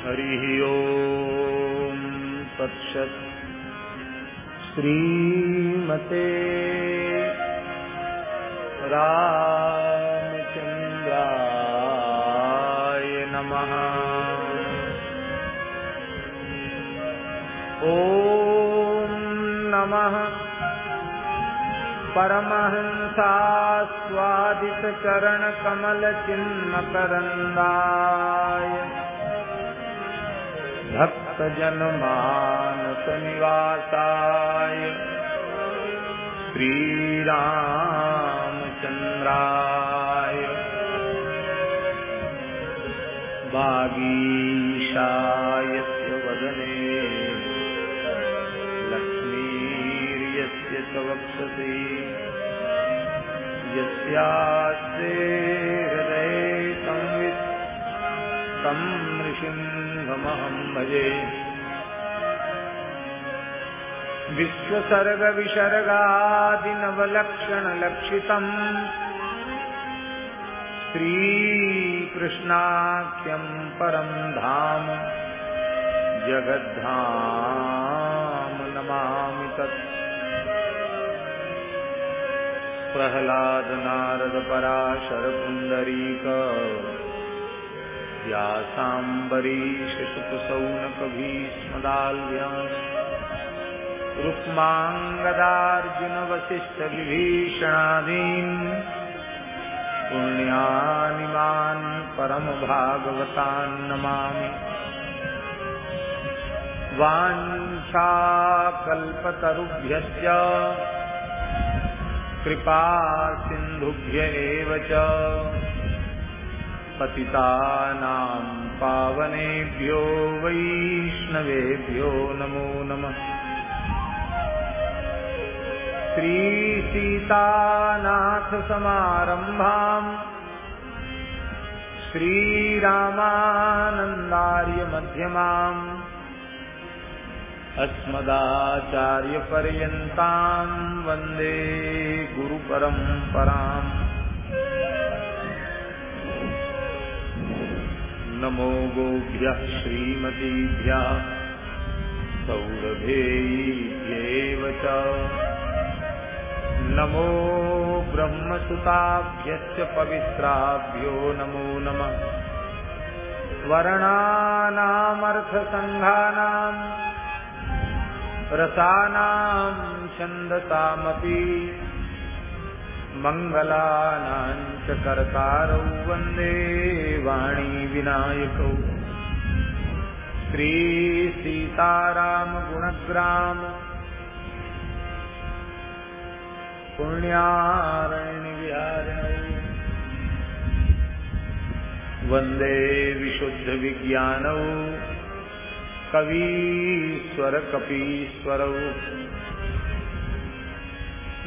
हरिः ॐ तत्सत् श्रीमते रामचन्द्राय नमः। ॐ नमः। परमहंसास्वादितचरणकमलचिन्मकरन्दाय भक्तजनमानसनिवासाय श्रीरामचन्द्राय। वागीशायस्य वदने लक्ष्मीर्यस्य च वक्षसि यस्यास्ते हृदये संवित् नृसिंहमहं भजे विश्वसर्गविसर्गादिनवलक्षणलक्षितम्। श्रीकृष्णाख्यं परं धाम। जगद्धाम नमामि तत्। प्रह्लाद नारद पराशर पुण्डरीक व्यासाम्बरीश शुकसौनक भीष्मदाल्व्यान् रुक्माङ्गदार्जुन वसिष्ठ विभीषणादीन् पुण्यानिमान् परमभागवतान् नमामि। वाञ्छाकल्पतरुभ्यश्च। कृपा च। पतितानां पावनेभ्यो वैष्णवेभ्यो नमो नमः। श्रीसीतानाथसमारम्भाम् श्रीरामानन्दार्यमध्यमाम् अस्मदाचार्यपर्यन्ताम् वंदे गुरुपरम्पराम्। नमो गोभ्यः श्रीमतीभ्यः सौरभेयीभ्येव च। नमो ब्रह्मसुताभ्यश्च पवित्राभ्यो नमो नमः। वर्णानामर्थसङ्घानाम् रसानां छन्दसामपि मङ्गलानां च कर्तारौ वंदे वाणी विनायकौ श्रीसीतारामगुणग्राम पुण्यारण्यविहारिणौ। वंदे विशुद्धविज्ञानौ कवीश्वरकपीश्वरौ।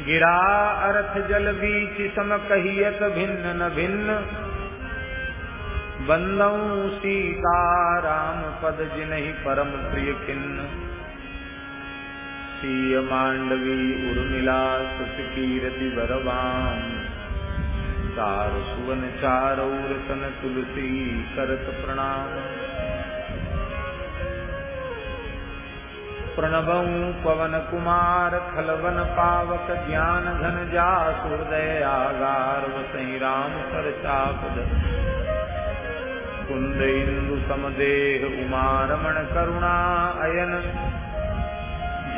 गिरा अर्थ जल बीच सम कहियत भिन्न न भिन्न। बंदौ सीताराम पद जिनहि परम प्रिय खिन्न। सीय मांडवी उर्मिला सुत कीरति बरवाम चार सुवन चारौ रतन तुलसी करत प्रणाम। प्रणवं पवन कुमार खलवन पावक ज्ञान घन जासु हृदय आगार वसई राम सर चापद कुंद इंदु समदेह उमारमण करुणा अयन।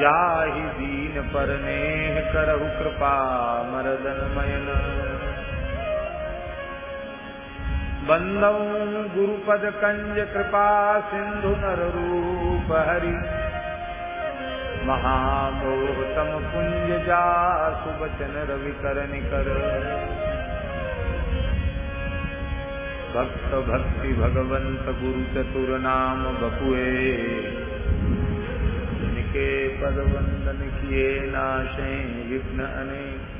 जाहि दीन पर नेह करहु कृपा मरदन मयन बंदौ गुरुपद कंज कृपा सिंधु नर रूप हरि। महामोहतम कुंज जा सुबचन रवि कर भक्त भक्ति भगवंत गुरु चतुर नाम बपुए। निके पद वंदन किए नाशे, विघ्न अनेक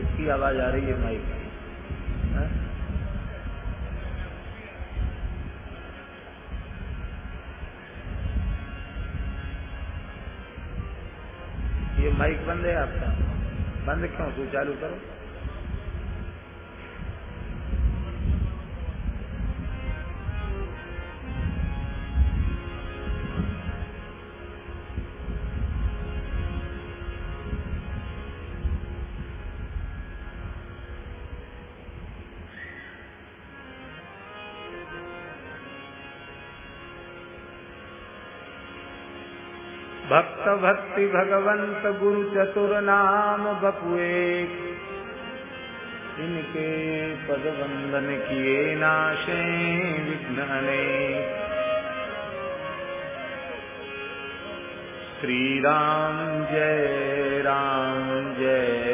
किसकी आवाज़ आ रही है माइक हाँ? ये माइक बंद है आपका? बंद क्यों? तू चालू करो। कपि भगवंत गुरु चतुर नाम बपुए। इनके पद वंदन किए नाशे विघ्न श्री राम जय राम जय।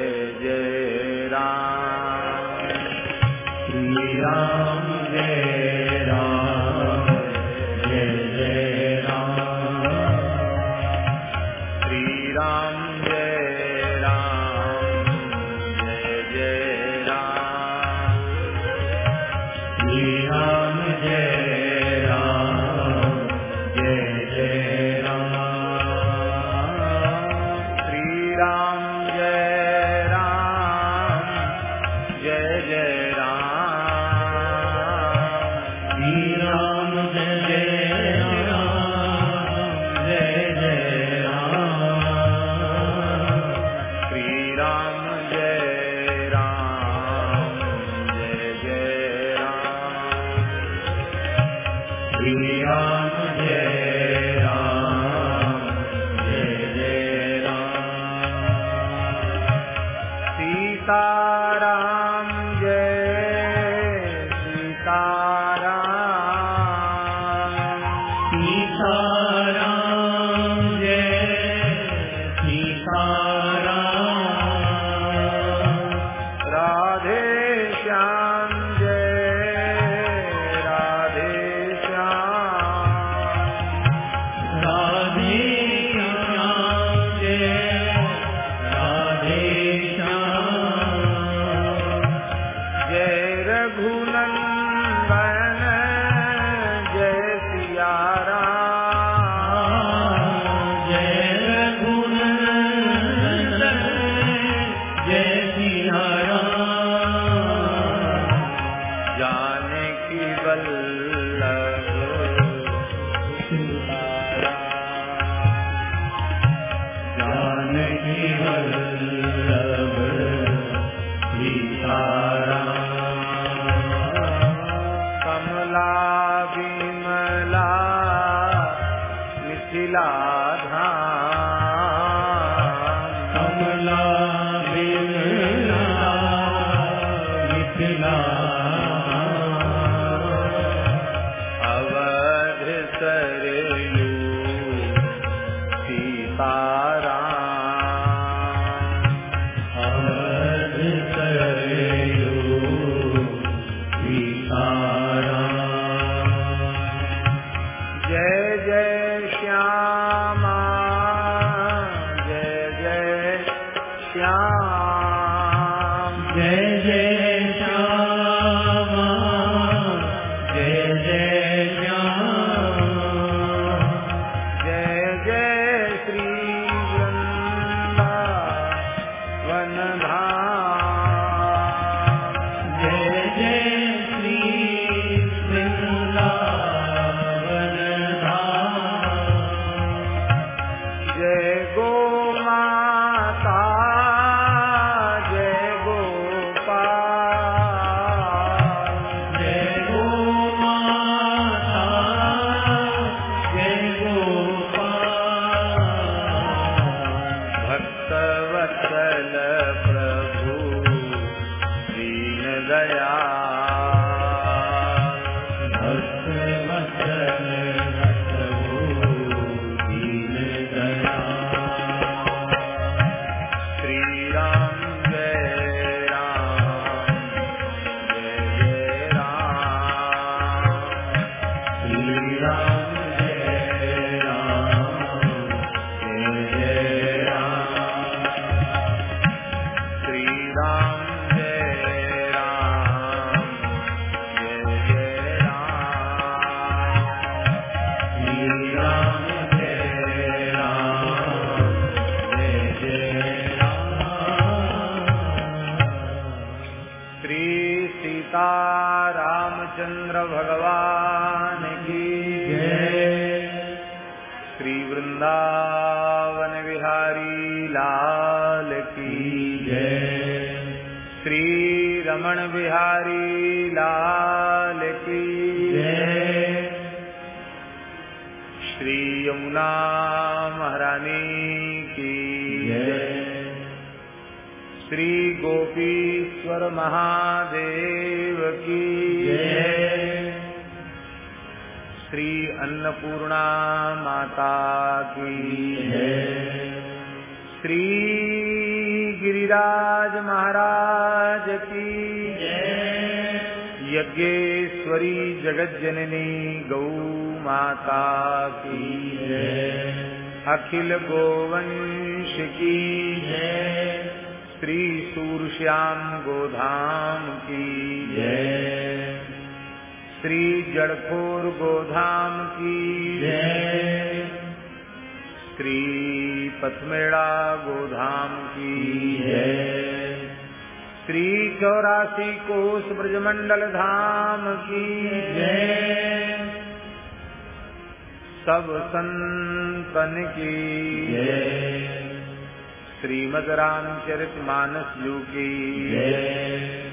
श्रीमद रामचरित मानस जू की जय।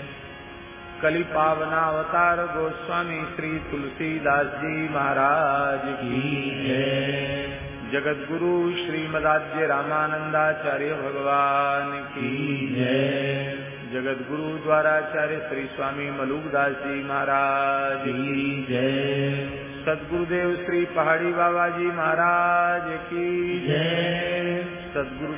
कलि पावनावतार गोस्वामी श्री तुलसीदास जी महाराज की जगत गुरु श्रीमदाद्य रामानंदाचार्य भगवान की जगत गुरु द्वाराचार्य श्री स्वामी मलुकदास जी महाराज की जय। सदगुरुदेव श्री पहाड़ी बाबा जी महाराज की जय।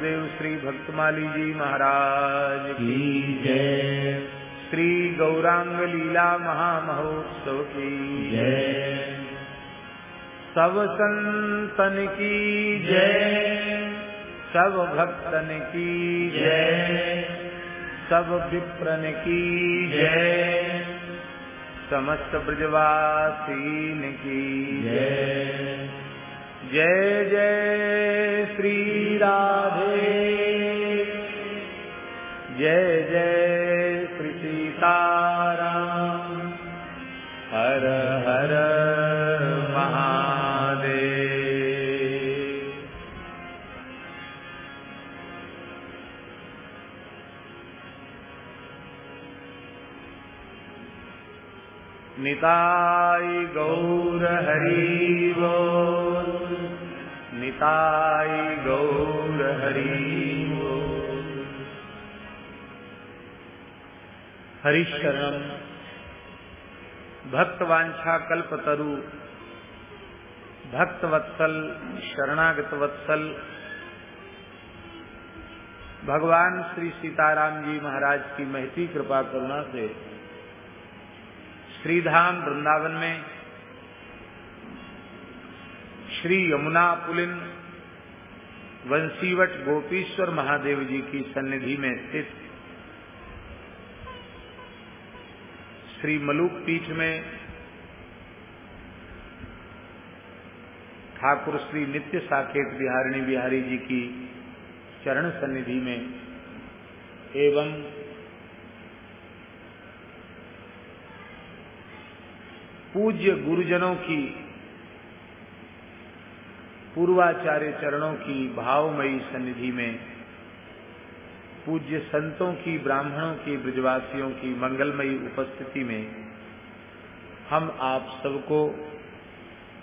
सदगुरुदेव श्री भक्तमाली जी महाराज की जय। श्री गौरांग लीला महामहोत्सव की जय। सब संतन की जय। सब भक्तन की जय। सब विप्रन की जय। समस्त ब्रजवासीन की जय। जय जय श्री राधे। जय जय श्री सीताराम। हर हर महादेव। निताय गौर हरि। निताय गौर हरि। बोल हरिशरणम भक्तवांछा कल्पतरु भक्तवत्सल शरणागत वत्सल। भगवान श्री सीताराम जी महाराज की महती कृपा करुणा से श्रीधाम वृंदावन में श्री यमुना पुलिन वंशीवट गोपीश्वर महादेव जी की सन्निधि में स्थित श्री मलुक पीठ में ठाकुर श्री नित्य साकेत बिहारिणी बिहारी जी की चरण सन्निधि में एवं पूज्य गुरुजनों की पूर्वाचार्य चरणों की भावमयी सन्निधि में, पूज्य संतों की, ब्राह्मणों की, ब्रजवासियों की मंगलमयी उपस्थिति में हम आप सबको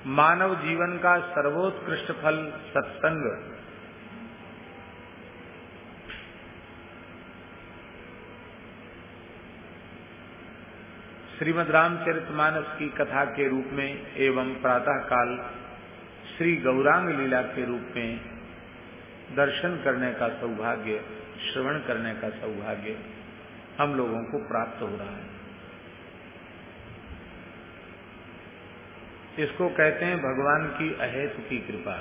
मानव जीवन का सर्वोत्कृष्ट फल, सत्संग, श्रीमद रामचरितमानस की कथा के रूप में एवं प्रातः काल श्री गौरांग लीला के रूप में दर्शन करने का सौभाग्य, श्रवण करने का सौभाग्य हम लोगों को प्राप्त हो रहा है। इसको कहते हैं भगवान की अहेतु की कृपा।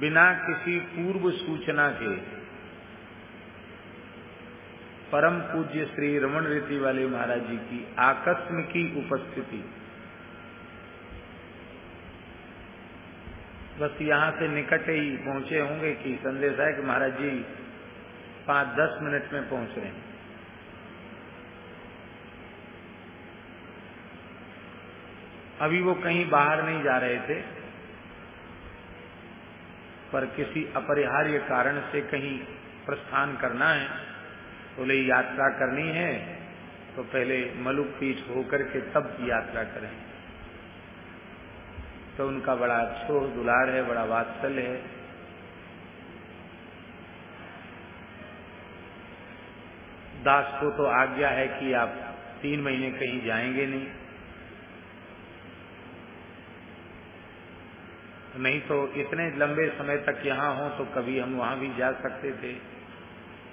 बिना किसी पूर्व सूचना के परम पूज्य श्री रमन रीति वाले महाराज जी की आकस्मिकी उपस्थिति बस यहाँ से निकट ही पहुँचे होंगे कि संदेश है कि महाराज जी पाँच दस मिनट में पहुँच रहे हैं। अभी वो कहीं बाहर नहीं जा रहे थे, पर किसी अपरिहार्य कारण से कहीं प्रस्थान करना है बोले तो यात्रा करनी है तो पहले मलुक पीठ होकर के तब यात्रा करें। तो उनका बड़ा अच्छो दुलार है, बड़ा वात्सल्य है। दास को तो आज्ञा है कि आप तीन महीने कहीं जाएँगे नहीं। नहीं तो इतने लंबे समय तक यहाँ हो तो कभी हम वहाँ भी जा सकते थे।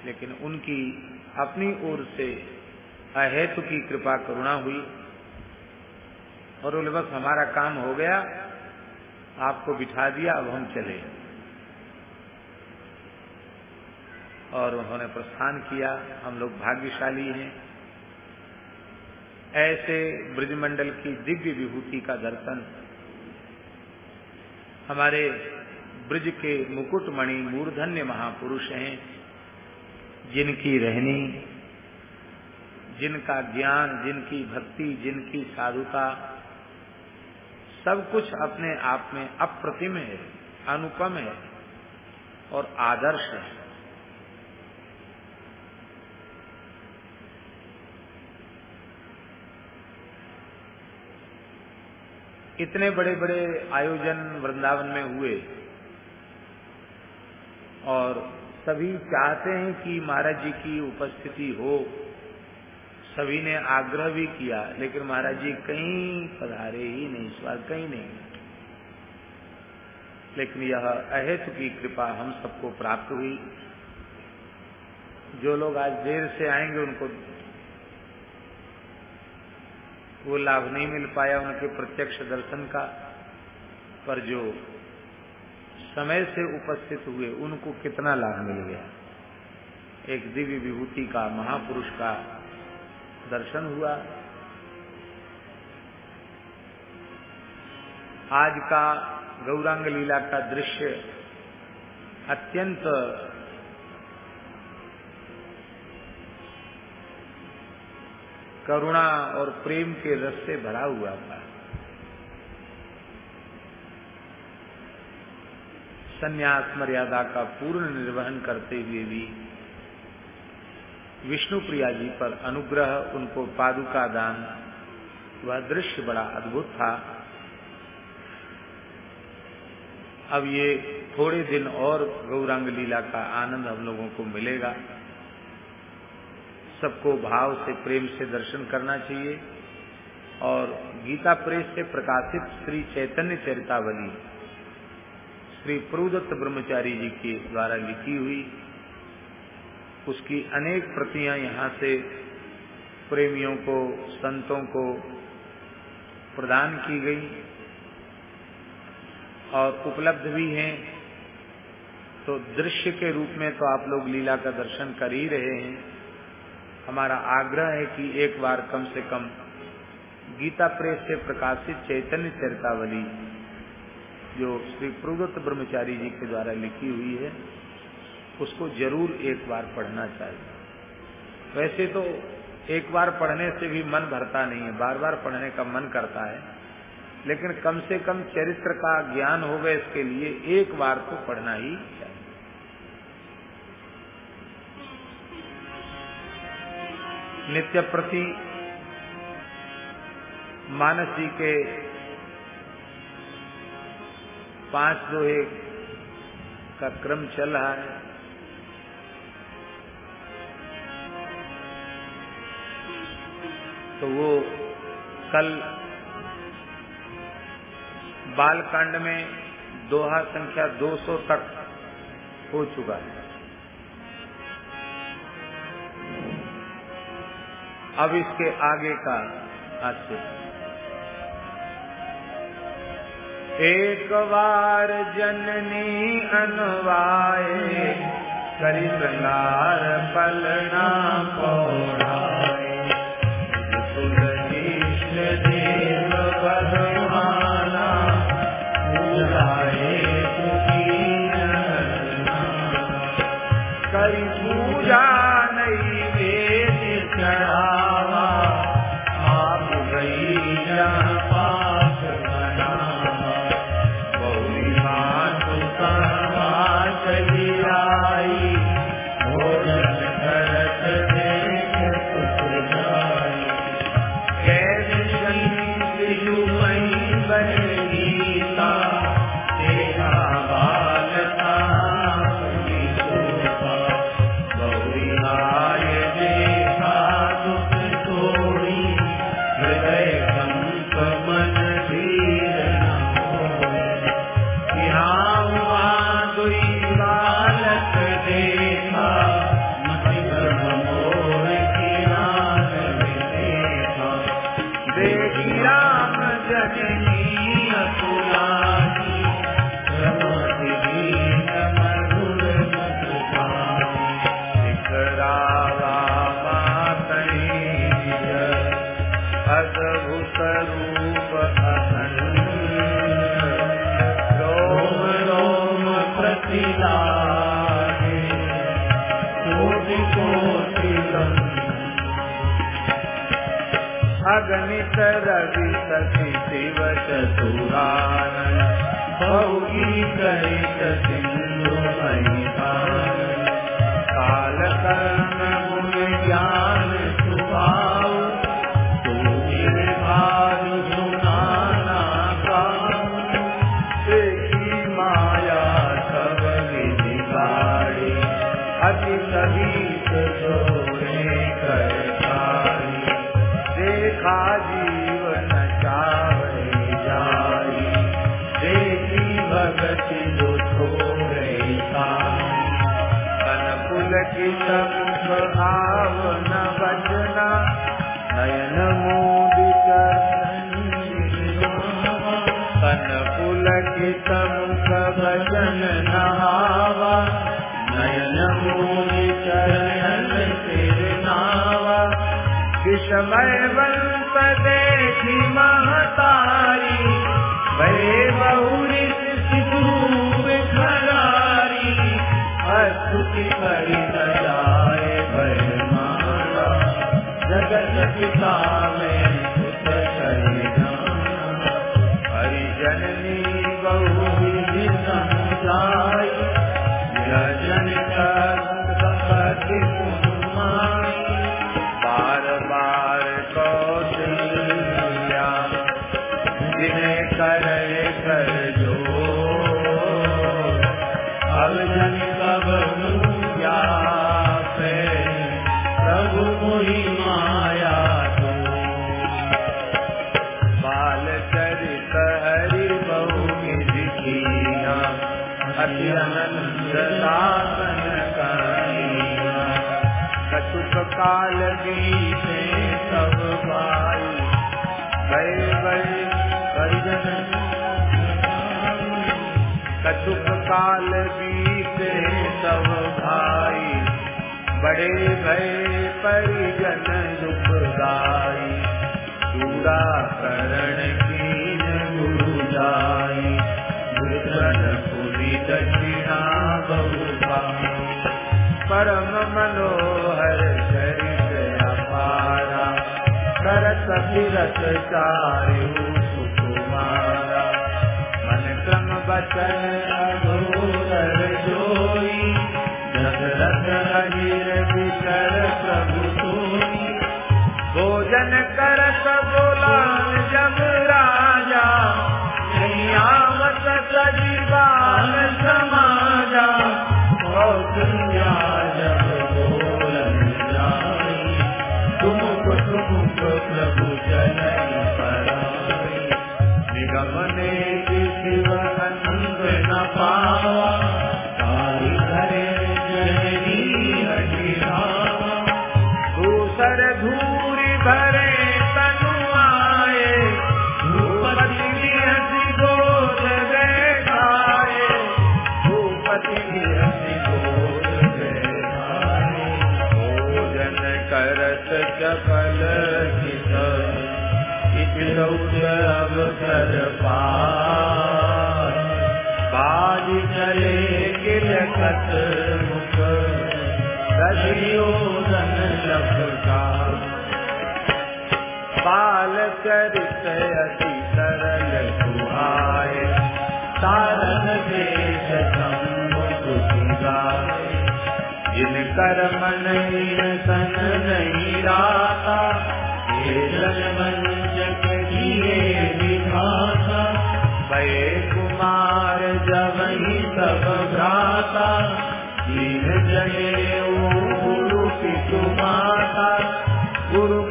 लेकिन उनकी अपनी ओर से अहेतु की कृपा करुणा हुई और बोले बस हमारा काम हो गया। आपको बिठा दिया, अब हम चले। और उन्होंने प्रस्थान किया। हम लोग भाग्यशाली हैं। ऐसे ब्रजमंडल की दिव्य विभूति का दर्शन। हमारे ब्रज के मुकुटमणि मूर्धन्य महापुरुष हैं, जिनकी रहनी, जिनका ज्ञान, जिनकी भक्ति, जिनकी साधुता सब कुछ अपने आप में अप्रतिम है, अनुपम है और आदर्श है। इतने बड़े बड़े आयोजन वृंदावन में हुए और सभी चाहते हैं कि महाराज जी की उपस्थिति हो। सभी ने आग्रह भी किया, लेकिन महाराज जी कहीं पधारे ही नहीं इस कहीं नहीं। लेकिन यह अहेतु की कृपा हम सबको प्राप्त हुई। जो लोग आज देर से आएँगे, उनको वो लाभ नहीं मिल पाया उनके प्रत्यक्ष दर्शन का, पर जो समय से उपस्थित हुए, उनको कितना लाभ मिल गया। एक दिव्य विभूति का, महापुरुष का दर्शन हुआ। आज का गौरांग लीला का दृश्य अत्यंत करुणा और प्रेम के रस से भरा हुआ था। संन्यास मर्यादा का पूर्ण निर्वहन करते हुए भी विष्णु प्रिया जी पर अनुग्रह, उनको पादुका दान। वह दृश्य बड़ा अद्भुत था। अब ये थोड़े दिन और गौरांग लीला का आनंद हम लोगों को मिलेगा। सबको भाव से, प्रेम से दर्शन करना चाहिए और गीता प्रेस से प्रकाशित श्री चैतन्य चरितावली, श्री प्रदत्त ब्रह्मचारी जी के द्वारा लिखी हुई उसकी अनेक प्रतियाँ यहाँ से प्रेमियों को, संतों को प्रदान की गई और उपलब्ध भी हैं। तो दृश्य के रूप में तो आप लोग लीला का दर्शन कर ही रहे हैं। हमारा आग्रह है कि एक बार कम से कम गीता प्रेस से प्रकाशित चैतन्य चरितावली, जो श्री प्रदत्त ब्रह्मचारी जी के द्वारा लिखी हुई है उसको ज़रूर एक बार पढ़ना चाहिए। वैसे तो एक बार पढ़ने से भी मन भरता नहीं है, बार बार पढ़ने का मन करता है, लेकिन कम से कम चरित्र का ज्ञान होगा इसके लिए एक बार तो पढ़ना ही चाहिए। नित्य प्रति मानस जी के पाँच दो एक का क्रम चल रहा है। तो वो कल बालकांड में दोहा संख्या 200 तक हो चुका है। अब इसके आगे का से एक बार जननी अनुवाए करी श्रृंगार पलना पौड़ाए कर पार चले किलकत मुख। दधियोदन कर सरल सुहाय तारन देश जिन कर मन सन नहीं राता जल मन जग भाषा भय कुमार जवही सब भ्राता। जने गुरु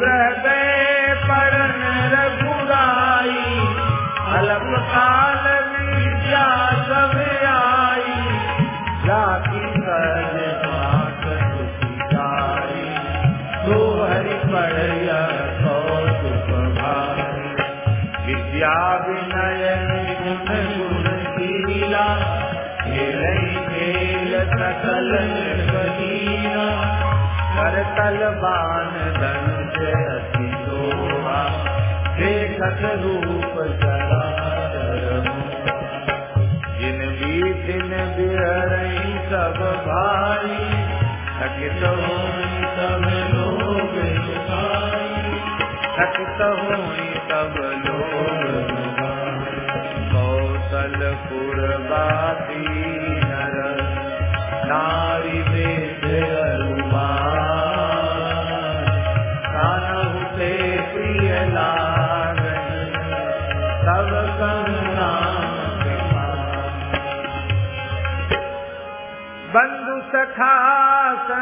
सकल निर्वहीना करतल बान धन रूप जिन भी दिन बिहरई सब भाई थकित हुई सब लोग थकित हुई सब लोग कौशल पुरबाती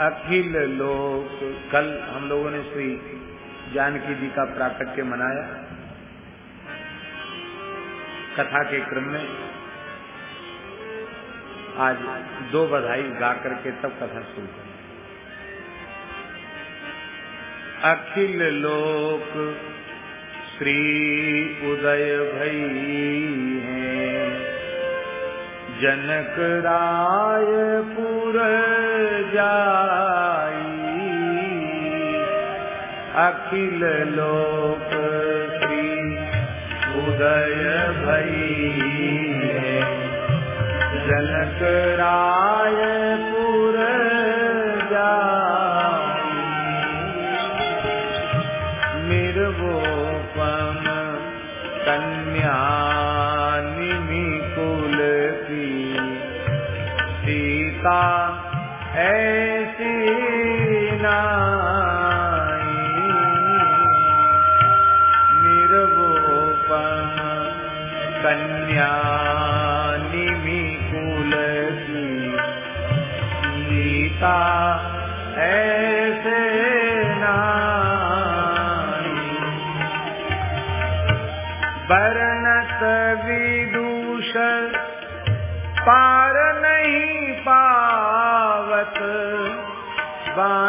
अखिल लोक, कल हम लोगों ने श्री जानकी जी का प्राकट्य मनाया। कथा के क्रम में आज दो बधाई गा करके तब कथा शुरू करें अखिल लोक, श्री उदय भई है। जनक रायपुर उर जाई। अखिल लोक श्री उदय भई। जनक राय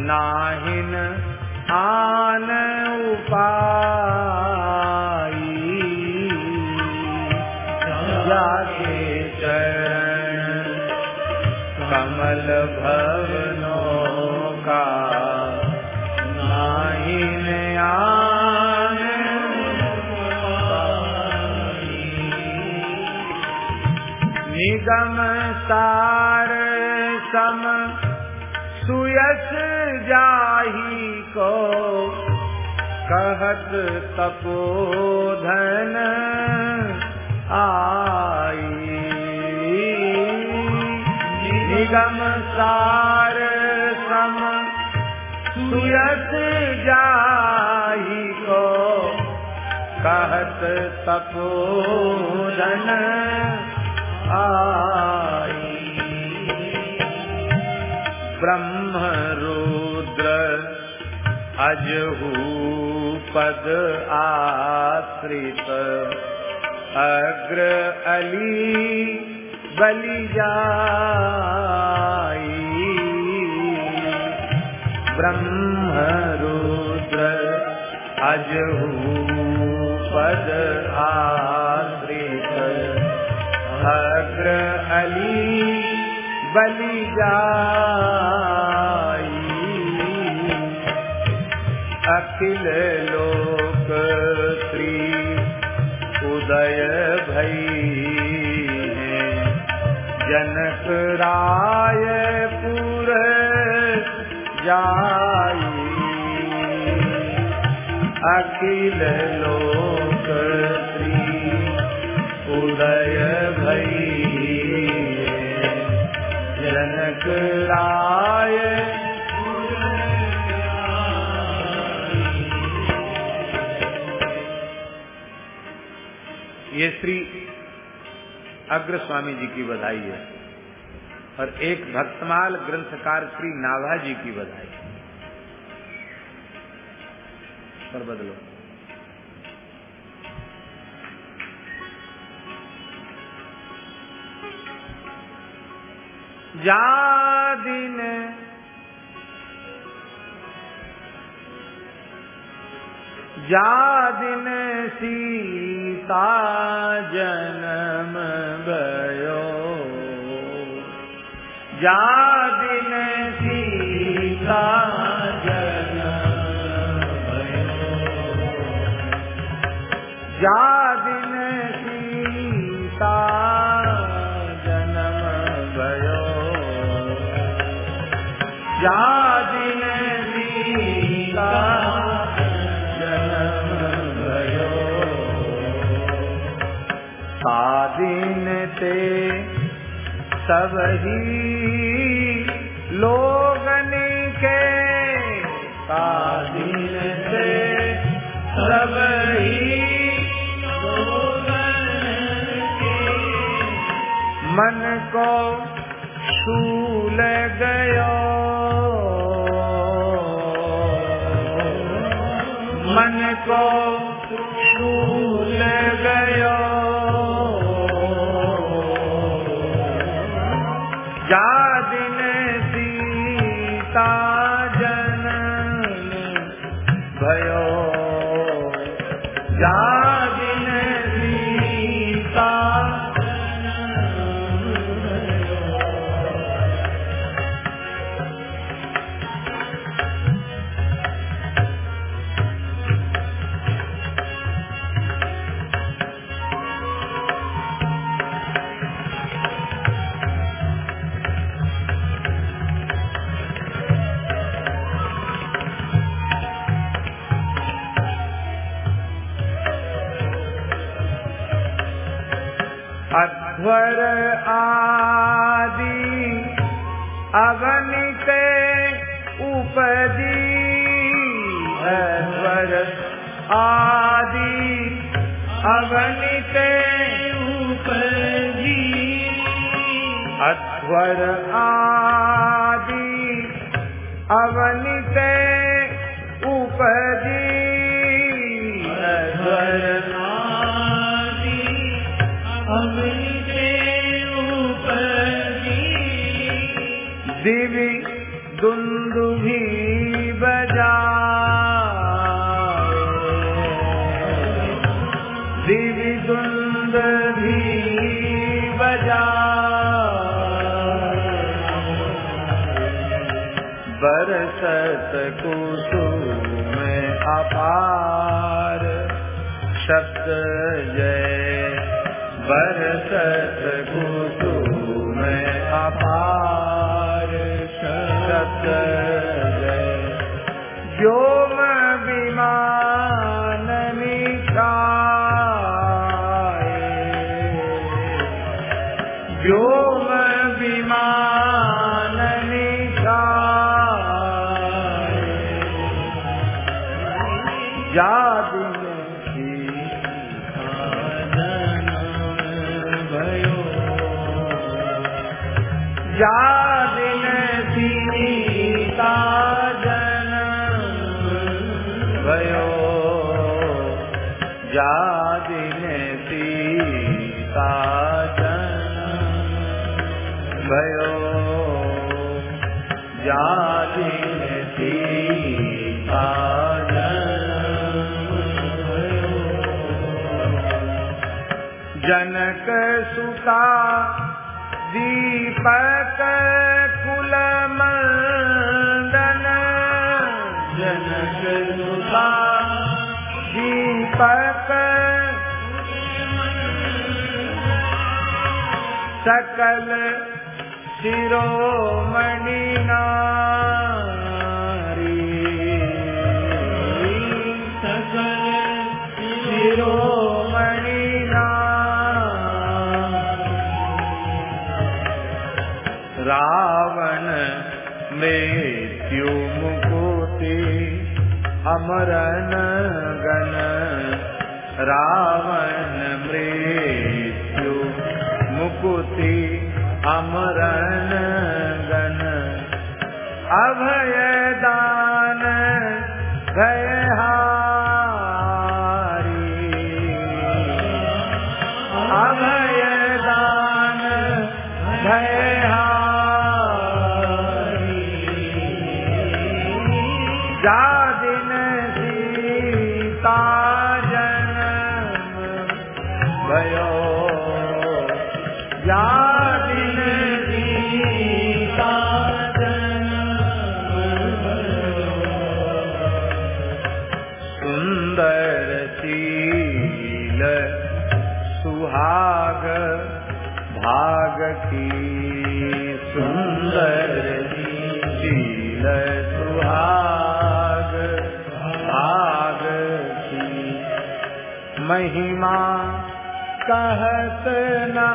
नाहिन आन उपाई। जाके चरण कमल भवनों का। नाहिन आन निगम सार सम सुयस कहत तपोधन आई। निगम सार सम सुयस जाही को कहत तपोधन आई। ब्रह्म रुद्र अजहू पद आश्रित। अग्र अली बलि जाई। ब्रह्म रुद्र अजहू पद आश्रित। अग्र अली बलि जाई। अखिल राय पुर अखिल लोक उदय भई। जनक राय। ये श्री अग्र स्वामी जी की बधाई है। और एक भक्तमाल ग्रंथकार श्री नाभा जी की बधाई। पर बदलो। जा दिन जा दिन सीता जन्म भयो। जा दिन सीता जा दिन सीता जन्म भयो। जा सब ही सकल शिरोमणि महिमा कहत न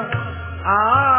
आवे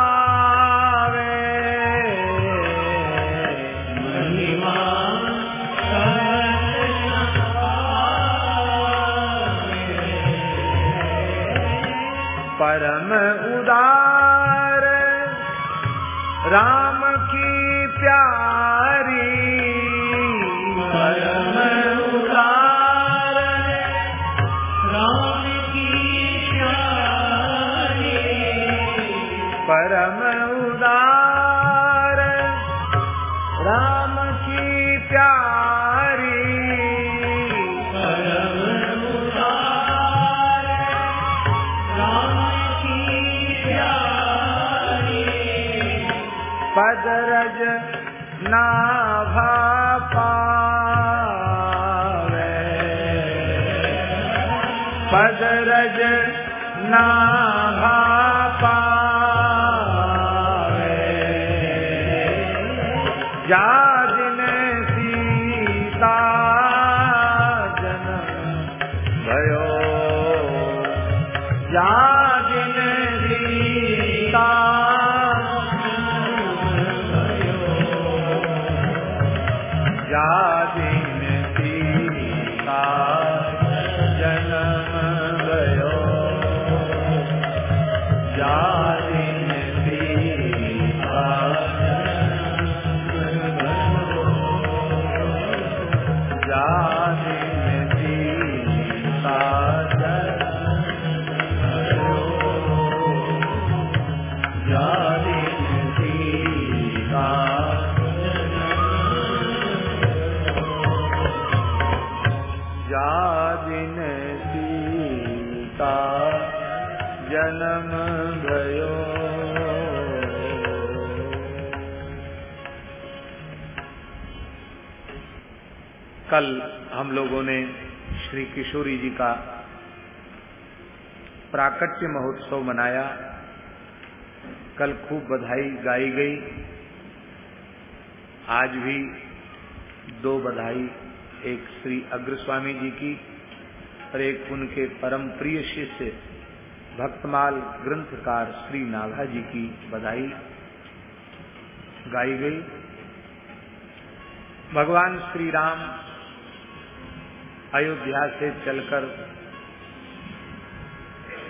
नाभा लोगों ने श्री किशोरी जी का प्राकट्य महोत्सव मनाया। कल खूब बधाई गाई गई। आज भी दो बधाई, एक श्री अग्रस्वामी जी की और एक उनके परम प्रिय शिष्य भक्तमाल ग्रंथकार श्री नागा जी की बधाई गाई गई। भगवान श्री राम अयोध्या से चलकर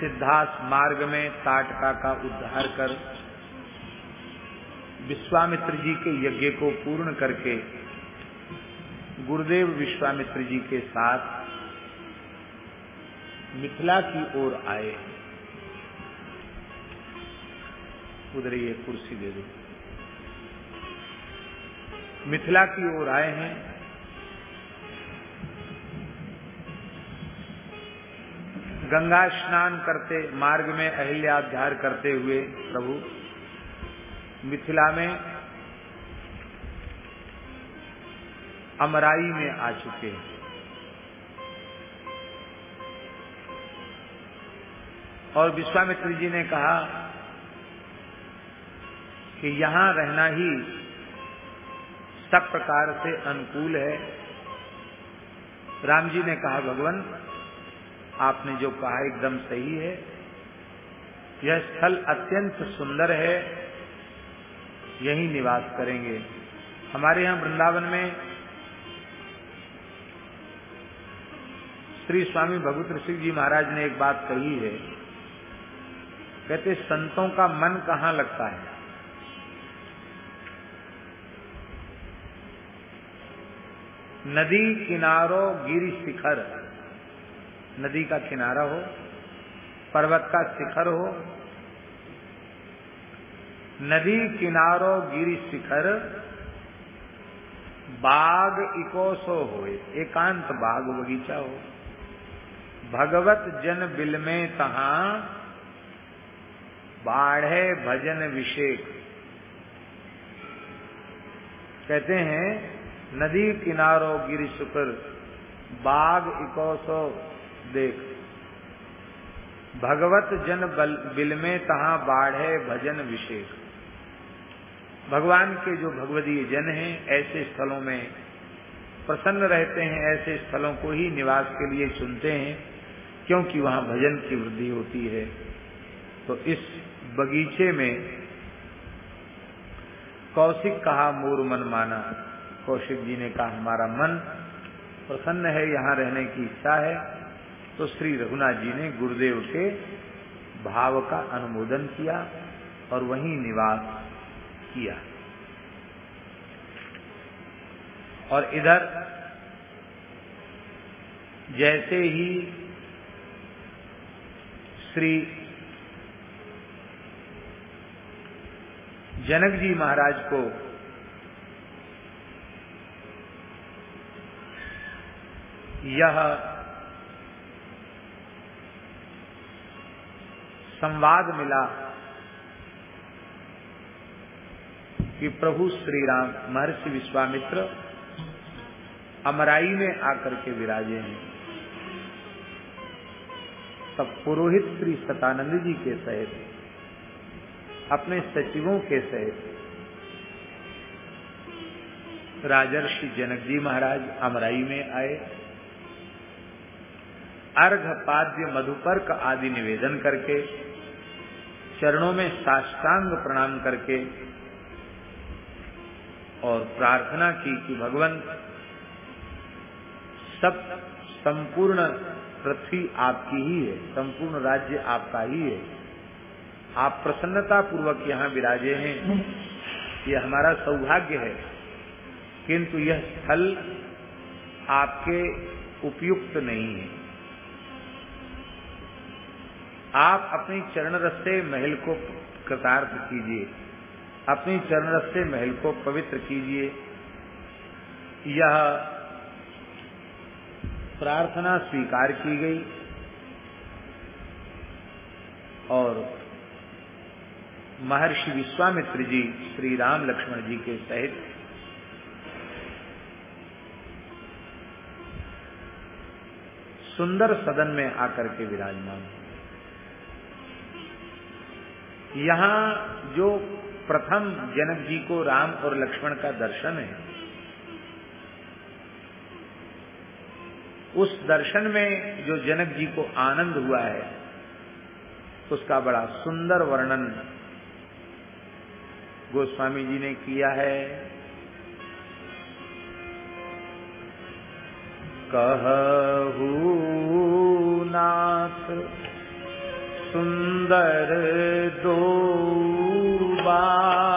सिद्धार्थ मार्ग में ताटका का उद्धार कर विश्वामित्र जी के यज्ञ को पूर्ण करके गुरुदेव विश्वामित्र जी के साथ मिथिला की ओर आए। उधर ये कुर्सी दे दो। मिथिला की ओर आए हैं। गंगा स्नान करते, मार्ग में अहिल्याध्यार करते हुए प्रभु, मिथिला में अमराई में आ चुके हैं। और विश्वामित्र जी ने कहा कि यहाँ रहना ही सब प्रकार से अनुकूल है। राम जी ने कहा, भगवान आपने जो कहा एकदम सही है। यह स्थल अत्यंत सुंदर है। यही निवास करेंगे। हमारे यहाँ वृंदावन में श्री स्वामी भगवत सिंह जी महाराज ने एक बात कही है। कहते, संतों का मन कहाँ लगता है? नदी किनारों गिरी शिखर। नदी का किनारा हो, पर्वत का शिखर हो, नदी किनारों गिरी शिखर, बाग इकोसो हो, एकांत बाग बगीचा हो। भगवत जन बिल में तहा बाढ़े भजन विषेक कहते हैं, नदी किनारों गिरी शुक्र, बाग इकोसो। देख। भगवत जन बल, बिल में तहा बाढ़े भजन विषेक भगवान के जो भगवदीय जन हैं, ऐसे स्थलों में प्रसन्न रहते हैं, ऐसे स्थलों को ही निवास के लिए चुनते हैं, क्योंकि वहाँ भजन की वृद्धि होती है। तो इस बगीचे में कौशिक कहा, मोर मन माना। कौशिक जी ने कहा, हमारा मन प्रसन्न है, यहाँ रहने की इच्छा है। तो श्री रघुनाथ जी ने गुरुदेव के भाव का अनुमोदन किया और वहीं निवास किया। और इधर जैसे ही श्री जनक जी महाराज को यह संवाद मिला कि प्रभु श्री राम महर्षि विश्वामित्र अमराई में आकर के विराजे हैं। तब पुरोहित श्री सतानंद जी के सहित, अपने सचिवों के सहित, राजर्षि जनक जी महाराज अमराई में आए। अर्घ, पाद्य, मधुपर्क आदि निवेदन करके चरणों में साष्टांग प्रणाम करके और प्रार्थना की कि भगवान सब संपूर्ण पृथ्वी आपकी ही है, संपूर्ण राज्य आपका ही है। आप प्रसन्नता पूर्वक यहाँ विराजे हैं। ये हमारा सौभाग्य है। किंतु यह स्थल आपके उपयुक्त नहीं है। आप अपनी चरण रस से महल को कृतार्थ कीजिए। अपनी चरण रस से महल को पवित्र कीजिए। यह प्रार्थना स्वीकार की गई और महर्षि विश्वामित्र जी, श्री राम लक्ष्मण जी के सहित सुंदर सदन में आकर के विराजमान। यहाँ जो प्रथम जनक जी को राम और लक्ष्मण का दर्शन है, उस दर्शन में जो जनक जी को आनंद हुआ है, उसका बड़ा सुंदर वर्णन गोस्वामी जी ने किया है। कहू नाथ सुंदर दो बालक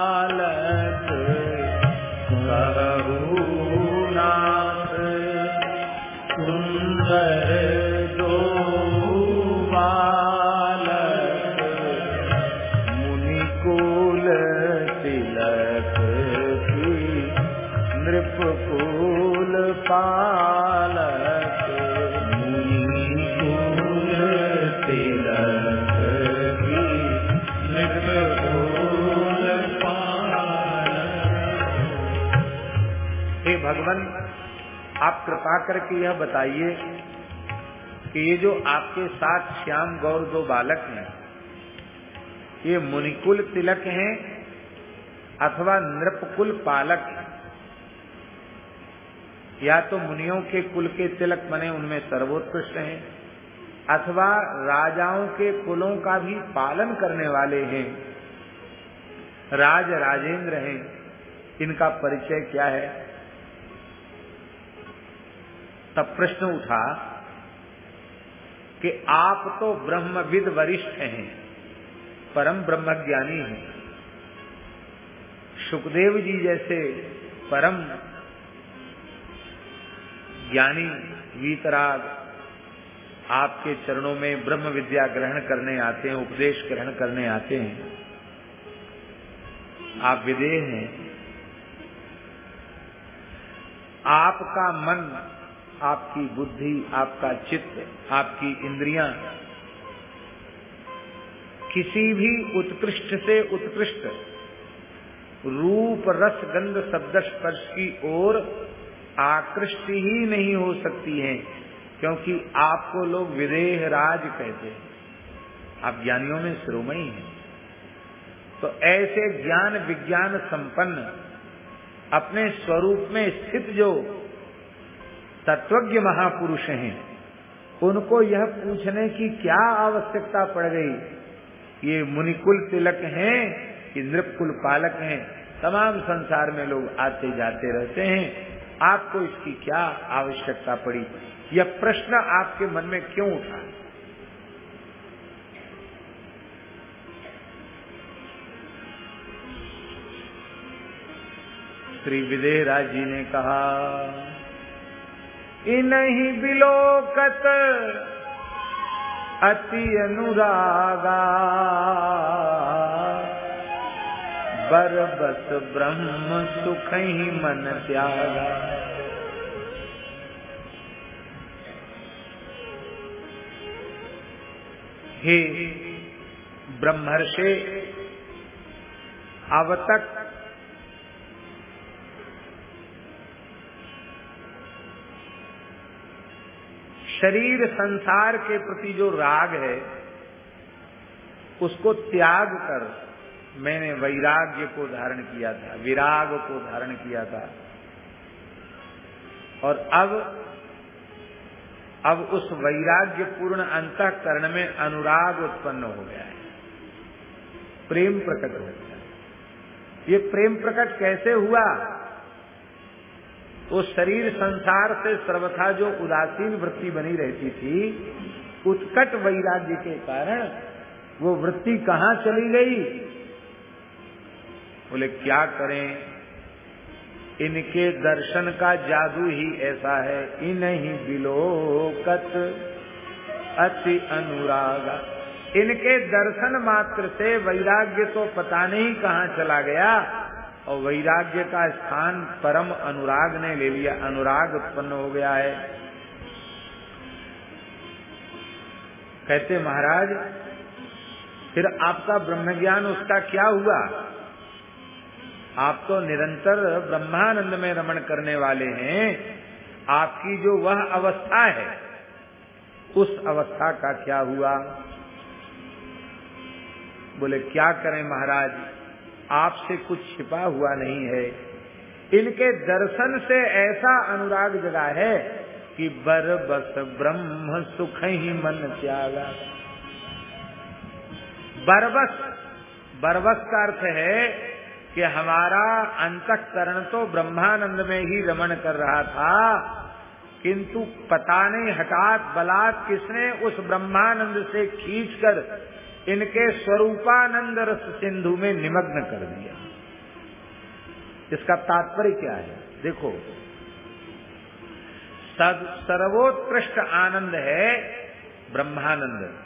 आप कृपा करके यह बताइए कि ये जो आपके साथ श्याम गौर दो बालक हैं, ये मुनिकुल तिलक हैं अथवा नृपकुल पालक या तो मुनियों के कुल के तिलक बने उनमें सर्वोत्कृष्ट हैं, अथवा राजाओं के कुलों का भी पालन करने वाले हैं? राज राजेंद्र हैं, इनका परिचय क्या है? तब प्रश्न उठा कि आप तो ब्रह्मविद वरिष्ठ हैं, परम ब्रह्मज्ञानी हैं। सुखदेव जी जैसे परम ज्ञानी वीतराग आपके चरणों में ब्रह्म विद्या ग्रहण करने आते हैं, उपदेश ग्रहण करने आते हैं। आप विदेह हैं। आपका मन आपकी बुद्धि, आपका चित्त, आपकी इंद्रियाँ किसी भी उत्कृष्ट से उत्कृष्ट रूप, रस, गंध, शब्द, स्पर्श की ओर आकृष्ट ही नहीं हो सकती है, क्योंकि आपको लोग विदेह राज कहते हैं। आप ज्ञानियों में श्रोमयी हैं। तो ऐसे ज्ञान विज्ञान संपन्न अपने स्वरूप में स्थित जो तत्वज्ञ महापुरुष हैं। उनको यह पूछने की क्या आवश्यकता पड़ गई? ये मुनिकुल तिलक हैं कि नृपकुल पालक हैं, तमाम संसार में लोग आते जाते रहते हैं। आपको इसकी क्या आवश्यकता पड़ी? यह प्रश्न आपके मन में क्यों उठा? श्री विदेहराज जी ने कहा इन्हीं बिलोकत अति अनुरागा। बरबस ब्रह्म सुख ही मन त्यागा। हे ब्रह्मर्षे अब तक शरीर संसार के प्रति जो राग है, उसको त्याग कर मैंने वैराग्य को धारण किया था, विराग को धारण किया था। और अब अब उस वैराग्य पूर्ण अंतकरण में अनुराग उत्पन्न हो गया है। प्रेम प्रकट हो गया। ये प्रेम प्रकट कैसे हुआ? वो शरीर संसार से सर्वथा जो उदासीन वृत्ति बनी रहती थी, उत्कट वैराग्य के कारण वो वृत्ति कहाँ चली गई? बोले, क्या करें? इनके दर्शन का जादू ही ऐसा है। इन्हीं बिलोकत अति अनुराग। इनके दर्शन मात्र से वैराग्य तो पता नहीं कहाँ चला गया। और वैराग्य का स्थान परम अनुराग ने ले लिया। अनुराग उत्पन्न हो गया है। कहते, महाराज, फिर आपका ब्रह्म ज्ञान उसका क्या हुआ? आप तो निरंतर ब्रह्मानंद में रमण करने वाले हैं। आपकी जो वह अवस्था है, उस अवस्था का क्या हुआ? बोले, क्या करें महाराज? आपसे कुछ छिपा हुआ नहीं है। इनके दर्शन से ऐसा अनुराग जगा है कि बर बस ब्रह्म सुख ही मन त्यागा। बरबस बरबस का अर्थ है कि हमारा अंतकरण तो ब्रह्मानंद में ही रमण कर रहा था, किंतु पता नहीं हठात बलात् किसने उस ब्रह्मानंद से खींचकर इनके स्वरूपानंद रस सिंधु में निमग्न कर दिया। इसका तात्पर्य क्या है? देखो। सर्वोत्कृष्ट आनंद है ब्रह्मानंद।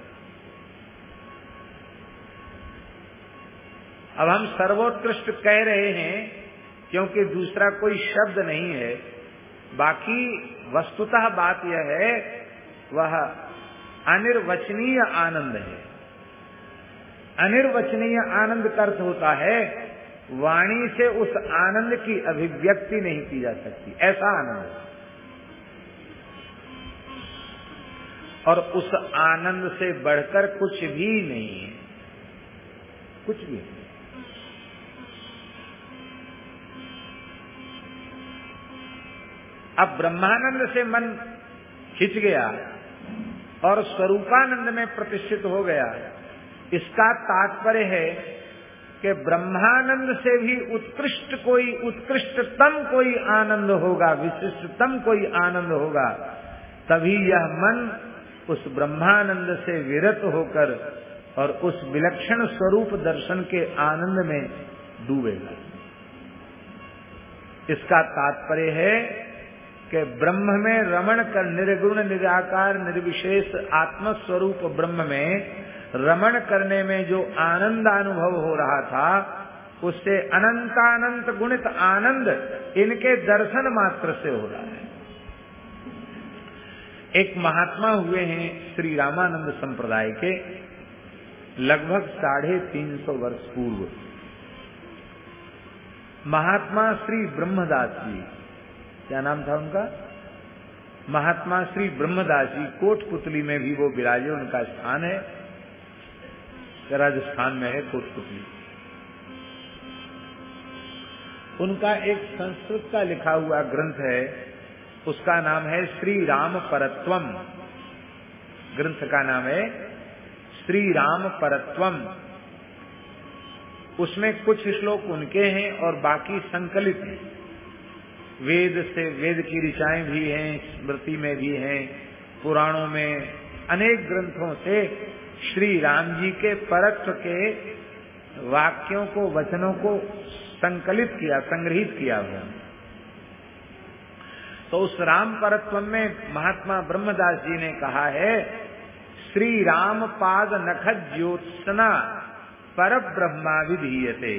अब हम सर्वोत्कृष्ट कह रहे हैं, क्योंकि दूसरा कोई शब्द नहीं है। बाकी वस्तुतः बात यह है, वह अनिर्वचनीय आनंद है। अनिर्वचनीय आनंद का अर्थ होता है, वाणी से उस आनंद की अभिव्यक्ति नहीं की जा सकती। ऐसा आनंद। और उस आनंद से बढ़कर कुछ भी नहीं है। कुछ भी नहीं। अब ब्रह्मानंद से मन खिंच गया और स्वरूपानंद में प्रतिष्ठित हो गया। इसका तात्पर्य है कि ब्रह्मानंद से भी उत्कृष्ट कोई उत्कृष्टतम कोई आनंद होगा, विशिष्टतम कोई आनंद होगा, तभी यह मन उस ब्रह्मानंद से विरत होकर और उस विलक्षण स्वरूप दर्शन के आनंद में डूबेगा। इसका तात्पर्य है कि ब्रह्म में रमण कर, निर्गुण, निराकार, निर्विशेष आत्मस्वरूप ब्रह्म में रमण करने में जो आनंद अनुभव हो रहा था, उससे अनंतानंत गुणित आनंद इनके दर्शन मात्र से हो रहा है। एक महात्मा हुए हैं श्री रामानंद संप्रदाय के, लगभग साढ़े तीन सौ वर्ष पूर्व। महात्मा श्री ब्रह्मदास जी, क्या नाम था उनका? महात्मा श्री ब्रह्मदास जी, कोटपुतली में भी वो विराजे उनका स्थान है। राजस्थान में है कोटपुतली उनका एक संस्कृत का लिखा हुआ ग्रंथ है, उसका नाम है श्री राम परत्वम ग्रंथ का नाम है श्री राम परत्वम उसमें कुछ श्लोक उनके हैं और बाकी संकलित हैं। वेद से वेद की ऋचाएँ भी हैं, स्मृति में भी हैं, पुराणों में अनेक ग्रंथों से श्री राम जी के परत्व के वाक्यों को, वचनों को संकलित किया, संग्रहित किया हुआ तो उस राम परत्व में महात्मा ब्रह्मदास जी ने कहा है, श्री राम पाद नख ज्योत्सना पर ब्रह्मा विधीयते।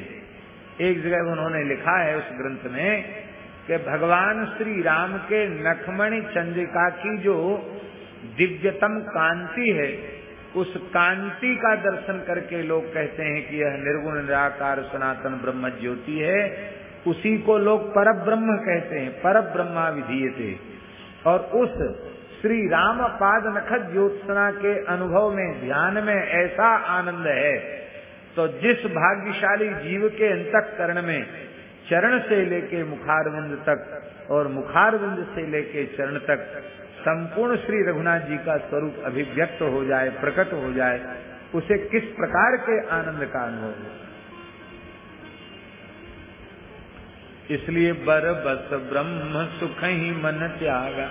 एक जगह उन्होंने लिखा है उस ग्रंथ में कि भगवान श्री राम के नखमणि चंद्रिका की जो दिव्यतम कांति है उस कांति का दर्शन करके लोग कहते हैं कि यह निर्गुण, निराकार, सनातन, ब्रह्म ज्योति है। उसी को लोग पर ब्रह्म कहते हैं पर ब्रह्मा विधीयते। और उस श्री राम पाद नख ज्योत्सना के अनुभव में, ध्यान में ऐसा आनंद है। तो जिस भाग्यशाली जीव के अंतकरण में चरण से लेके मुखारविंद तक और मुखारविंद से लेके चरण तक संपूर्ण श्री रघुनाथ जी का स्वरूप अभिव्यक्त हो जाए, प्रकट हो जाए, उसे किस प्रकार के आनंद का अनुभव हो? इसलिए बर बस ब्रह्म सुख ही मन त्यागा।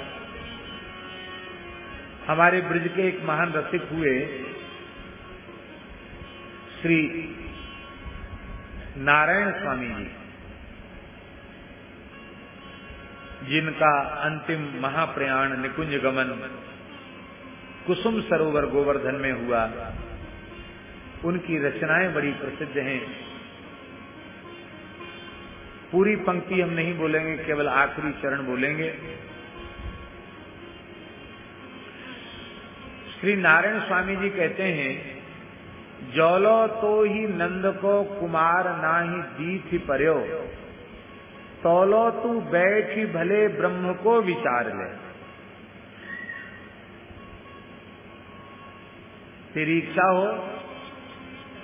हमारे ब्रज के एक महान रसिक हुए श्री नारायण स्वामी जी। जिनका अंतिम महाप्रयाण निकुंज गमन कुसुम सरोवर गोवर्धन में हुआ, उनकी रचनाएँ बड़ी प्रसिद्ध हैं। पूरी पंक्ति हम नहीं बोलेंगे, केवल आखिरी चरण बोलेंगे। श्री नारायण स्वामी जी कहते हैं, जौलो तो ही नंद को कुमार ना ही दी थी पर्यो। तौलो तू बैठी भले ब्रह्म को विचार ले। तेरी इच्छा हो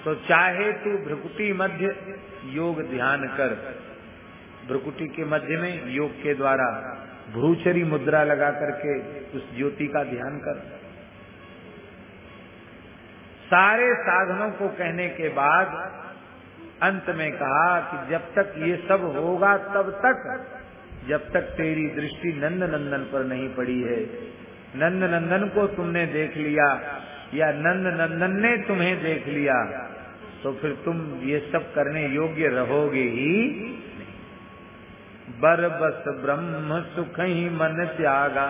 तो चाहे तू भ्रकुटी मध्य योग ध्यान कर। भ्रकुटी के मध्य में योग के द्वारा भ्रूचरी मुद्रा लगा करके उस ज्योति का ध्यान कर। सारे साधनों को कहने के बाद अंत में कहा कि जब तक ये सब होगा तब तक, जब तक तेरी दृष्टि नंद नंदन पर नहीं पड़ी है। नंद नंदन को तुमने देख लिया या नंद नंदन ने तुम्हें देख लिया तो फिर तुम ये सब करने योग्य रहोगे ही बर बस ब्रह्म सुख ही मन त्यागा।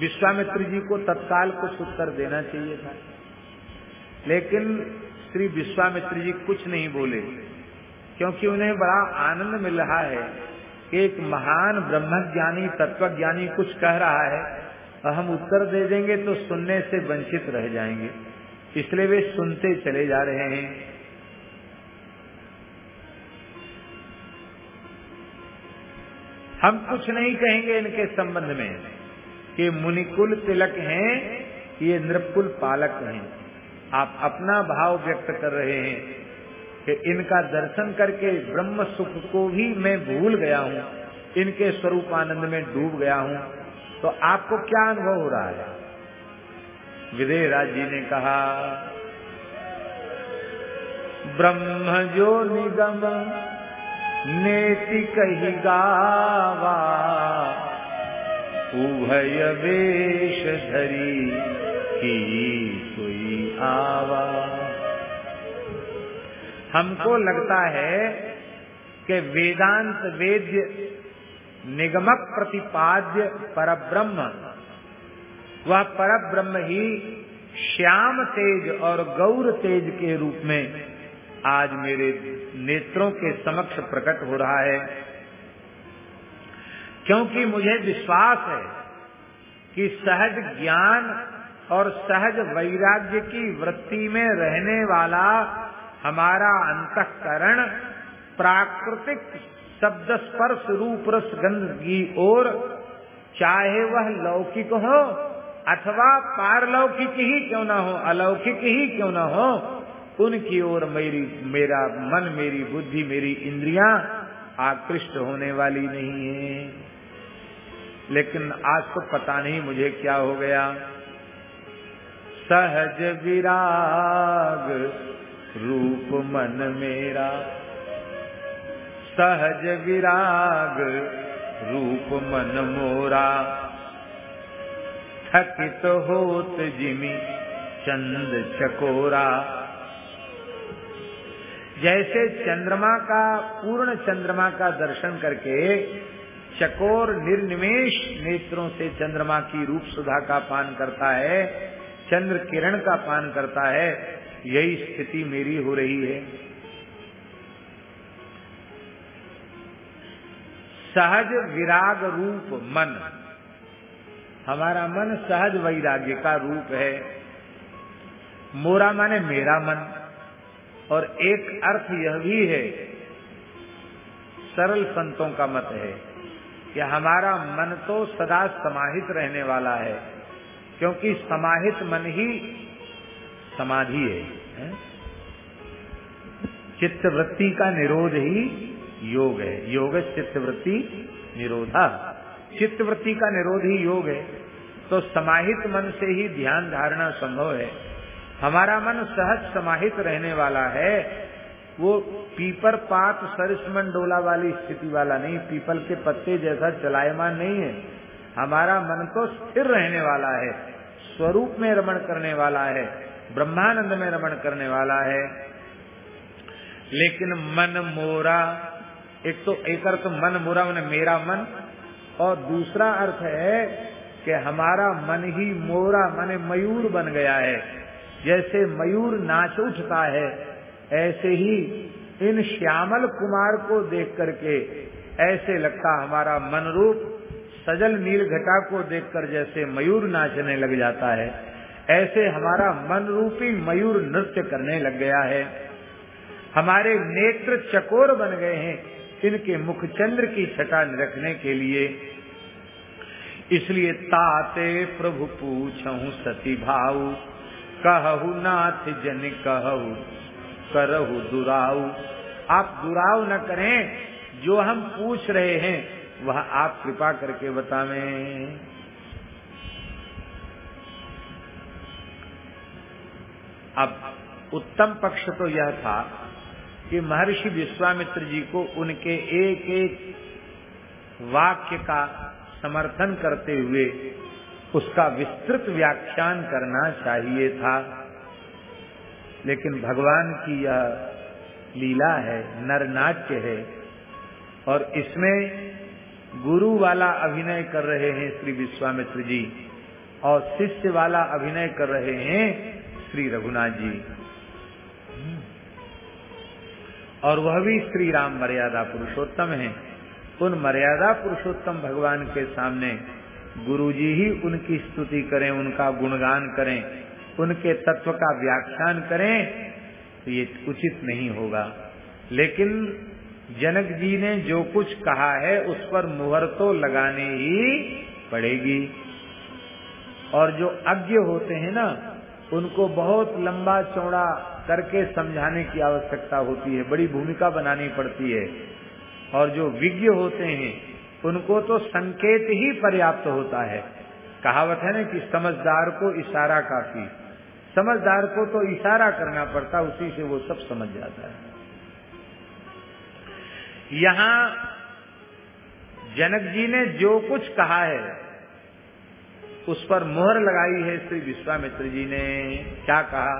विश्वामित्र जी को तत्काल कुछ उत्तर देना चाहिए था। लेकिन श्री विश्वामित्र जी कुछ नहीं बोले, क्योंकि उन्हें बड़ा आनंद मिल रहा है कि एक महान ब्रह्मज्ञानी, तत्वज्ञानी कुछ कह रहा है, और हम उत्तर दे देंगे तो सुनने से वंचित रह जाएँगे। इसलिए वे सुनते चले जा रहे हैं। हम कुछ नहीं कहेंगे इनके संबंध में कि मुनिकुल तिलक हैं, ये नृपुल पालक हैं। आप अपना भाव व्यक्त कर रहे हैं कि इनका दर्शन करके ब्रह्म सुख को भी मैं भूल गया हूँ, इनके स्वरूप आनंद में डूब गया हूँ तो आपको क्या अनुभव हो रहा है? विदेहराज जी ने कहा, ब्रह्म जो निगम नेति कही गावा, उभय वेश धरी की आवा हमको लगता है कि वेदांत वेद्य निगमक प्रतिपाद्य परब्रह्म। वह परब्रह्म ही श्याम तेज और गौर तेज के रूप में आज मेरे नेत्रों के समक्ष प्रकट हो रहा है। क्योंकि मुझे विश्वास है कि सहज ज्ञान और सहज वैराग्य की वृत्ति में रहने वाला हमारा अंतकरण प्राकृतिक शब्द स्पर्श रूप रस गंध की ओर, चाहे वह लौकिक हो अथवा पारलौकिक ही क्यों ना हो, अलौकिक ही क्यों ना हो, उनकी ओर मेरी, मेरा मन, मेरी बुद्धि, मेरी इंद्रियाँ आकृष्ट होने वाली नहीं है। लेकिन आज तो पता नहीं मुझे क्या हो गया। सहज विराग रूप मन मेरा। सहज विराग रूप मन मोरा। थकित होत जिमी चंद चकोरा। जैसे चंद्रमा का, पूर्ण चंद्रमा का दर्शन करके चकोर निर्निमेश नेत्रों से चंद्रमा की रूप सुधा का पान करता है चंद्र किरण का पान करता है, यही स्थिति मेरी हो रही है। सहज विराग रूप मन। हमारा मन सहज वैराग्य का रूप है। मोरा माने मेरा मन, और एक अर्थ यह भी है, सरल संतों का मत है कि हमारा मन तो सदा समाहित रहने वाला है। क्योंकि समाहित मन ही समाधि है, है? चित्त वृत्ति का निरोध ही योग है। योग चित्त वृत्ति निरोधा। चित्त वृत्ति का निरोध ही योग है। तो समाहित मन से ही ध्यान धारणा संभव है। हमारा मन सहज समाहित रहने वाला है। वो पीपर पात सरिस डोला वाली स्थिति वाला नहीं। पीपल के पत्ते जैसा चलायमान नहीं है। हमारा मन तो स्थिर रहने वाला है, स्वरूप में रमण करने वाला है, ब्रह्मानंद में रमण करने वाला है। लेकिन मन मोरा, एक तो एक अर्थ मन मोरा मैंने मेरा मन, और दूसरा अर्थ है कि हमारा मन ही मोरा, माने मयूर बन गया है। जैसे मयूर नाच उठता है, ऐसे ही इन श्यामल कुमार को देख करके ऐसे लगता हमारा मन रूप सजल नील घटा को देखकर जैसे मयूर नाचने लग जाता है, ऐसे हमारा मन रूपी मयूर नृत्य करने लग गया है। हमारे नेत्र चकोर बन गए हैं इनके मुख चंद्र की छटा रखने के लिए। इसलिए ताते प्रभु पूछहु सती भाऊ, कहु नाथ जन कहु, करहु दुराऊ। आप दुराव न करें, जो हम पूछ रहे हैं वह आप कृपा करके बतावें। अब उत्तम पक्ष तो यह था कि महर्षि विश्वामित्र जी को उनके एक एक वाक्य का समर्थन करते हुए उसका विस्तृत व्याख्यान करना चाहिए था। लेकिन भगवान की यह लीला है, नरनाट्य है, और इसमें गुरु वाला अभिनय कर रहे हैं श्री विश्वामित्र जी और शिष्य वाला अभिनय कर रहे हैं श्री रघुनाथ जी। और वह भी श्री राम मर्यादा पुरुषोत्तम है। उन मर्यादा पुरुषोत्तम भगवान के सामने गुरु जी ही उनकी स्तुति करें, उनका गुणगान करें, उनके तत्व का व्याख्यान करें तो ये उचित नहीं होगा। लेकिन जनक जी ने जो कुछ कहा है उस पर मुहर तो लगाने ही पड़ेगी। और जो अज्ञ होते हैं ना, उनको बहुत लंबा चौड़ा करके समझाने की आवश्यकता होती है, बड़ी भूमिका बनानी पड़ती है। और जो विज्ञ होते हैं, उनको तो संकेत ही पर्याप्त होता है। कहावत है ना कि समझदार को इशारा काफ़ी। समझदार को तो इशारा करना पड़ता, उसी से वो सब समझ जाता है। यहाँ जनक जी ने जो कुछ कहा है, उस पर मोहर लगाई है श्री विश्वामित्र जी ने। क्या कहा?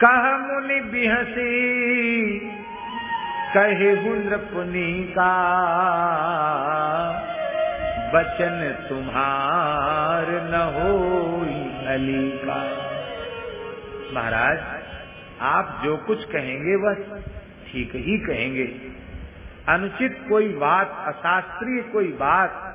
कह मुनि बिहसी, कहे हुन्द्र पुनि का बचन तुम्हार न हो अली का महाराज, आप जो कुछ कहेंगे वह ठीक ही कहेंगे। अनुचित कोई बात, अशास्त्रीय कोई बात,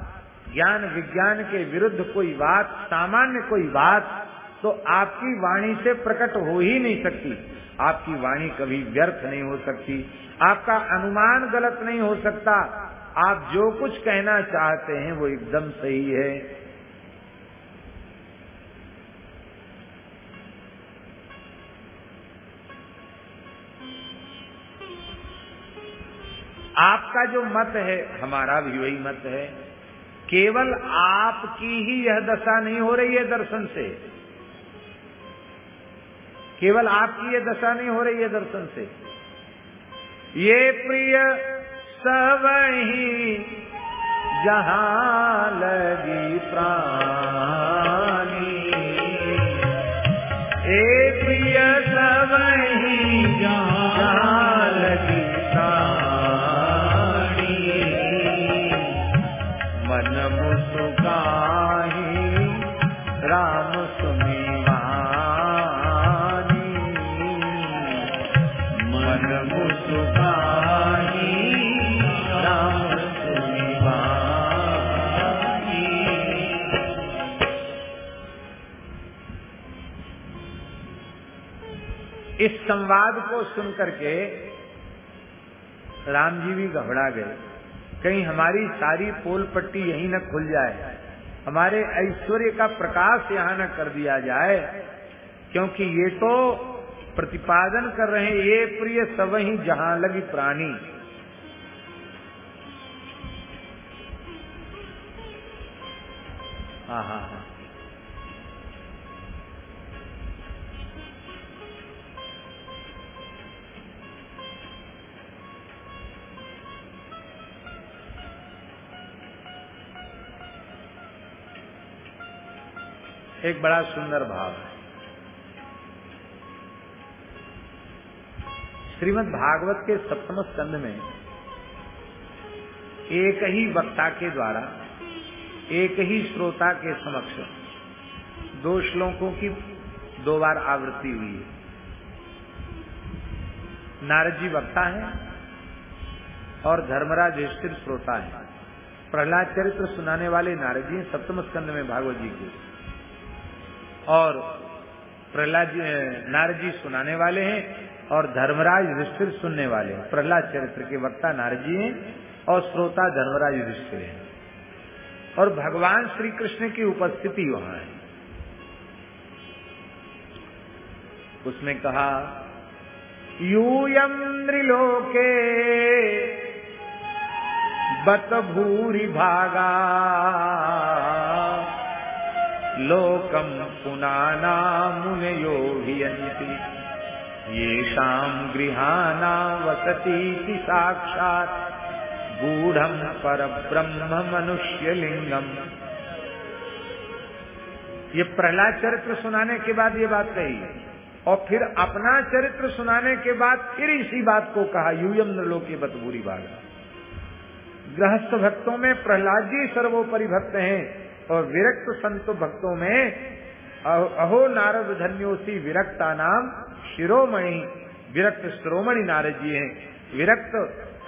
ज्ञान विज्ञान के विरुद्ध कोई बात, सामान्य कोई बात तो आपकी वाणी से प्रकट हो ही नहीं सकती। आपकी वाणी कभी व्यर्थ नहीं हो सकती। आपका अनुमान गलत नहीं हो सकता। आप जो कुछ कहना चाहते हैं, वो एकदम सही है। आपका जो मत है, हमारा भी वही मत है। केवल आपकी ही यह दशा नहीं हो रही है दर्शन से। केवल आपकी ये दशा नहीं हो रही है दर्शन से। ये प्रिय सब ही जहाँ लगी प्राणी। संवाद को सुनकर के राम जी भी घबरा गए। कहीं हमारी सारी पोल पट्टी यहीं न खुल जाए। हमारे ऐश्वर्य का प्रकाश यहाँ न कर दिया जाए, क्योंकि ये तो प्रतिपादन कर रहे हैं, ये प्रिय सब ही जहाँ लगी प्राणी। एक बड़ा सुंदर भाव है। श्रीमद् भागवत के सप्तम स्कंद में एक ही वक्ता के द्वारा, एक ही श्रोता के समक्ष दो श्लोकों की दो बार आवृत्ति हुई है। नारद जी वक्ता है और धर्मराज स्थिर श्रोता है। प्रहलाद चरित्र सुनाने वाले नारद जी सप्तम स्कंद में भागवत जी के। और प्रहलाद नारद जी सुनाने वाले हैं और धर्मराज युधिष्ठिर सुनने वाले हैं। प्रहलाद चरित्र के वक्ता नारद जी हैं और श्रोता धर्मराज युधिष्ठिर हैं। और भगवान श्री कृष्ण की उपस्थिति वहाँ है। उसने कहा यूयम त्रिलोके बत भूरी भागा लोकम पुनाना मुनयो भियन्ति येषाम गृहाना पर ब्रह्म मनुष्य लिंगम ये प्रहलाद चरित्र सुनाने के बाद ये बात कही। और फिर अपना चरित्र सुनाने के बाद फिर इसी बात को कहा यूयम नलोके बतबूरी बागा गृहस्थ भक्तों में प्रहलाद जी सर्वोपरि भक्त हैं। और विरक्त संत भक्तों में अहो नारद धन्योसी विरक्ता नाम शिरोमणि, विरक्त शिरोमणि नारद जी हैं। विरक्त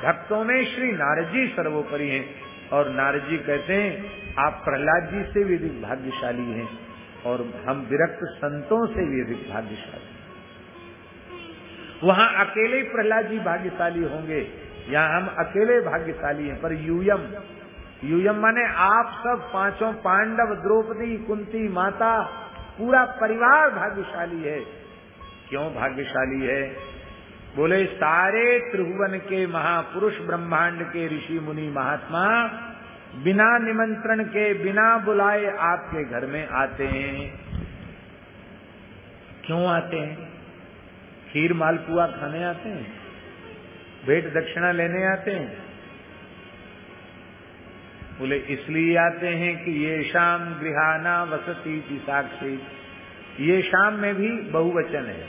भक्तों में श्री नारद जी सर्वोपरि हैं। और नारद जी कहते हैं, आप प्रहलाद जी से भी अधिक भाग्यशाली हैं और हम विरक्त संतों से भी अधिक भाग्यशाली वहाँ अकेले प्रहलाद जी भाग्यशाली होंगे यहाँ हम अकेले भाग्यशाली हैं, पर यूयम यूयम माने आप सब पाँचों पांडव, द्रौपदी, कुंती, माता, पूरा परिवार भाग्यशाली है। क्यों भाग्यशाली है? बोले, सारे त्रिभुवन के महापुरुष, ब्रह्मांड के ऋषि, मुनि, महात्मा, बिना निमंत्रण के, बिना बुलाए आपके घर में आते हैं। क्यों आते हैं? खीर मालपुआ खाने आते हैं? भेंट दक्षिणा लेने आते हैं? बोले, इसलिए आते हैं कि ये शाम गृहाना वसती की साक्षी। ये शाम में भी बहुवचन है।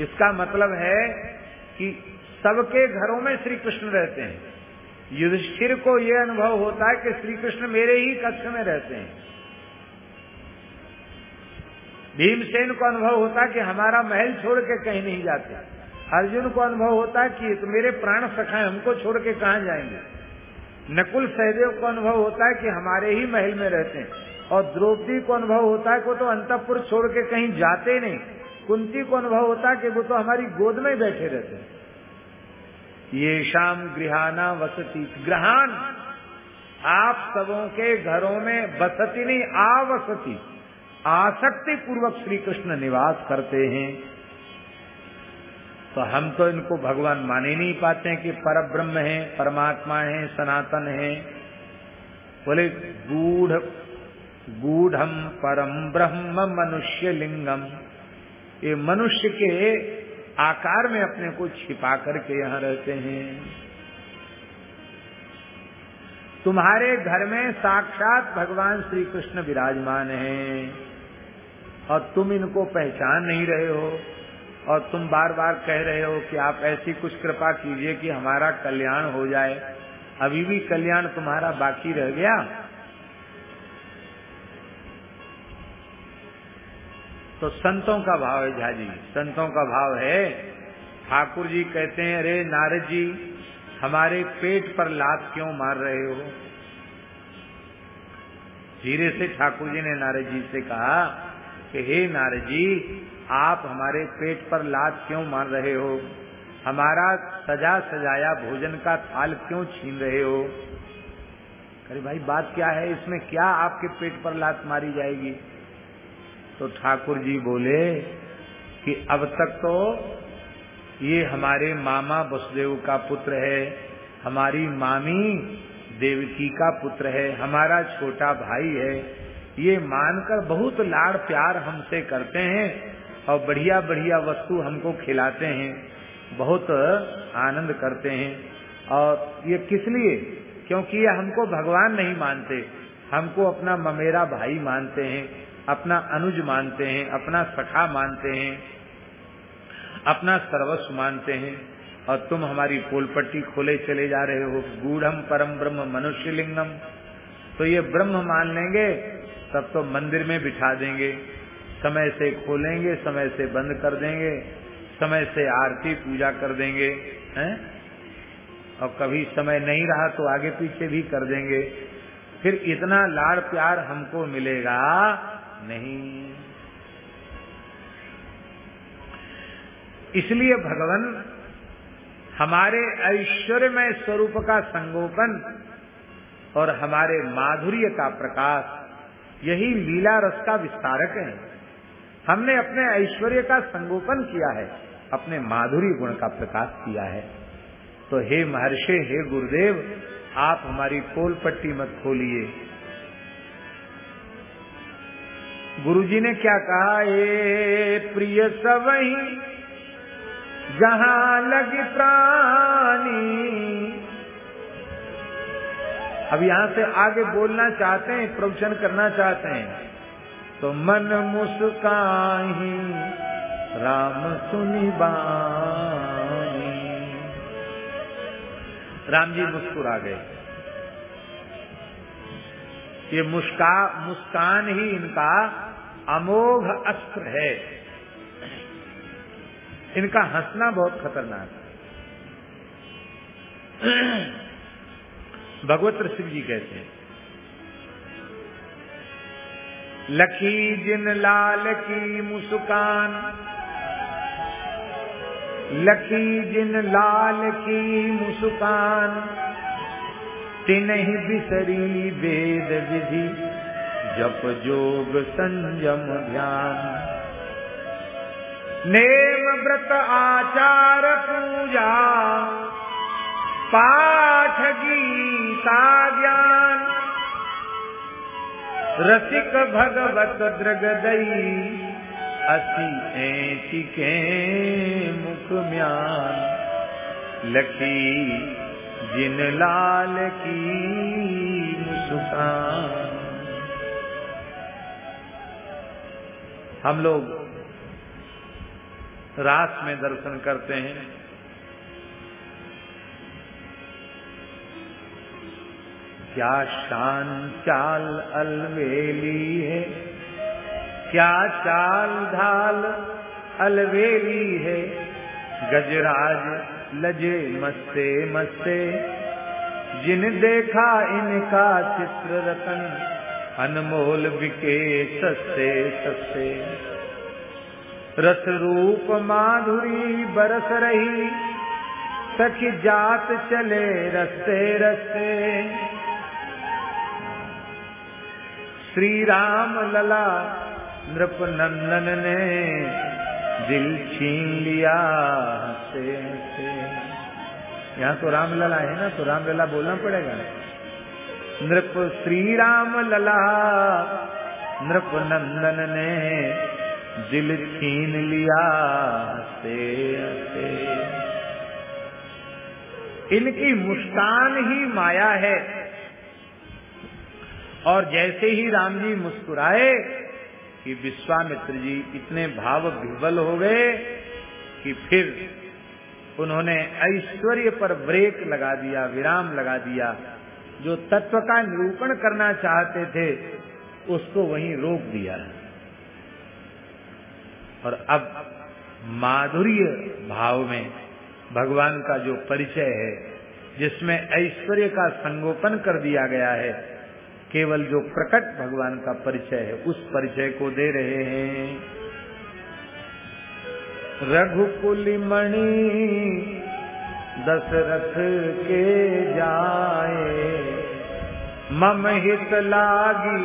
इसका मतलब है कि सबके घरों में श्री कृष्ण रहते हैं। युधिष्ठिर को यह अनुभव होता है कि श्री कृष्ण मेरे ही कक्ष में रहते हैं। भीमसेन को अनुभव होता है कि हमारा महल छोड़ के कहीं नहीं जाते। अर्जुन को अनुभव होता है कि तो मेरे प्राण सखाए हमको छोड़ के कहा जाएँगे? नकुल सहदेव को अनुभव होता है कि हमारे ही महल में रहते हैं। और द्रौपदी को अनुभव होता है कि तो अंतपुर छोड़ के कहीं जाते नहीं। कुंती को अनुभव होता है कि वो तो हमारी गोद में बैठे रहते हैं। ये शाम गृहाना वसती ग्रहान आप सबों के घरों में बसती नहीं, आवसती। आसक्ति पूर्वक श्री कृष्ण निवास करते हैं। तो हम तो इनको भगवान मान ही नहीं पाते हैं कि पर ब्रह्म है, परमात्मा है, सनातन है। बोले, गूढ़, गूढ़म परम ब्रह्म मनुष्य लिंगम। ये मनुष्य के आकार में अपने को छिपा करके यहाँ रहते हैं। तुम्हारे घर में साक्षात भगवान श्री कृष्ण विराजमान हैं और तुम इनको पहचान नहीं रहे हो। और तुम बार बार कह रहे हो कि आप ऐसी कुछ कृपा कीजिए कि हमारा कल्याण हो जाए। अभी भी कल्याण तुम्हारा बाकी रह गया। तो संतों का भाव है झाजी, संतों का भाव है। ठाकुर जी कहते हैं, अरे नारद जी, हमारे पेट पर लात क्यों मार रहे हो? धीरे से ठाकुर जी ने नारद जी से कहा कि, हे नारद जी आप हमारे पेट पर लात क्यों मार रहे हो? हमारा सजा सजाया भोजन का थाल क्यों छीन रहे हो? अरे भाई, बात क्या है? इसमें क्या आपके पेट पर लात मारी जाएगी? तो ठाकुर जी बोले कि अब तक तो ये हमारे मामा वसुदेव का पुत्र है, हमारी मामी देवकी का पुत्र है, हमारा छोटा भाई है। ये मानकर बहुत लाड़ प्यार हमसे करते हैं। और बढ़िया बढ़िया वस्तु हमको खिलाते हैं, बहुत आनंद करते हैं। और ये किस लिए? क्योंकि ये हमको भगवान नहीं मानते। हमको अपना ममेरा भाई मानते हैं, अपना अनुज मानते हैं, अपना सखा मानते हैं, अपना सर्वस्व मानते हैं। और तुम हमारी पोलपट्टी खोले चले जा रहे हो, गूढ़म परम ब्रह्म मनुष्य लिंगम। तो ये ब्रह्म मान लेंगे, तब तो मंदिर में बिठा देंगे। समय से खोलेंगे, समय से बंद कर देंगे, समय से आरती, पूजा कर देंगे, हैं? और कभी समय नहीं रहा तो आगे पीछे भी कर देंगे। फिर इतना लाड़ प्यार हमको मिलेगा नहीं। इसलिए भगवान, हमारे ऐश्वर्यमय स्वरूप का संगोपन और हमारे माधुर्य का प्रकाश, यही लीला रस का विस्तारक है। हमने अपने ऐश्वर्य का संगोपन किया है, अपने माधुरी गुण का प्रकाश किया है। तो हे महर्षि, हे गुरुदेव, आप हमारी पोल पट्टी मत खोलिए। गुरुजी ने क्या कहा? ए प्रिय सवही जहाँ लग प्राणी। अब यहाँ से आगे बोलना चाहते हैं, प्रवचन करना चाहते हैं। तो मन मुस्काही राम सुनी राम जी मुस्कुरा गए। ये मुस्का, मुस्कान ही इनका अमोघ अस्त्र है। इनका हंसना बहुत खतरनाक है। भगवत ऋषि जी कहते हैं लखी जिन लाल की मुस्कान, लखी जिन लाल की मुस्कान, तिनहि बिसरी वेद विधि, जप जोग संयम ध्यान। नेम व्रत आचार पूजा, पाठ गीता ज्ञान। रसिक भगवत दृगदई, असी ऐसी के मुख म्यान। लखी जिन लाल की मुस्कान। हम लोग रात में दर्शन करते हैं। क्या शान चाल अलवेली है? क्या चाल ढाल अलवेली है? गजराज लजे मस्ते मस्ते, जिन देखा इनका चित्र रतन, अनमोल बिके सस्ते सस्ते। रस रूप माधुरी बरस रही, सखी जात चले रस्ते रस्ते। श्री राम लला नृप नंदन ने दिल छीन लिया हंसे हंसे। यहाँ तो राम लला है ना तो राम लला बोलना पड़ेगा। नृप श्री राम लला नृप नंदन ने दिल छीन लिया हंसे हंसे। इनकी मुस्कान ही माया है। और जैसे ही राम जी मुस्कुराए कि विश्वामित्र जी इतने भाव विवल हो गए कि फिर उन्होंने ऐश्वर्य पर ब्रेक लगा दिया, विराम लगा दिया। जो तत्व का निरूपण करना चाहते थे, उसको वहीं रोक दिया। और अब माधुर्य भाव में भगवान का जो परिचय है, जिसमें ऐश्वर्य का संगोपन कर दिया गया है केवल जो प्रकट भगवान का परिचय है, उस परिचय को दे रहे हैं। रघुकुल मणि दशरथ के जाए, मम हित लागी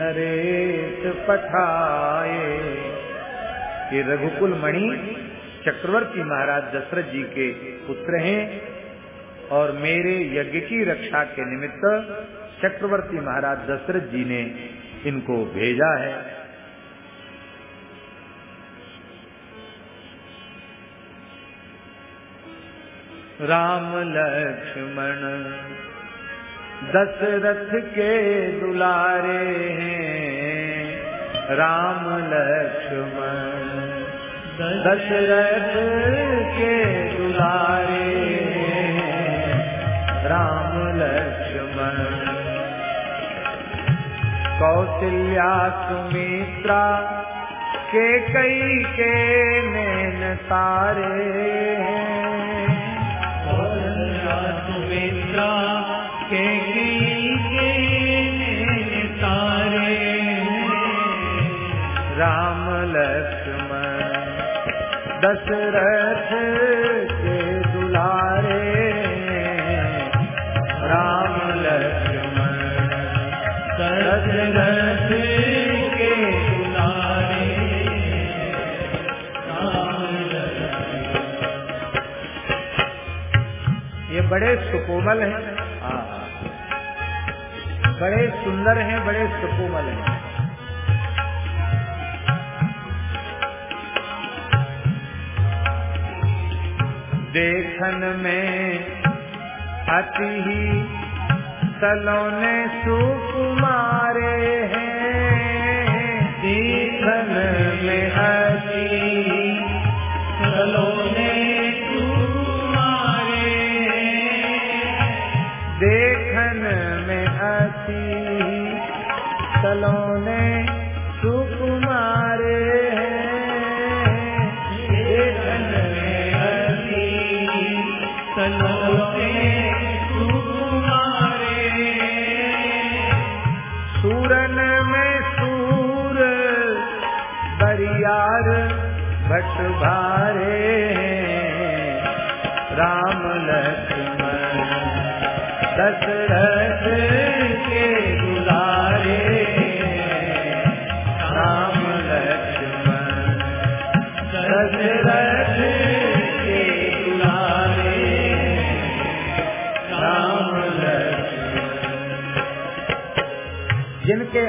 नरेश पठाए। ये रघुकुल मणि चक्रवर्ती महाराज दशरथ जी के पुत्र हैं और मेरे यज्ञ की रक्षा के निमित्त चक्रवर्ती महाराज दशरथ जी ने इनको भेजा है। राम लक्ष्मण, दशरथ के दुलारे हैं। राम लक्ष्मण, दशरथ के दुलारे कौशल्या सुमित्रा के कई के नैन तारे। हैं सुमित्रा के कई के तारे। राम लक्ष्मण दशरथ बड़े सुकोमल हैं। हाँ। बड़े सुंदर हैं बड़े सुकोमल हैं। देखन में अति ही सलोने सुकुमारे हैं। देखन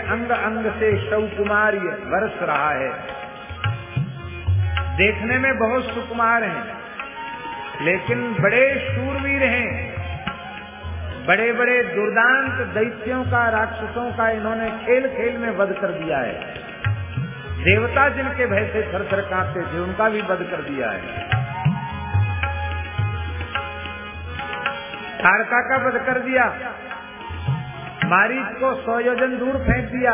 अंग अंग से शव कुमार्य बरस रहा है। देखने में बहुत सुकुमार हैं, लेकिन बड़े शूरवीर हैं। बड़े बड़े दुर्दांत दैत्यों का, राक्षसों का इन्होंने खेल खेल में वध कर दिया है। देवता जिनके भय से थर थर कांपते थे, उनका भी वध कर दिया है। तारका का वध कर दिया। मारीच को सौ योजन दूर फेंक दिया।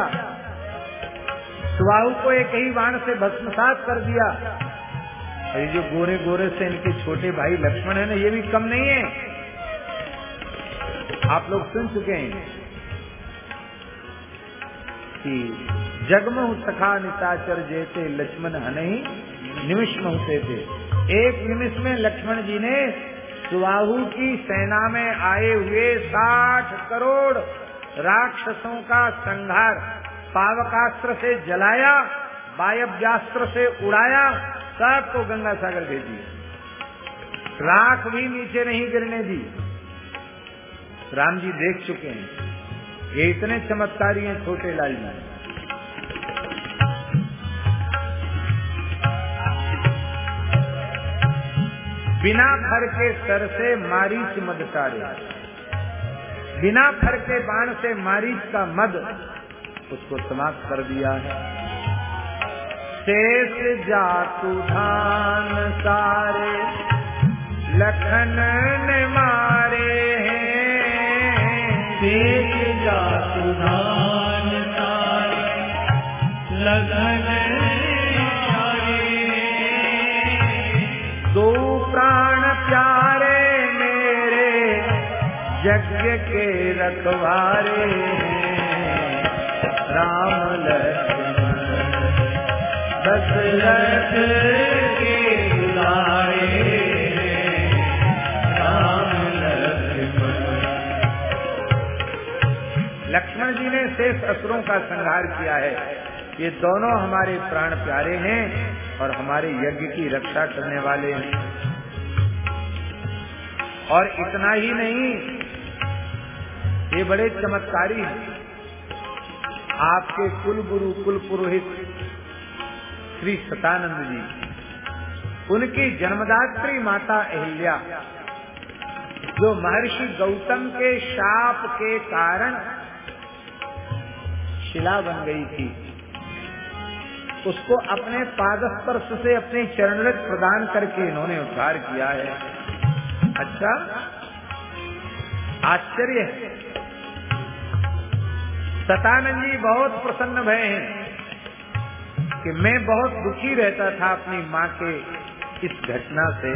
सुबाहु को एक ही बाण से भस्मसात कर दिया। ये जो गोरे गोरे से इनके छोटे भाई लक्ष्मण है ना, ये भी कम नहीं है। आप लोग सुन चुके हैं कि जगमहु सखा निशाचर जैसे लक्ष्मण हनही निमिष होते थे। एक निमिष में लक्ष्मण जी ने सुबाहु की सेना में आए हुए साठ करोड़ राक्षसों का संहार पावकास्त्र से जलाया, वायव्यास्त्र से उड़ाया सबको गंगा सागर भेजी। राख भी नीचे नहीं गिरने दी। राम जी देख चुके हैं। ये इतने चमत्कारी हैं, छोटे लाल जी। बिना फर के सर से मारीच मद तारे बिना फर के बाण से मारीच का मद उसको समाप्त कर दिया है। शेष जातु धान सारे, लखन ने मारे हैं। शेष जातु धान सारे लगन रखवारे राम लक्ष्मण राम लक्ष्मण जी ने शेष असुरों का संहार किया है। ये दोनों हमारे प्राण प्यारे हैं और हमारे यज्ञ की रक्षा करने वाले हैं। और इतना ही नहीं ये बड़े चमत्कारी हैं। आपके कुल गुरु कुल पुरोहित श्री सतानंद जी, उनकी जन्मदात्री माता अहिल्या, जो महर्षि गौतम के शाप के कारण शिला बन गई थी, उसको अपने पादस्पर्श से, अपने चरणरज प्रदान करके इन्होंने उद्धार किया है। अच्छा आश्चर्य है। सतानंद जी बहुत प्रसन्न भय हैं कि मैं बहुत दुखी रहता था अपनी माँ के इस घटना से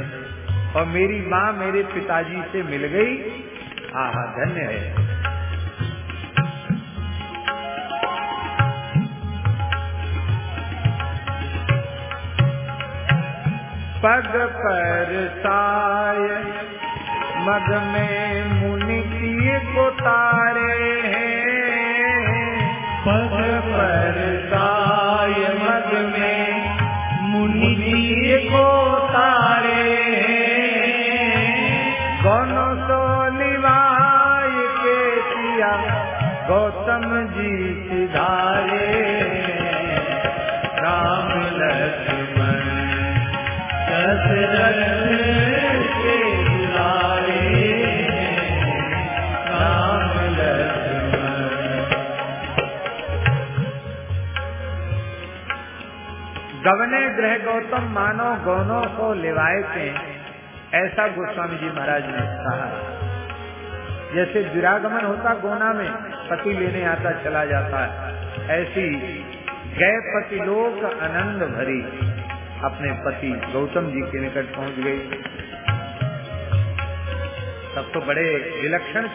और मेरी माँ मेरे पिताजी से मिल गई। आहा, धन्य है। पग पर साय मग में मुनि किए को तारे हैं। गवने ग्रह गौतम मानो गौनों को लिवाए थे। ऐसा गोस्वामी जी महाराज ने कहा। जैसे विरागमन होता गोना में, पति लेने आता चला जाता है। ऐसी गए पति लोक आनंद भरी अपने पति गौतम जी के निकट पहुँच गई। तब तो बड़े विलक्षण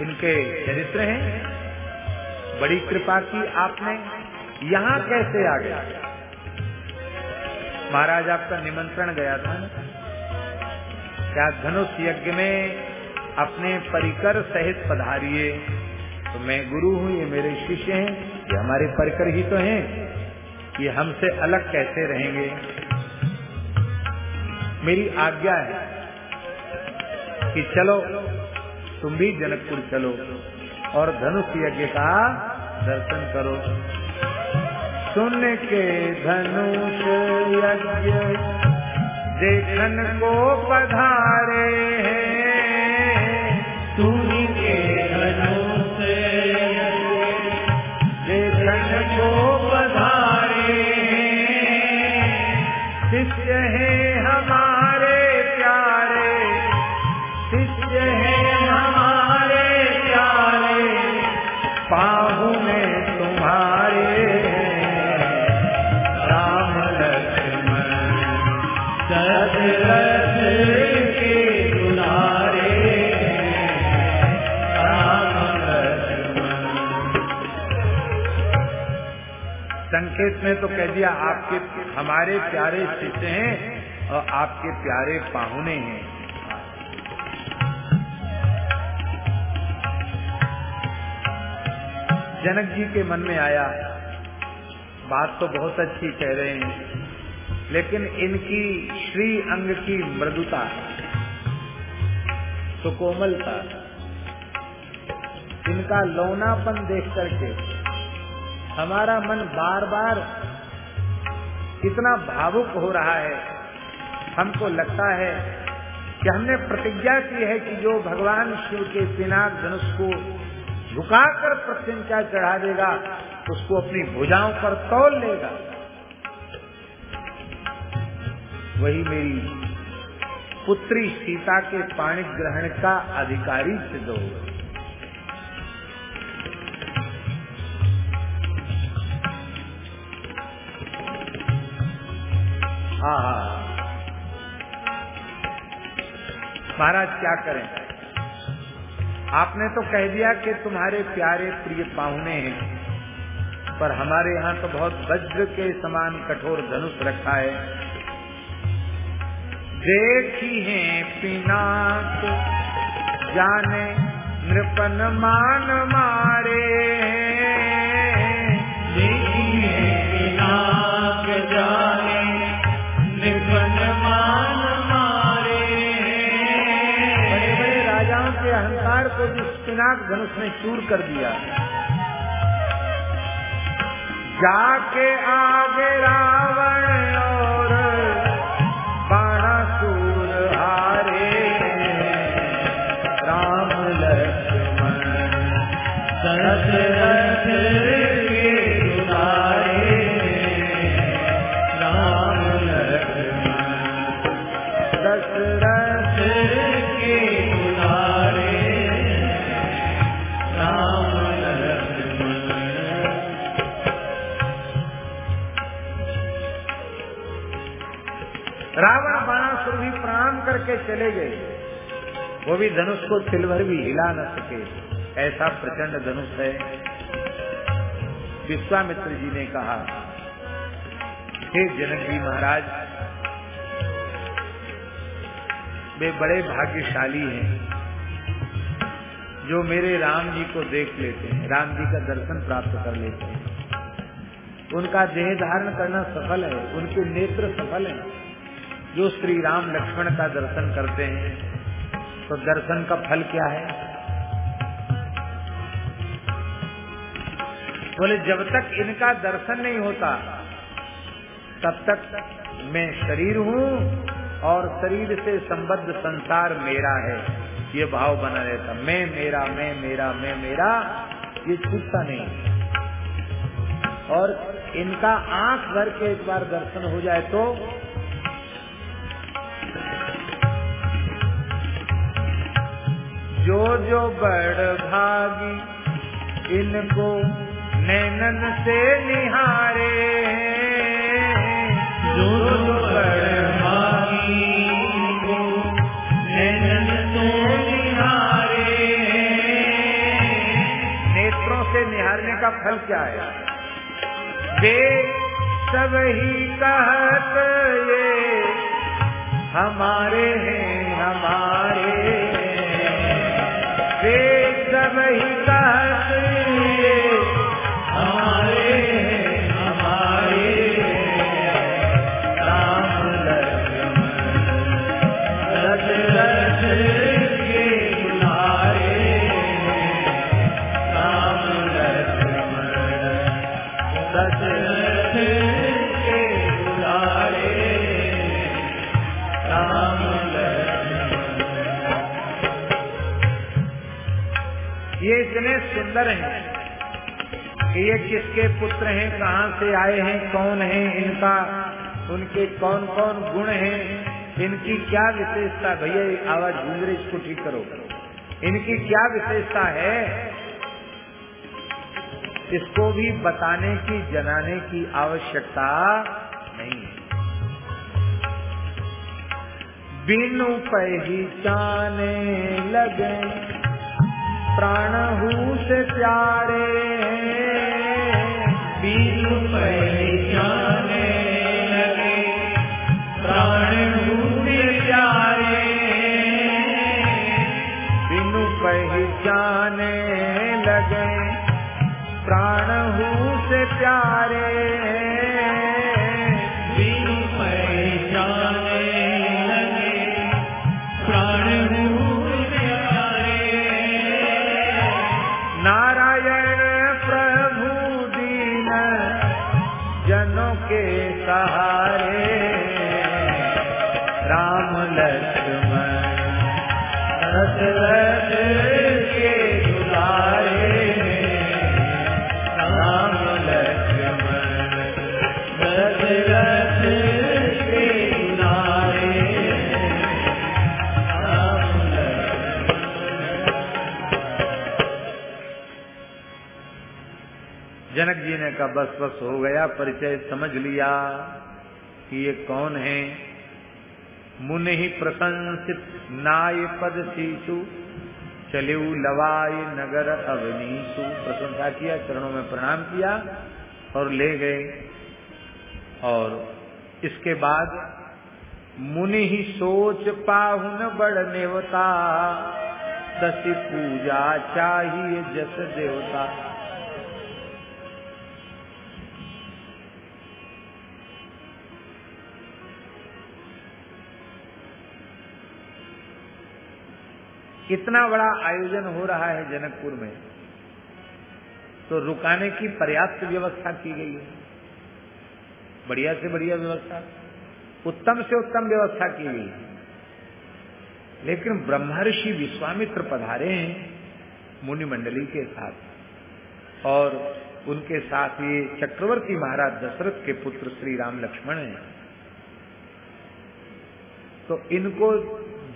इनके चरित्र हैं। बड़ी कृपा की आपने। यहाँ कैसे आ गया महाराज आपका निमंत्रण गया था। ना क्या धनुष यज्ञ में अपने परिकर सहित पधारिए? तो मैं गुरु हूँ, ये मेरे शिष्य हैं, ये हमारे परिकर ही तो हैं। ये हमसे अलग कैसे रहेंगे? मेरी आज्ञा है कि चलो, तुम भी जनकपुर चलो और धनुष यज्ञ का दर्शन करो। सुन के धनुष यज्ञ देखन को पधारे हैं। में तो कह दिया, आपके हमारे प्यारे शिष्य हैं और आपके प्यारे पाहुने हैं। जनक जी के मन में आया, बात तो बहुत अच्छी कह रहे हैं, लेकिन इनकी श्री अंग की मृदुता, सुकोमलता, इनका लौनापन देख करके हमारा मन बार बार इतना भावुक हो रहा है। हमको लगता है कि हमने प्रतिज्ञा की है कि जो भगवान शिव के पिनाक धनुष को झुकाकर प्रत्यंचा चढ़ा देगा, उसको अपनी भुजाओं पर तौल लेगा। वही मेरी पुत्री सीता के पाणी ग्रहण का अधिकारी सिद्ध होगा हाँ हाँ। महाराज, क्या करें? आपने तो कह दिया कि तुम्हारे प्यारे प्रिय पाहुने हैं, पर हमारे यहाँ तो बहुत वज्र के समान कठोर धनुष रखा है। देखी है पिनाक, जाने नृपन मान मारे देखिए पिनाक धनुष ने चूर कर दिया। जाके आगे रावण के चले गए। वो भी धनुष को सिल्वर भी हिला न सके। ऐसा प्रचंड धनुष है। विश्वामित्र जी ने कहा, हे जनक जी महाराज, वे बड़े भाग्यशाली हैं, जो मेरे राम जी को देख लेते हैं, राम जी का दर्शन प्राप्त कर लेते हैं। उनका देह धारण करना सफल है, उनके नेत्र सफल है। जो श्री राम लक्ष्मण का दर्शन करते हैं तो दर्शन का फल क्या है? बोले, जब तक इनका दर्शन नहीं होता, तब तक मैं शरीर हूँ और शरीर से संबद्ध संसार मेरा है। ये भाव बना रहता, मैं मेरा मैं मेरा मैं मेरा, ये छूटता नहीं। और इनका आँख भर के एक बार दर्शन हो जाए तो जो जो बड़ भागी, इनको नैनन से निहारे जो जो बड़ भागी, इनको नैनन से निहारे नेत्रों से निहारने का फल क्या है? वे सब ही कहत ये, हमारे हैं, हमारे सुंदर हैं। कि ये किसके पुत्र हैं, कहाँ से आए हैं, कौन है इनका, उनके कौन कौन गुण हैं, इनकी क्या विशेषता? भैया आवाज़ गूंज रही इसको ठीक करो। इनकी क्या विशेषता है? इसको भी बताने की, जनाने की आवश्यकता नहीं है। बिनु पहचाने लगे प्राण से प्यारे। बीनु पहचाने लगे। प्राण भूमि प्यारे बिनु पहचाने लगे प्राण से प्यारे। बस बस हो गया, परिचय समझ लिया कि ये कौन है। मुनि ही प्रशंसित नाय पद शीशु चले लवाय नगर अवनीशु प्रशंसा किया, चरणों में प्रणाम किया और ले गए। और इसके बाद मुनि ही सोच पाहुन बड़ नेवता, दसी पूजा चाहिए जस देवता। कितना बड़ा आयोजन हो रहा है जनकपुर में तो रुकाने की पर्याप्त व्यवस्था की गई है। बढ़िया से बढ़िया व्यवस्था, उत्तम से उत्तम व्यवस्था की गई है। लेकिन ब्रह्मर्षि विश्वामित्र पधारे हैं मुनि मंडली के साथ, और उनके साथ ये चक्रवर्ती महाराज दशरथ के पुत्र श्री राम लक्ष्मण हैं। तो इनको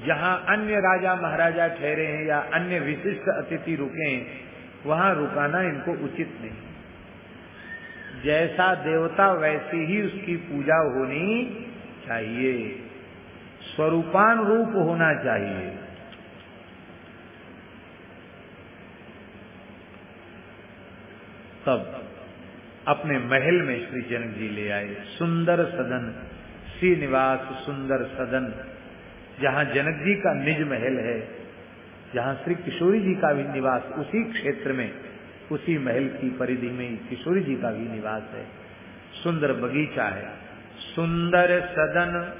जहाँ अन्य राजा महाराजा ठहरे हैं या अन्य विशिष्ट अतिथि रुके हैं, वहाँ रुकाना इनको उचित नहीं। जैसा देवता वैसी ही उसकी पूजा होनी चाहिए। स्वरूपान रूप होना चाहिए। तब अपने महल में श्री जनक जी ले आए। सुंदर सदन, श्रीनिवास सुंदर सदन। जहाँ जनक जी का निज महल है, जहाँ श्री किशोरी जी का भी निवास उसी क्षेत्र में, उसी महल की परिधि में किशोरी जी का भी निवास है। सुंदर बगीचा है। सुंदर सदन,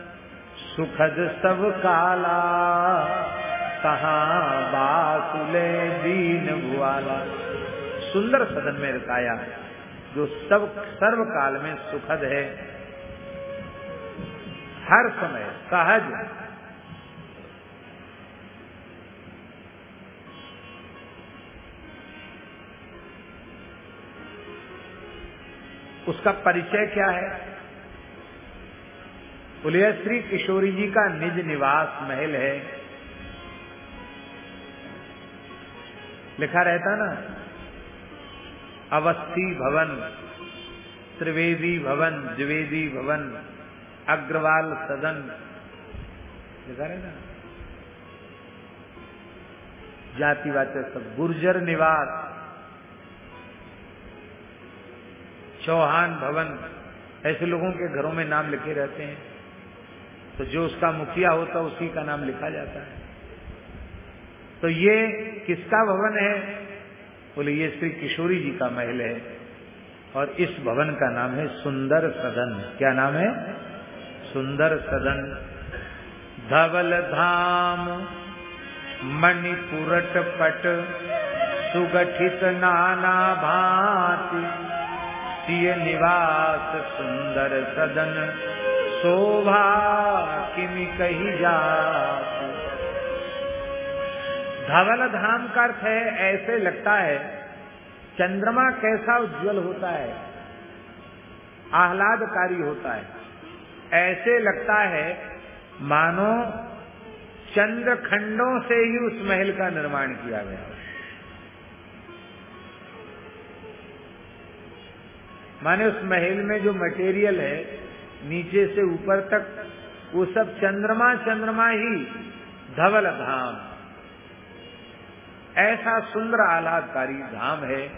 सुखद सब काला, कहा बासुले दीन भुआला सुंदर सदन में रखाया जो सब सर्व काल में सुखद है। हर समय सहज उसका परिचय क्या है? बोलिए, श्री किशोरी जी का निज निवास महल है। लिखा रहता ना, अवस्थी भवन, त्रिवेदी भवन, द्विवेदी भवन, अग्रवाल सदन। लिखा रहता जातिवाचक सब, गुर्जर निवास। चौहान भवन, ऐसे लोगों के घरों में नाम लिखे रहते हैं। तो जो उसका मुखिया होता है उसी का नाम लिखा जाता है। तो ये किसका भवन है? बोले, ये श्री किशोरी जी का महल है। और इस भवन का नाम है सुंदर सदन। क्या नाम है? सुंदर सदन। धवल धाम, मणिपुरट पट, सुगठित नाना भांति। सिय निवास सुंदर सदन, शोभा किमि कही जात। धवल धाम का अर्थ है, ऐसे लगता है, चंद्रमा कैसा उज्जवल होता है, आह्लादकारी होता है। ऐसे लगता है, मानो चंद्र खंडों से ही उस महल का निर्माण किया गया। माने उस महल में जो मटेरियल है, नीचे से ऊपर तक, वो सब चंद्रमा चंद्रमा ही, धवल धाम। ऐसा सुंदर आह्लादकारी धाम है,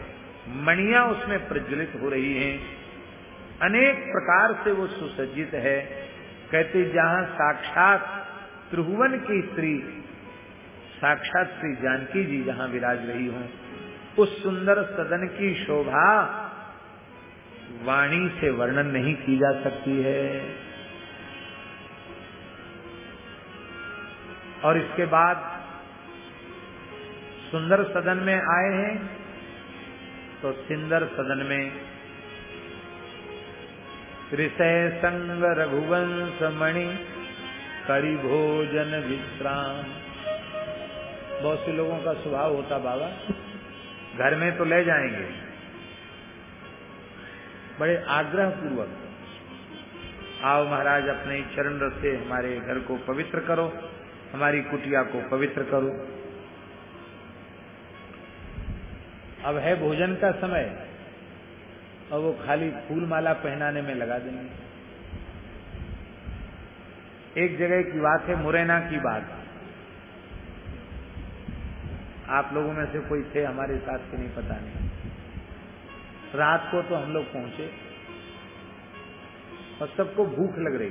मणिया उसमें प्रज्वलित हो रही हैं। अनेक प्रकार से वो सुसज्जित है। कहते जहाँ साक्षात त्रिभुवन की स्त्री, साक्षात श्री जानकी जी जहाँ विराज रही हों, उस सुंदर सदन की शोभा वाणी से वर्णन नहीं की जा सकती है। और इसके बाद सुंदर सदन में आए हैं तो सुंदर सदन में ऋषय संग रघुवंश मणि करी भोजन विश्राम। बहुत से लोगों का स्वभाव होता बाबा, घर में तो ले जाएँगे। बड़े आग्रह पूर्वक आओ महाराज, अपने चरण रस से हमारे घर को पवित्र करो, हमारी कुटिया को पवित्र करो। अब है भोजन का समय, और वो खाली फूल माला पहनाने में लगा देंगे। एक जगह की बात है, मुरैना की बात। आप लोगों में से कोई थे, हमारे साथ के नहीं, पता नहीं। रात को तो हम लोग पहुँचे और सबको भूख लग रही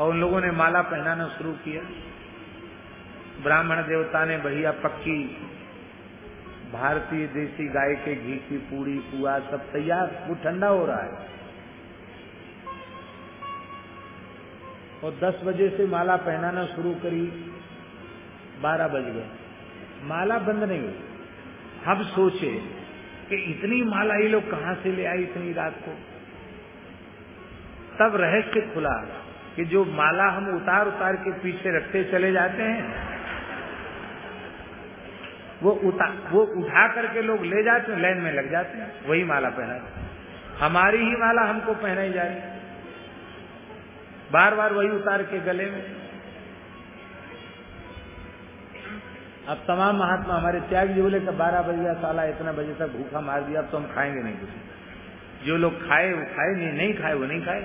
और उन लोगों ने माला पहनाना शुरू किया। ब्राह्मण देवता ने भैया पक्की, भारतीय देसी गाय के घी की पूड़ी, पुआ सब तैयार, वो ठंडा हो रहा है। और 10 बजे से माला पहनाना शुरू करी 12 बज गए। माला बंद नहीं हुई। हम सोचे कि इतनी माला ये लोग कहाँ से ले आई इतनी रात को? तब रहस्य खुला कि जो माला हम उतार उतार के पीछे रखते चले जाते हैं, वो उता, वो उठा करके लोग ले जाते हैं, लाइन में लग जाते हैं, वही माला पहना हमारी ही माला हमको पहनाई जा रही बार बार वही उतार के गले में। अब तमाम महात्मा हमारे त्याग जी बोले बारह बजे गया साला इतना बजे तक भूखा मार दिया, अब तो हम खाएँगे नहीं कुछ। जो लोग खाए, वो खाए, नहीं नहीं खाए, वो नहीं खाए।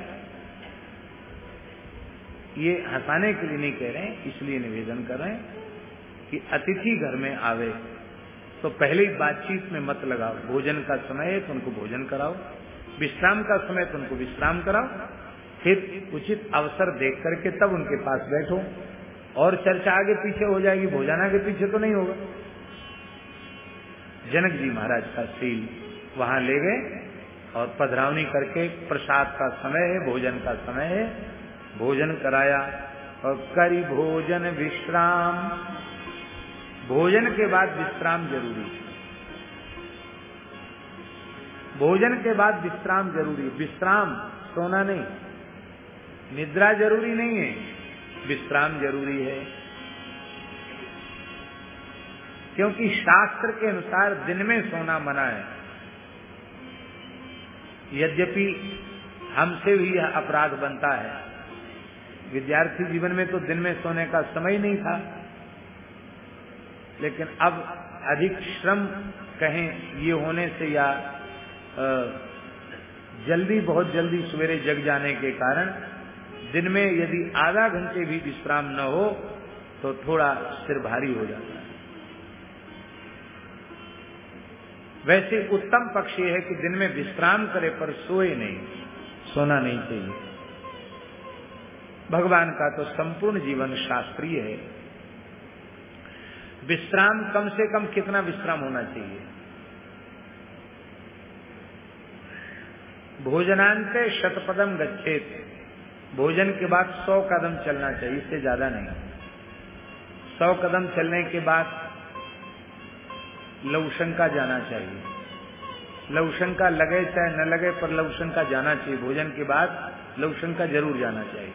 ये हंसाने के लिए नहीं कह रहे हैं, इसलिए निवेदन कर रहे हैं कि अतिथि घर में आवे तो पहले ही बातचीत में मत लगाओ। भोजन का समय है तो उनको भोजन कराओ। विश्राम का समय तो उनको विश्राम कराओ। फिर उचित अवसर देख करके तब उनके पास बैठो। और चर्चा आगे पीछे हो जाएगी, भोजन आगे पीछे तो नहीं होगा। जनक जी महाराज का सील वहाँ ले गए और पधरावनी करके प्रसाद का समय है, भोजन का समय है। भोजन कराया और करी भोजन विश्राम। भोजन के बाद विश्राम ज़रूरी भोजन के बाद विश्राम ज़रूरी विश्राम सोना नहीं। निद्रा ज़रूरी नहीं है। विश्राम ज़रूरी है। क्योंकि शास्त्र के अनुसार दिन में सोना मना है। यद्यपि हमसे भी यह अपराध बनता है। विद्यार्थी जीवन में तो दिन में सोने का समय नहीं था। लेकिन अब अधिक श्रम कहें ये होने से या जल्दी, बहुत जल्दी सवेरे जग जाने के कारण दिन में यदि आधा घंटे भी विश्राम न हो तो थोड़ा सिर भारी हो जाता है। वैसे उत्तम पक्ष यह है कि दिन में विश्राम करे पर सोए नहीं, सोना नहीं चाहिए। भगवान का तो संपूर्ण जीवन शास्त्रीय है। विश्राम कम से कम कितना विश्राम होना चाहिए? भोजनांत शतपदम गच्छेत। भोजन के बाद सौ कदम चलना चाहिए, इससे ज़्यादा नहीं। सौ कदम चलने के बाद लवशंका जाना चाहिए। लवशंका लगे चाहे न लगे, पर लवशंका जाना चाहिए। भोजन के बाद लवशंका ज़रूर जाना चाहिए।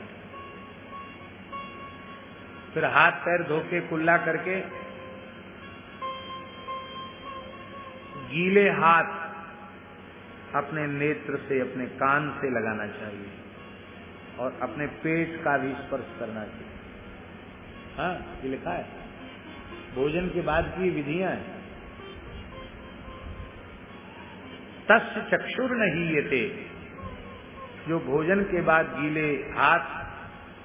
फिर हाथ पैर धो के कुल्ला करके गीले हाथ अपने नेत्र से, अपने कान से लगाना चाहिए। और अपने पेट का भी स्पर्श करना चाहिए। हाँ ये लिखा है। भोजन के बाद की विधियाँ हैं। तस् चक्षुर नहीं ये थे जो भोजन के बाद गीले हाथ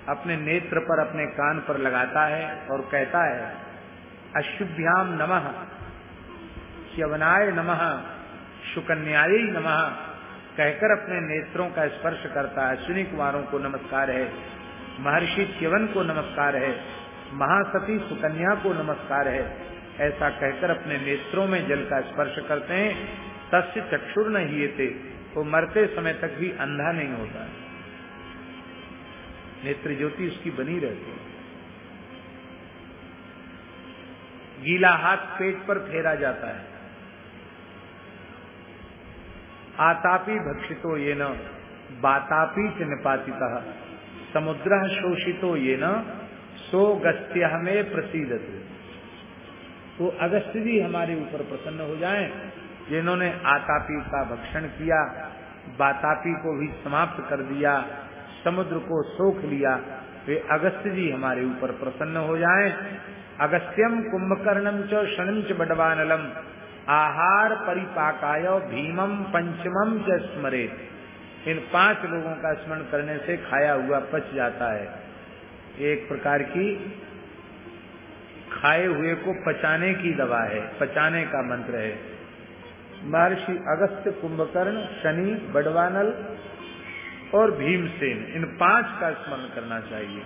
अपने नेत्र पर, अपने कान पर लगाता है और कहता है अशुभ्याम नमः, श्यवनाय नमः सुकन्याय नमः कहकर अपने नेत्रों का स्पर्श करता है। अश्विनी कुमारों को नमस्कार है। महर्षि च्यवन को नमस्कार है। महासती सुकन्या को नमस्कार है। ऐसा कहकर अपने नेत्रों में जल का स्पर्श करते हैं। तस्य चक्षुर नहीं थे वो मरते समय तक भी अंधा नहीं होता। नेत्र ज्योति उसकी बनी रहती है। गीला हाथ पेट पर फेरा जाता है। आतापी भक्षितो ये न बातापी च निपातिता। समुद्र शोषितो ये न सो गस्त्य हमें प्रसिद्ध तो अगस्त जी हमारे ऊपर प्रसन्न हो जाएँ, जिन्होंने आतापी का भक्षण किया, बातापी को भी समाप्त कर दिया, समुद्र को सोख लिया, वे अगस्त जी हमारे ऊपर प्रसन्न हो जाएँ। अगस्त्यम कुंभकर्णम च बडवानलम आहार परिपाकाय भीमम पंचमम च स्मरेत। इन पाँच लोगों का स्मरण करने से खाया हुआ पच जाता है। एक प्रकार की खाए हुए को पचाने की दवा है, पचाने का मंत्र है। महर्षि अगस्त कुंभकर्ण, शनि, बडवानल और भीमसेन, इन पाँच का स्मरण करना चाहिए।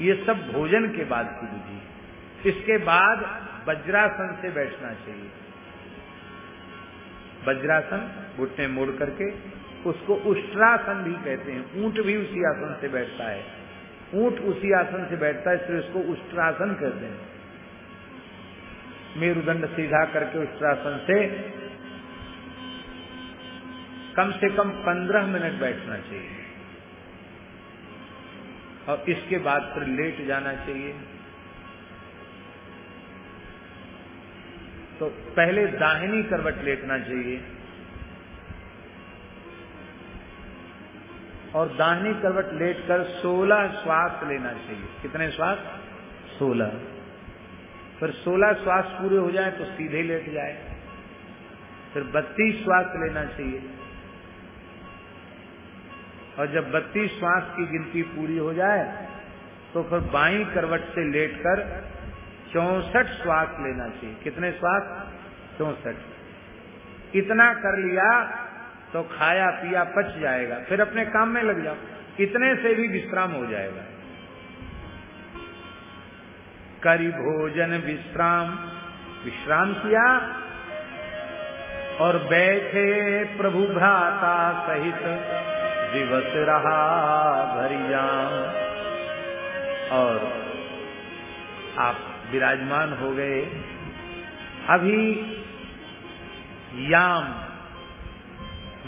ये सब भोजन के बाद की विधि। इसके बाद वज्रासन से बैठना चाहिए। वज्रासन, घुटने मोड़ करके उसको उष्ट्रासन भी कहते हैं। ऊँट भी उसी आसन से बैठता है। ऊँट उसी आसन से बैठता है, इसलिए उसको उष्ट्रासन कहते हैं। मेरुदंड सीधा करके उष्ट्रासन से कम से कम पंद्रह मिनट बैठना चाहिए। और इसके बाद फिर लेट जाना चाहिए। तो पहले दाहिनी करवट लेटना चाहिए। और दाहिनी करवट लेटकर 16 श्वास लेना चाहिए। कितने श्वास? 16 फिर 16 श्वास पूरे हो जाए तो सीधे लेट जाए। फिर 32 श्वास लेना चाहिए। और जब 32 श्वास की गिनती पूरी हो जाए तो फिर बाई करवट से लेटकर चौसठ श्वास लेना चाहिए। कितने श्वास? चौसठ। इतना कर लिया तो खाया पिया पच जाएगा, फिर अपने काम में लग जाओ। इतने से भी विश्राम हो जाएगा। करी भोजन, विश्राम। विश्राम किया और बैठे प्रभु भ्राता सहित दिवस रहा भरियाम और आप विराजमान हो गए। अभी याम,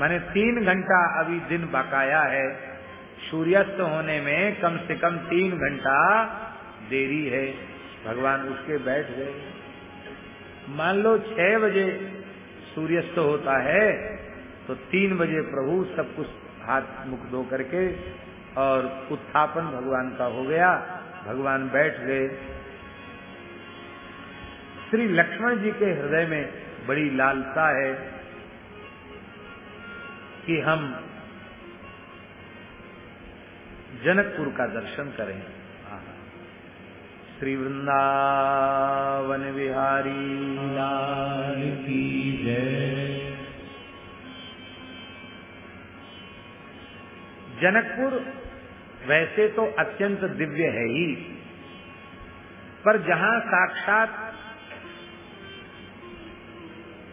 माने तीन घंटा अभी दिन बकाया है। सूर्यास्त होने में कम से कम तीन घंटा देरी है। भगवान उसके बैठ गए। मान लो छह बजे सूर्यास्त होता है तो तीन बजे प्रभु सब कुछ हाथ मुख धो करके और उत्थापन भगवान का हो गया। भगवान बैठ गए। श्री लक्ष्मण जी के हृदय में बड़ी लालसा है कि हम जनकपुर का दर्शन करें। श्री वृंदावन विहारी लाल की जय। जनकपुर वैसे तो अत्यंत दिव्य है ही पर जहाँ साक्षात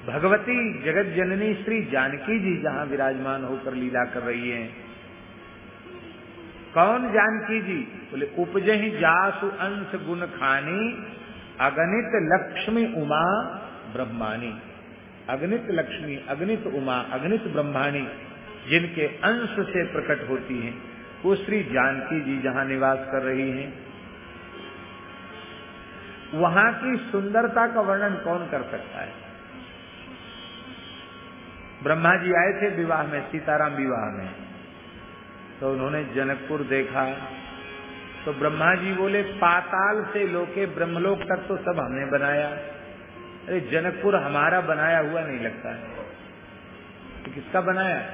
भगवती जगत जननी श्री जानकी जी जहाँ विराजमान होकर लीला कर रही हैं। कौन जानकी जी? बोले, उपजहि जासु अंश गुण खानी, अगणित लक्ष्मी उमा ब्रह्मानी। अगणित लक्ष्मी, अगणित उमा, अगणित ब्रह्माणी जिनके अंश से प्रकट होती हैं, वो श्री जानकी जी जहाँ निवास कर रही हैं। वहाँ की सुंदरता का वर्णन कौन कर सकता है? ब्रह्मा जी आए थे विवाह में, सीताराम विवाह में। तो उन्होंने जनकपुर देखा। तो ब्रह्मा जी बोले, पाताल से लोके ब्रह्मलोक तक तो सब हमने बनाया। अरे, जनकपुर हमारा बनाया हुआ नहीं लगता है। तो किसका बनाया?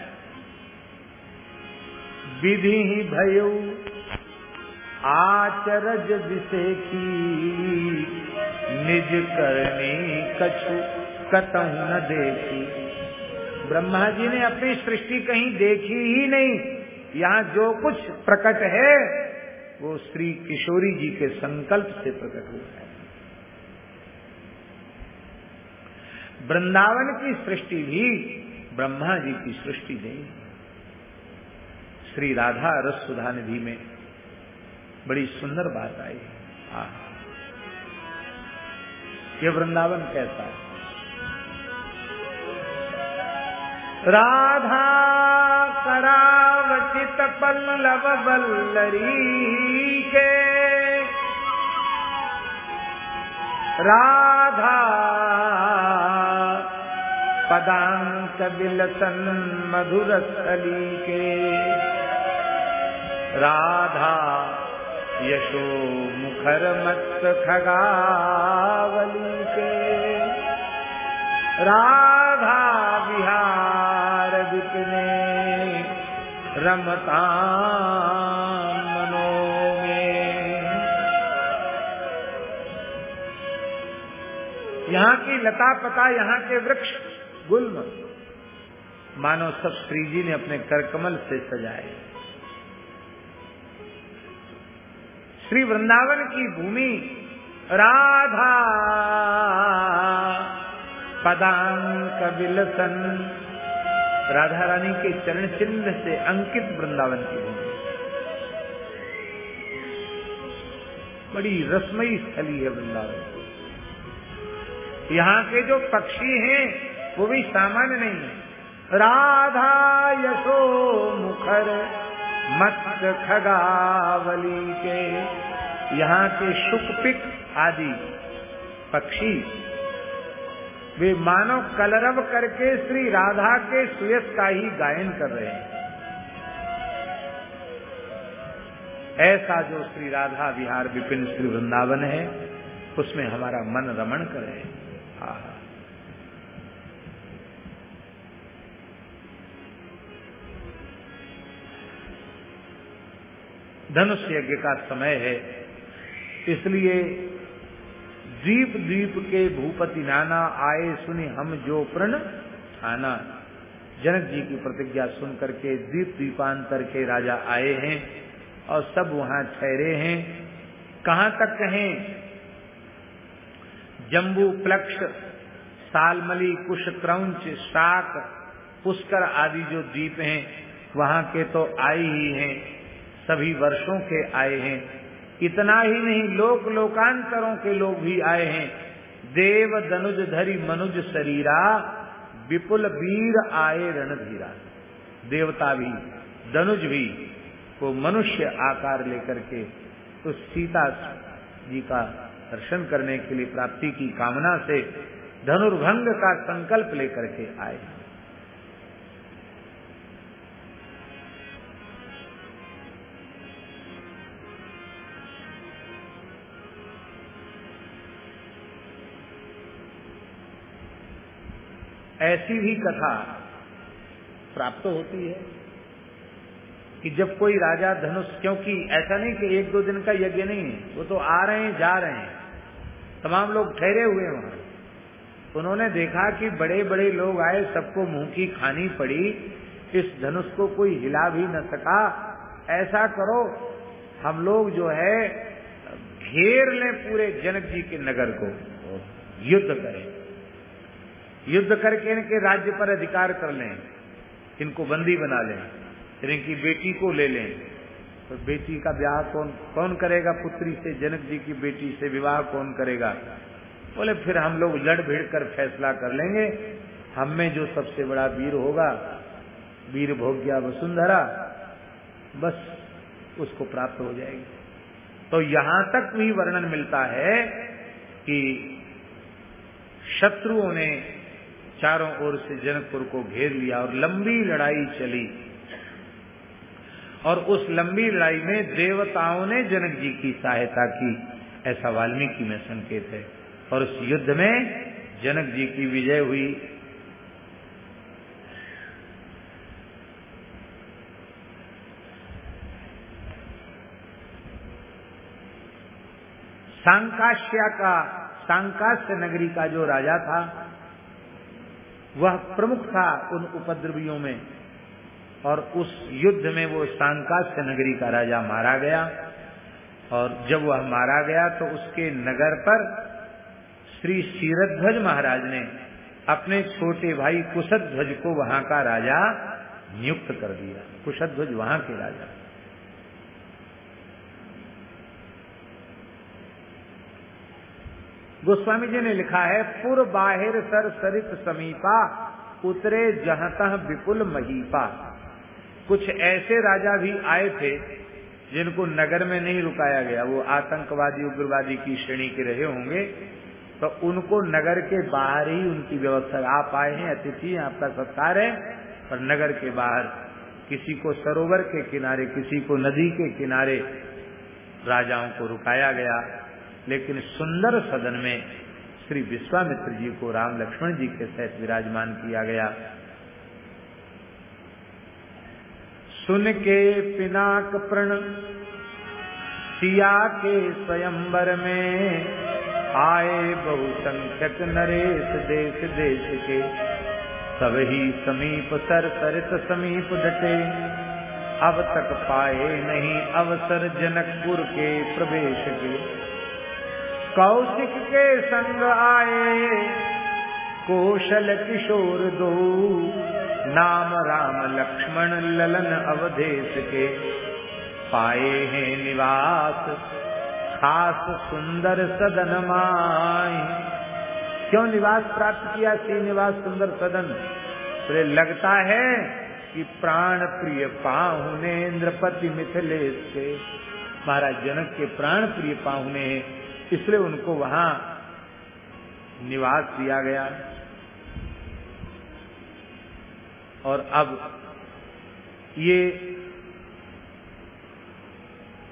विधि ही भयो, आचरज विषे की निज करनी कछु कतहु न देखी। ब्रह्मा जी ने अपनी सृष्टि कहीं देखी ही नहीं। यहाँ जो कुछ प्रकट है, वो श्री किशोरी जी के संकल्प से प्रकट हुआ है। वृंदावन की सृष्टि भी ब्रह्मा जी की सृष्टि नहीं। श्री राधा रस सुधा निधि में बड़ी सुंदर बात आई। हाँ। ये वृंदावन कैसा है? राधा करावचित पल्लव बल्लरी के। राधा पदांक बिलसन मधुर स्थली के। राधा यशो मुखर मत खगावली के। राधा विपने रमता मनो में यहाँ की लता पता, यहाँ के वृक्ष, गुल्म। मानो सब श्री जी ने अपने करकमल से सजाए। श्री वृंदावन की भूमि, राधा, पदांक विलसन राधा रानी के चरण चिन्ह से अंकित वृंदावन की भूमि। बड़ी रसमयी स्थली है वृंदावन। यहाँ के जो पक्षी हैं, वो भी सामान्य नहीं है। राधा यशो मुखर मत खगावली के यहाँ के शुकपिक आदि पक्षी वे मानव कलरव करके श्री राधा के सुयस का ही गायन कर रहे हैं। ऐसा जो श्री राधा विहार विपिन श्री वृंदावन है, उसमें हमारा मन रमण करे। धनुष यज्ञ का समय है, इसलिए द्वीप द्वीप के भूपति नाना आए सुनी हम जो प्रण थाना जनक जी की प्रतिज्ञा सुन करके द्वीप द्वीपांतर के राजा आए हैं और सब वहाँ ठहरे हैं। कहाँ तक कहें? जम्बू प्लक्ष, सालमली कुश क्रौच शाक पुष्कर आदि जो द्वीप हैं, वहाँ के तो आए ही हैं, सभी वर्षों के आए हैं। इतना ही नहीं, लोक लोकांतरों के लोग भी आए हैं। देव दनुज धरी मनुज शरीरा, विपुल वीर आए रणधीरा। देवता भी दनुज भी को मनुष्य आकार लेकर के उस सीता जी का दर्शन करने के लिए प्राप्ति की कामना से धनुर्भंग का संकल्प लेकर के आए ऐसी भी कथा प्राप्त होती है कि जब कोई राजा धनुष, क्योंकि ऐसा नहीं कि एक दो दिन का यज्ञ नहीं है, वो तो आ रहे हैं, जा रहे हैं। तमाम लोग ठहरे हुए वहाँ। उन्होंने देखा कि बड़े बड़े लोग आए, सबको मुँह की खानी पड़ी, इस धनुष को कोई हिला भी न सका। ऐसा करो, हम लोग जो है, घेर लें पूरे जनक जी के नगर को युद्ध करें। युद्ध करके इनके राज्य पर अधिकार कर लें, इनको बंदी बना लें, फिर इनकी बेटी को ले लें। तो बेटी का ब्याह कौन कौन करेगा? पुत्री से, जनक जी की बेटी से विवाह कौन करेगा? बोले, फिर हम लोग लड़ भिड़ कर फैसला कर लेंगे। हम में जो सबसे बड़ा वीर होगा, वीर भोग्या वसुंधरा, बस उसको प्राप्त हो जाएगी। तो यहाँ तक भी वर्णन मिलता है कि शत्रुओं ने चारों ओर से जनकपुर को घेर लिया और लंबी लड़ाई चली। और उस लंबी लड़ाई में देवताओं ने जनक जी की सहायता की। ऐसा वाल्मीकि में संकेत है। और उस युद्ध में जनक जी की विजय हुई। सांकाश्या का सांकाश्य नगरी का जो राजा था वह प्रमुख था उन उपद्रवियों में। और उस युद्ध में वो सांकाश्य नगरी का राजा मारा गया। और जब वह मारा गया तो उसके नगर पर श्री शीरध्वज महाराज ने अपने छोटे भाई कुशध्वज को वहाँ का राजा नियुक्त कर दिया। कुशध्वज वहाँ के राजा गोस्वामी जी ने लिखा है, पुर बाहिर सर सरित समीपा, उतरे जहतः विपुल महीपा। कुछ ऐसे राजा भी आए थे जिनको नगर में नहीं रुकाया गया। वो आतंकवादी, उग्रवादी की श्रेणी के रहे होंगे तो उनको नगर के बाहर ही उनकी व्यवस्था आप आए हैं, अतिथि, आपका सत्कार है, पर नगर के बाहर किसी को सरोवर के किनारे, किसी को नदी के किनारे राजाओं को रुकाया गया। लेकिन सुंदर सदन में श्री विश्वामित्र जी को राम लक्ष्मण जी के सहित विराजमान किया गया। सुन के पिनाक प्रण, सिया के स्वयंवर में आए बहुसंख्यक नरेश देश देश के। सब ही समीप सर सरित समीप डटे, अब तक पाए नहीं अवसर जनकपुर के प्रवेश के। कौशिक के संग आए। कौशल किशोर दो, नाम राम लक्ष्मण ललन अवधेश के। पाए हैं निवास, खास सुंदर सदन माए। क्यों निवास प्राप्त किया श्रीनिवास सुंदर सदन? तो लगता है कि प्राण प्रिय पाहुने इंद्रपति मिथिलेश महाराज जनक के प्राण प्रिय पाहुने इसलिए उनको वहाँ निवास दिया गया और अब ये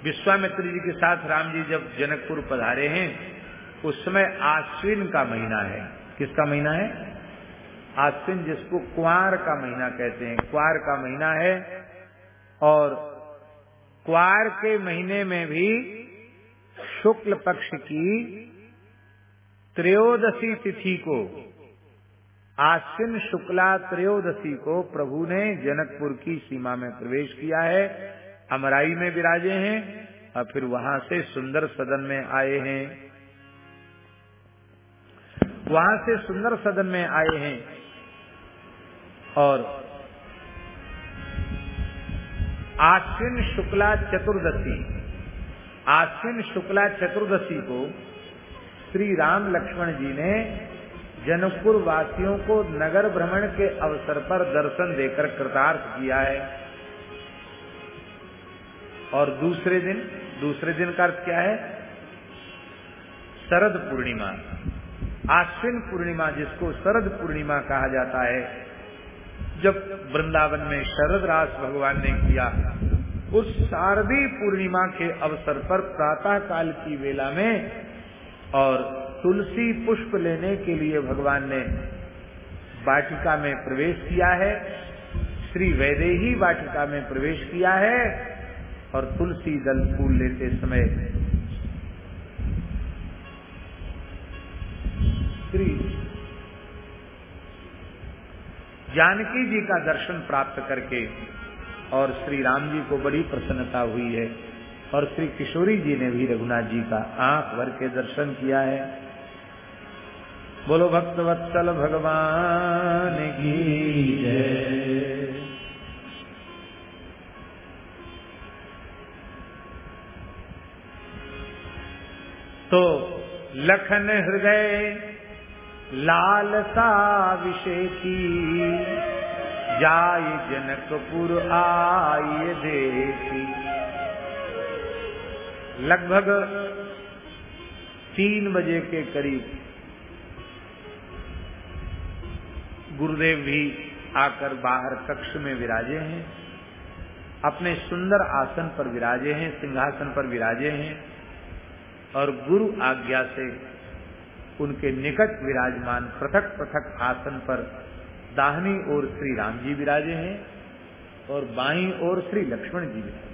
विश्वामित्र जी के साथ राम जी जब जनकपुर पधारे हैं, उस समय आश्विन का महीना है। किसका महीना है? आश्विन जिसको कुआर का महीना कहते हैं। कुआर का महीना है और क्वार के महीने में भी शुक्ल पक्ष की त्रयोदशी तिथि को, आश्विन शुक्ला त्रयोदशी को प्रभु ने जनकपुर की सीमा में प्रवेश किया है। अमराई में विराजे हैं और फिर वहाँ से सुंदर सदन में आए हैं। वहाँ से सुंदर सदन में आए हैं और आश्विन शुक्ला चतुर्दशी आश्विन शुक्ला चतुर्दशी को श्री राम लक्ष्मण जी ने जनकपुर वासियों को नगर भ्रमण के अवसर पर दर्शन देकर कृतार्थ किया है। और दूसरे दिन दूसरे दिन का अर्थ क्या है? शरद पूर्णिमा। आश्विन पूर्णिमा जिसको शरद पूर्णिमा कहा जाता है, जब वृंदावन में शरद रास भगवान ने किया उस शारदी पूर्णिमा के अवसर पर प्रातः काल की वेला में और तुलसी पुष्प लेने के लिए भगवान ने वाटिका में प्रवेश किया है। श्री वैदेही वाटिका में प्रवेश किया है और तुलसी दल फूल लेते समय श्री जानकी जी का दर्शन प्राप्त करके और श्री राम जी को बड़ी प्रसन्नता हुई है। और श्री किशोरी जी ने भी रघुनाथ जी का आँख भर के दर्शन किया है। बोलो भक्त वत्सल भगवान की तो लखन हृदय लालसा विषय की जाय जनकपुर आय देखी लगभग तीन बजे के करीब गुरुदेव भी आकर बाहर कक्ष में विराजे हैं, अपने सुंदर आसन पर विराजे हैं, सिंहासन पर विराजे हैं, और गुरु आज्ञा से उनके निकट विराजमान पृथक पृथक आसन पर दाहिनी ओर श्री राम जी विराजे हैं और बाई ओर श्री लक्ष्मण जी विराजे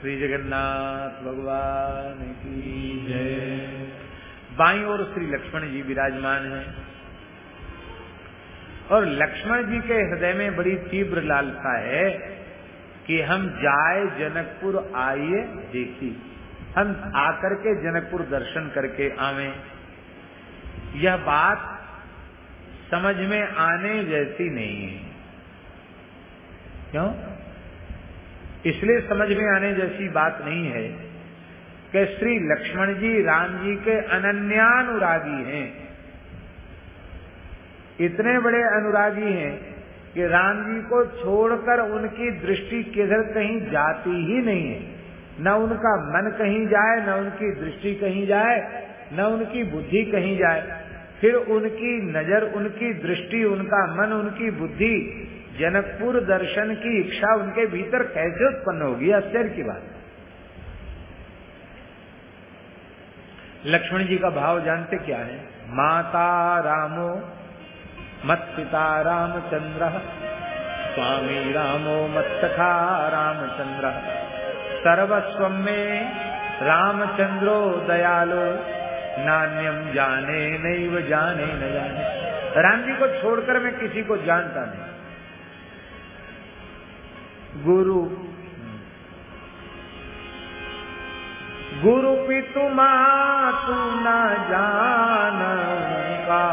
श्री जगन्नाथ भगवान की जय। बाई ओर श्री लक्ष्मण जी विराजमान हैं। और लक्ष्मण जी के हृदय में बड़ी तीव्र लालसा है कि हम जाए जनकपुर आइए देखी। हम आकर के जनकपुर दर्शन करके आवे। यह बात समझ में आने जैसी नहीं है। क्यों? इसलिए समझ में आने जैसी बात नहीं है कि श्री लक्ष्मण जी राम जी के अनन्यानुरागी हैं। इतने बड़े अनुरागी हैं कि राम जी को छोड़कर उनकी दृष्टि किधर कहीं जाती ही नहीं है। न उनका मन कहीं जाए, न उनकी दृष्टि कहीं जाए, न उनकी बुद्धि कहीं जाए। फिर उनकी नज़र, उनकी दृष्टि, उनका मन, उनकी बुद्धि, जनकपुर दर्शन की इच्छा उनके भीतर कैसे उत्पन्न होगी? आश्चर्य की बात लक्ष्मण जी का भाव जानते क्या है? माता रामो मत पिता रामचंद्र, स्वामी रामो मत सखा रामचंद्र। सर्वस्व में रामचंद्रो दयालो। नान्यम जाने नहीं वो जाने, न जाने। राम जी को छोड़कर मैं किसी को जानता नहीं। गुरु गुरु पितु तू न जान का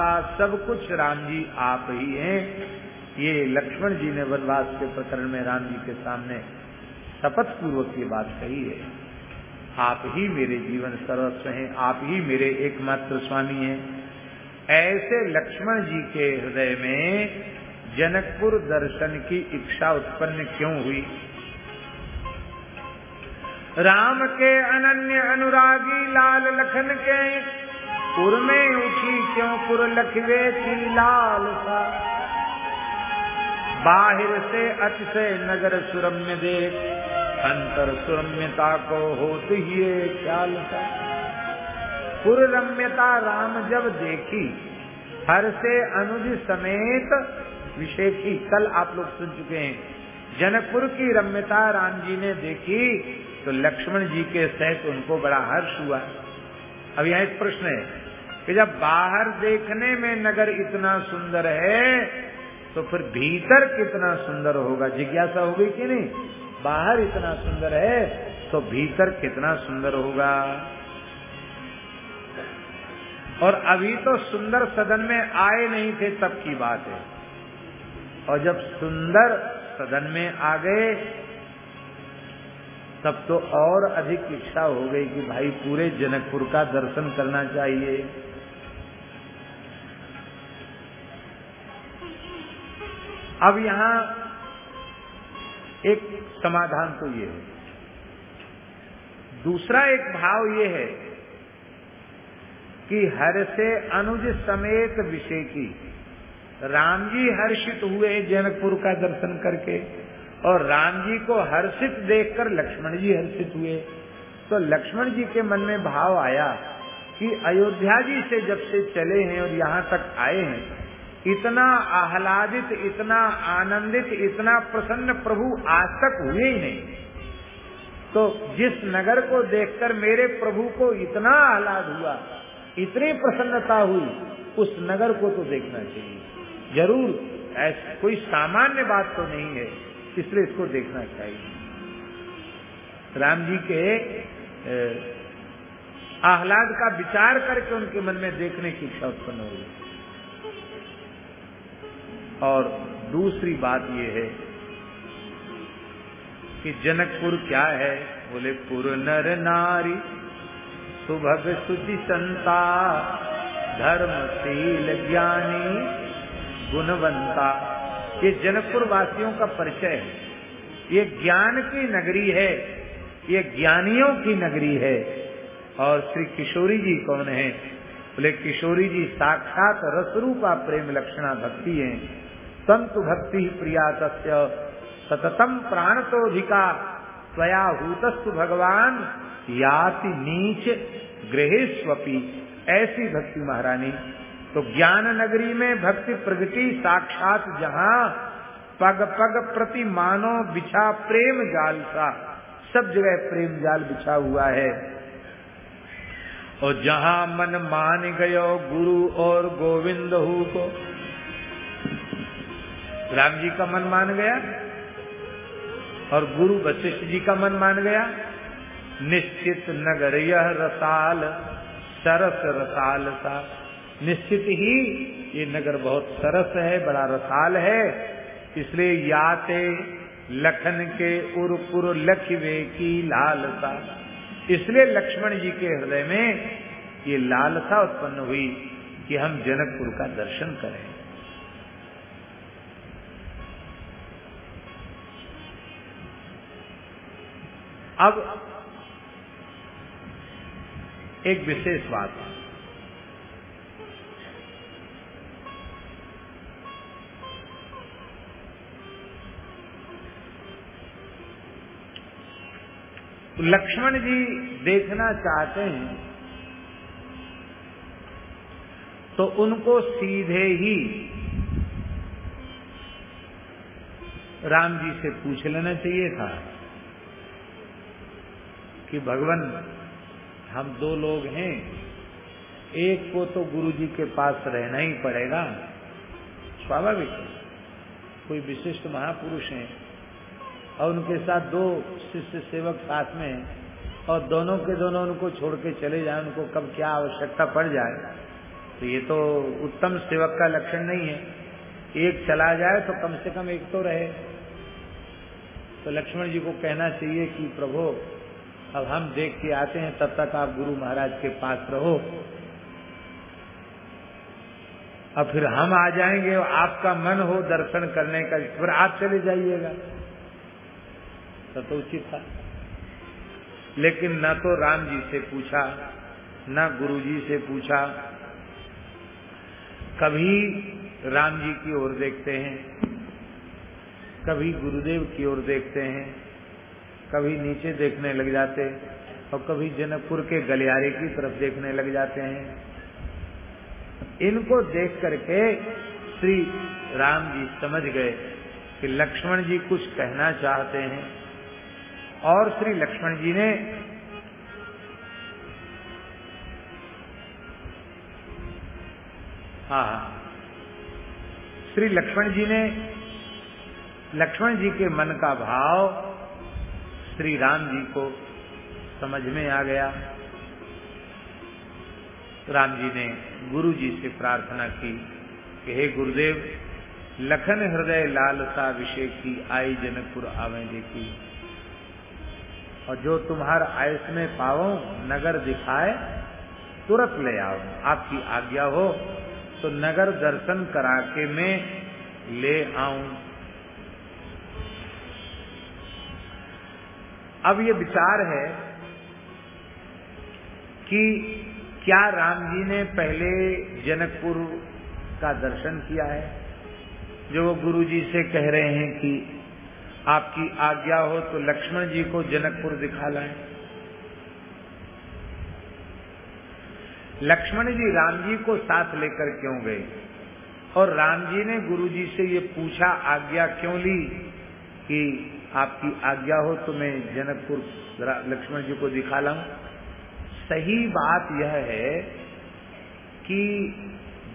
निर्माता सब कुछ राम जी आप ही हैं। ये लक्ष्मण जी ने वनवास के प्रकरण में राम जी के सामने शपथ पूर्वक ये बात कही है। आप ही मेरे जीवन सर्वस्व हैं, आप ही मेरे एकमात्र स्वामी हैं। ऐसे लक्ष्मण जी के हृदय में जनकपुर दर्शन की इच्छा उत्पन्न क्यों हुई? राम के अनन्य अनुरागी लाल लखन के पुर में उठी क्यों पुर लखवे की लाल सा? बाहिर से अतिशय नगर सुरम्य देख, अंतर सुरम्यता को होती ही ख्याल था पुर रम्यता राम जब देखी, हर से अनुज समेत विशेषी कल आप लोग सुन चुके हैं। जनकपुर की रम्यता राम जी ने देखी तो लक्ष्मण जी के सहित उनको बड़ा हर्ष हुआ। अब यहाँ एक प्रश्न है कि जब बाहर देखने में नगर इतना सुंदर है तो फिर भीतर कितना सुंदर होगा? जिज्ञासा होगी कि नहीं? बाहर इतना सुंदर है तो भीतर कितना सुंदर होगा? और अभी तो सुंदर सदन में आए नहीं थे, तब की बात है। और जब सुंदर सदन में आ गए, तब तो और अधिक इच्छा हो गई कि भाई पूरे जनकपुर का दर्शन करना चाहिए। अब यहाँ एक समाधान तो ये है। दूसरा एक भाव ये है कि हर से अनुज समेत विषय की राम जी हर्षित हुए जनकपुर का दर्शन करके और राम जी को हर्षित देखकर लक्ष्मण जी हर्षित हुए। तो लक्ष्मण जी के मन में भाव आया कि अयोध्या जी से जब से चले हैं और यहाँ तक आए हैं इतना आह्लादित, इतना आनंदित, इतना प्रसन्न प्रभु आज तक हुए ही नहीं। तो जिस नगर को देखकर मेरे प्रभु को इतना आह्लाद हुआ, इतनी प्रसन्नता हुई, उस नगर को तो देखना चाहिए। ज़रूर, ऐसा, कोई सामान्य बात तो नहीं है, इसलिए इसको देखना चाहिए। राम जी के आह्लाद का विचार करके उनके मन में देखने की इच्छा उत्पन्न हुई और दूसरी बात यह है कि जनकपुर क्या है? बोले, पुर नर नारी, सुभग सुचि संता, धर्मशील ज्ञानी, गुणवंता। ये जनकपुर वासियों का परिचय है। ये ज्ञान की नगरी है, ये ज्ञानियों की नगरी है। और श्री किशोरी जी कौन है? बोले, किशोरी जी साक्षात रसरूपा प्रेम लक्षणा भक्ति है। संतु भक्ति प्रिया तस्य। सततम प्राणतोधिका। स्वया हूतस्तु भगवान। याति नीच ग्रहेस्वपी ऐसी भक्ति महारानी। तो ज्ञान नगरी में भक्ति प्रगति साक्षात जहाँ पग पग प्रति मानो बिछा प्रेम जाल सा। सब जगह प्रेम जाल बिछा हुआ है। और जहाँ मन मान गयो गुरु और गोविंद हु को राम जी का मन मान गया और गुरु वशिष्ठ जी का मन मान गया। निश्चित नगर यह रसाल, सरस रसाल सा। निश्चित ही ये नगर बहुत सरस है, बड़ा रसाल है। इसलिए याते लखन के उर्पुर लखवे की लालसा। इसलिए लक्ष्मण जी के हृदय में ये लालसा उत्पन्न हुई कि हम जनकपुर का दर्शन करें। अब एक विशेष बात। लक्ष्मण जी देखना चाहते हैं तो उनको सीधे ही राम जी से पूछ लेना चाहिए था। कि भगवान, हम दो लोग हैं, एक को तो गुरु जी के पास रहना ही पड़ेगा। स्वाभाविक कोई विशिष्ट महापुरुष हैं और उनके साथ दो शिष्य सेवक साथ में हैं और दोनों के दोनों उनको छोड़ के चले जाए, उनको कब क्या आवश्यकता पड़ जाए। तो ये तो उत्तम सेवक का लक्षण नहीं है। एक चला जाए तो कम से कम एक तो रहे। तो लक्ष्मण जी को कहना चाहिए कि प्रभु अब हम देख के आते हैं तब तक आप गुरु महाराज के पास रहो। अब फिर हम आ जाएँगे और आपका मन हो दर्शन करने का फिर आप चले जाइएगा। तो, तो उचित था। लेकिन न तो राम जी से पूछा न गुरु जी से पूछा। कभी राम जी की ओर देखते हैं कभी गुरुदेव की ओर देखते हैं। कभी नीचे देखने लग जाते और कभी जनकपुर के गलियारे की तरफ़ देखने लग जाते हैं। इनको देख करके श्री राम जी समझ गए कि लक्ष्मण जी कुछ कहना चाहते हैं। और श्री लक्ष्मण जी ने हाँ श्री लक्ष्मण जी ने लक्ष्मण जी के मन का भाव श्री राम जी को समझ में आ गया। राम जी ने गुरु जी से प्रार्थना की कि हे गुरुदेव, लखन हृदय लालसा विषय की आई जनकपुर आवे देखी। और जो तुम्हार आयुष में पाओ नगर दिखाए तुरंत ले आओ। आपकी आज्ञा हो तो नगर दर्शन करा के मैं ले आऊँ। अब ये विचार है कि क्या राम जी ने पहले जनकपुर का दर्शन किया है? जो वो गुरु जी से कह रहे हैं कि आपकी आज्ञा हो तो लक्ष्मण जी को जनकपुर दिखा लाए। लक्ष्मण जी राम जी को साथ लेकर क्यों गए? और राम जी ने गुरु जी से ये पूछा, आज्ञा क्यों ली कि आपकी आज्ञा हो तो मैं जनकपुर लक्ष्मण जी को दिखा लाऊं। सही बात यह है कि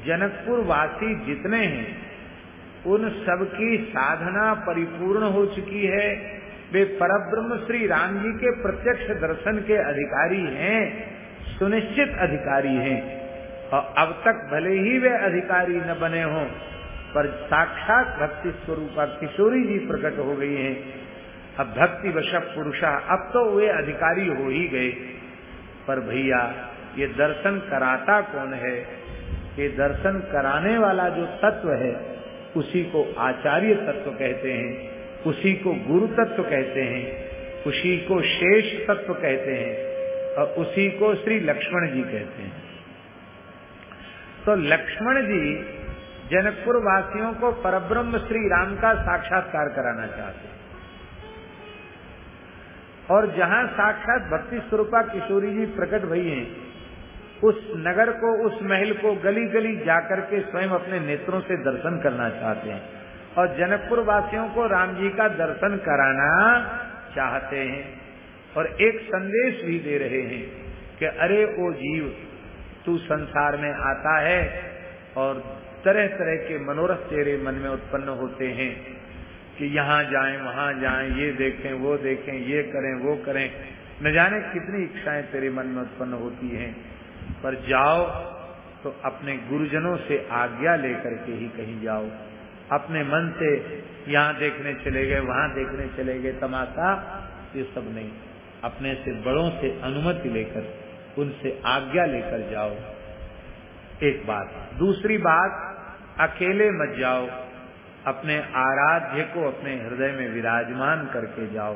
जनकपुर वासी जितने हैं, उन सबकी साधना परिपूर्ण हो चुकी है। वे परब्रह्म श्री राम जी के प्रत्यक्ष दर्शन के अधिकारी हैं, सुनिश्चित अधिकारी हैं। और अब तक भले ही वे अधिकारी न बने हों, पर साक्षात भक्ति स्वरूपा किशोरी जी प्रकट हो गई हैं। अब भक्ति वश पुरुषा, अब तो वे अधिकारी हो ही गए। पर भैया, ये दर्शन कराता कौन है? ये दर्शन कराने वाला जो तत्व है, उसी को आचार्य तत्व कहते हैं, उसी को गुरु तत्व कहते हैं, उसी को शेष तत्व कहते हैं, और उसी को श्री लक्ष्मण जी कहते हैं। तो लक्ष्मण जी जनकपुर वासियों को परब्रह्म श्री राम का साक्षात्कार कराना चाहते हैं। और जहाँ साक्षात भक्ति स्वरूपा किशोरी जी प्रकट भई हैं, उस नगर को, उस महल को गली गली जाकर के स्वयं अपने नेत्रों से दर्शन करना चाहते हैं। और जनकपुर वासियों को राम जी का दर्शन कराना चाहते हैं। और एक संदेश भी दे रहे हैं कि, अरे ओ जीव, तू संसार में आता है और तरह तरह के मनोरथ तेरे मन में उत्पन्न होते हैं। कि यहाँ जाएँ, वहाँ जाएँ, ये देखें, वो देखें, ये करें, वो करें। न जाने कितनी इच्छाएँ तेरे मन में उत्पन्न होती हैं। पर जाओ तो अपने गुरुजनों से आज्ञा लेकर के ही कहीं जाओ। अपने मन से यहाँ देखने चले गए, वहाँ देखने चले गए तमाशा ये सब नहीं। अपने से बड़ों से अनुमति लेकर, उनसे आज्ञा लेकर जाओ। एक बात। दूसरी बात, अकेले मत जाओ। अपने आराध्य को अपने हृदय में विराजमान करके जाओ।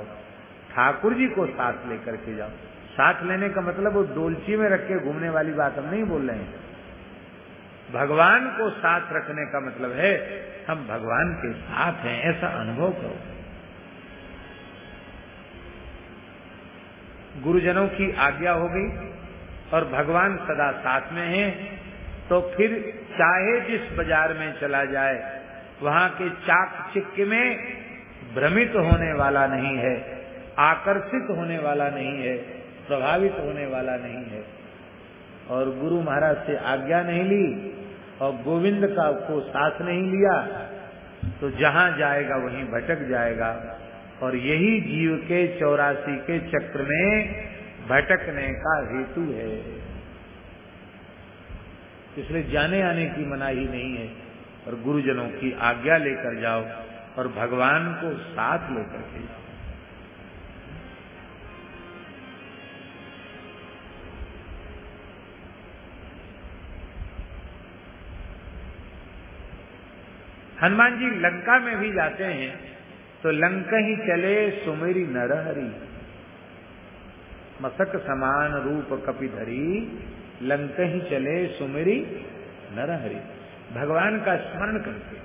ठाकुर जी को साथ लेकर के जाओ। साथ लेने का मतलब वो डोलची में रख के घूमने वाली बात हम नहीं बोल रहे हैं। भगवान को साथ रखने का मतलब है, हम भगवान के साथ हैं, ऐसा अनुभव करो। गुरुजनों की आज्ञा हो गई और भगवान सदा साथ में हैं तो फिर चाहे जिस बाज़ार में चला जाए वहाँ के चाक चिक्के में भ्रमित होने वाला नहीं है, आकर्षित होने वाला नहीं है, प्रभावित होने वाला नहीं है। और गुरु महाराज से आज्ञा नहीं ली और गोविंद का को साथ नहीं लिया तो जहाँ जाएगा वहीं भटक जाएगा। और यही जीव के चौरासी के चक्र में भटकने का हेतु है। इसलिए जाने आने की मनाही नहीं है। और गुरुजनों की आज्ञा लेकर जाओ और भगवान को साथ लेकर के जाओ। हनुमान जी लंका में भी जाते हैं तो लंका ही चले सुमेरी नरहरी। मसक समान रूप कपिधरी, लंका ही चले सुमेरी नरहरी। भगवान का स्मरण करके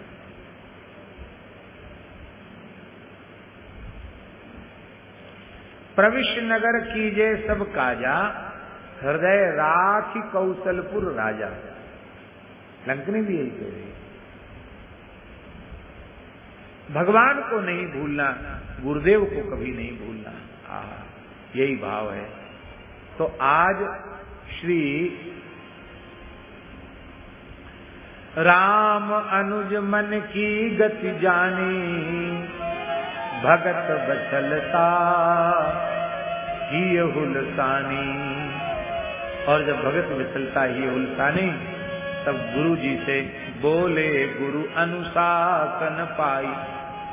प्रविश्य नगर कीजे सब काजा, हृदय राखी कौशलपुर राजा। लंकनी भी यही कह रही भगवान को नहीं भूलना, गुरुदेव को कभी नहीं भूलना। आ यही भाव है। तो आज श्री राम अनुज मन की गति जानी, भगत बचलता ही हुलसानी। और जब भगत विचलता ही हुलसानी, तब गुरु जी से बोले, गुरु अनुशासन पाई।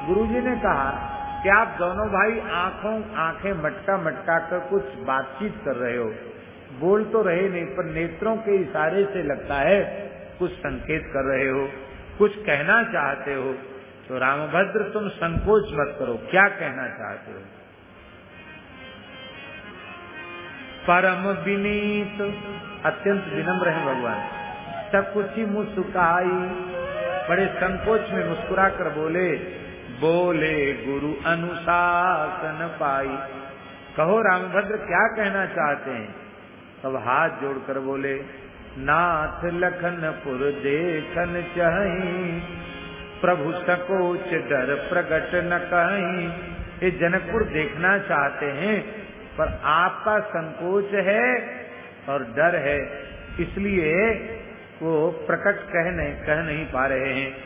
गुरु जी ने कहा कि आप दोनों भाई आँखों, आँखें मटका मटका कर कुछ बातचीत कर रहे हो। बोल तो रहे नहीं, पर नेत्रों के इशारे से लगता है कुछ संकेत कर रहे हो, कुछ कहना चाहते हो तो रामभद्र तुम संकोच मत करो। क्या कहना चाहते हो? परम विनीत, अत्यंत विनम्र है भगवान। सकुची मुस्काई बड़े संकोच में मुस्कुरा कर बोले बोले गुरु अनुशासन पाई। कहो रामभद्र, क्या कहना चाहते हैं? तब हाथ जोड़कर बोले नाथ लखनपुर देखन चही, प्रभु सकोच डर प्रकट न कहीं। ये जनकपुर देखना चाहते हैं, पर आपका संकोच है और डर है। इसलिए वो प्रकट कह नहीं कह नहीं पा रहे हैं।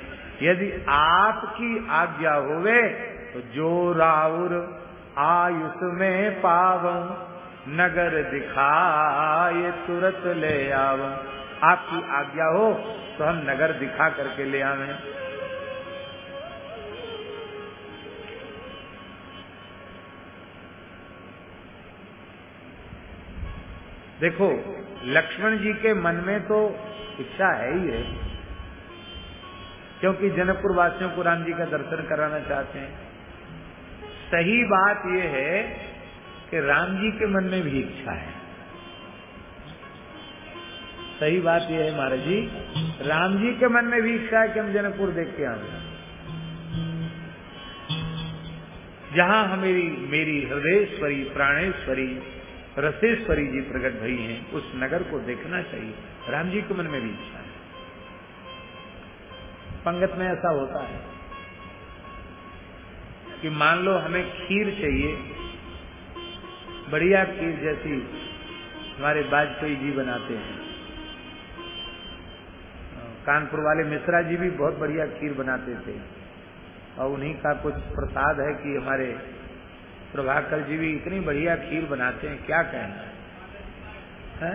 यदि आपकी आज्ञा होवे तो जो राउर आयुष में पावं। नगर दिखाए, तुरंत ले आव आपकी आज्ञा हो तो हम नगर दिखा करके ले आवे। देखो, लक्ष्मण जी के मन में तो इच्छा है ही है, क्योंकि जनकपुर वासियों को राम जी का दर्शन कराना चाहते हैं। सही बात यह है कि राम जी के मन में भी इच्छा है। सही बात यह है महाराज जी। राम जी के मन में भी इच्छा है कि हम जनकपुर देख के आए जहाँ हमेरी, मेरी हृदयश्वरी प्राणेश्वरी, रसेश्वरी जी प्रकट भई हैं, उस नगर को देखना चाहिए। राम जी के मन में भी इच्छा है। पंगत में ऐसा होता है कि मान लो हमें खीर चाहिए बढ़िया खीर जैसी हमारे वाजपेयी जी बनाते हैं। कानपुर वाले मिश्रा जी भी बहुत बढ़िया खीर बनाते थे। और उन्हीं का कुछ प्रसाद है कि हमारे प्रभाकर जी भी इतनी बढ़िया खीर बनाते हैं, क्या कहना है?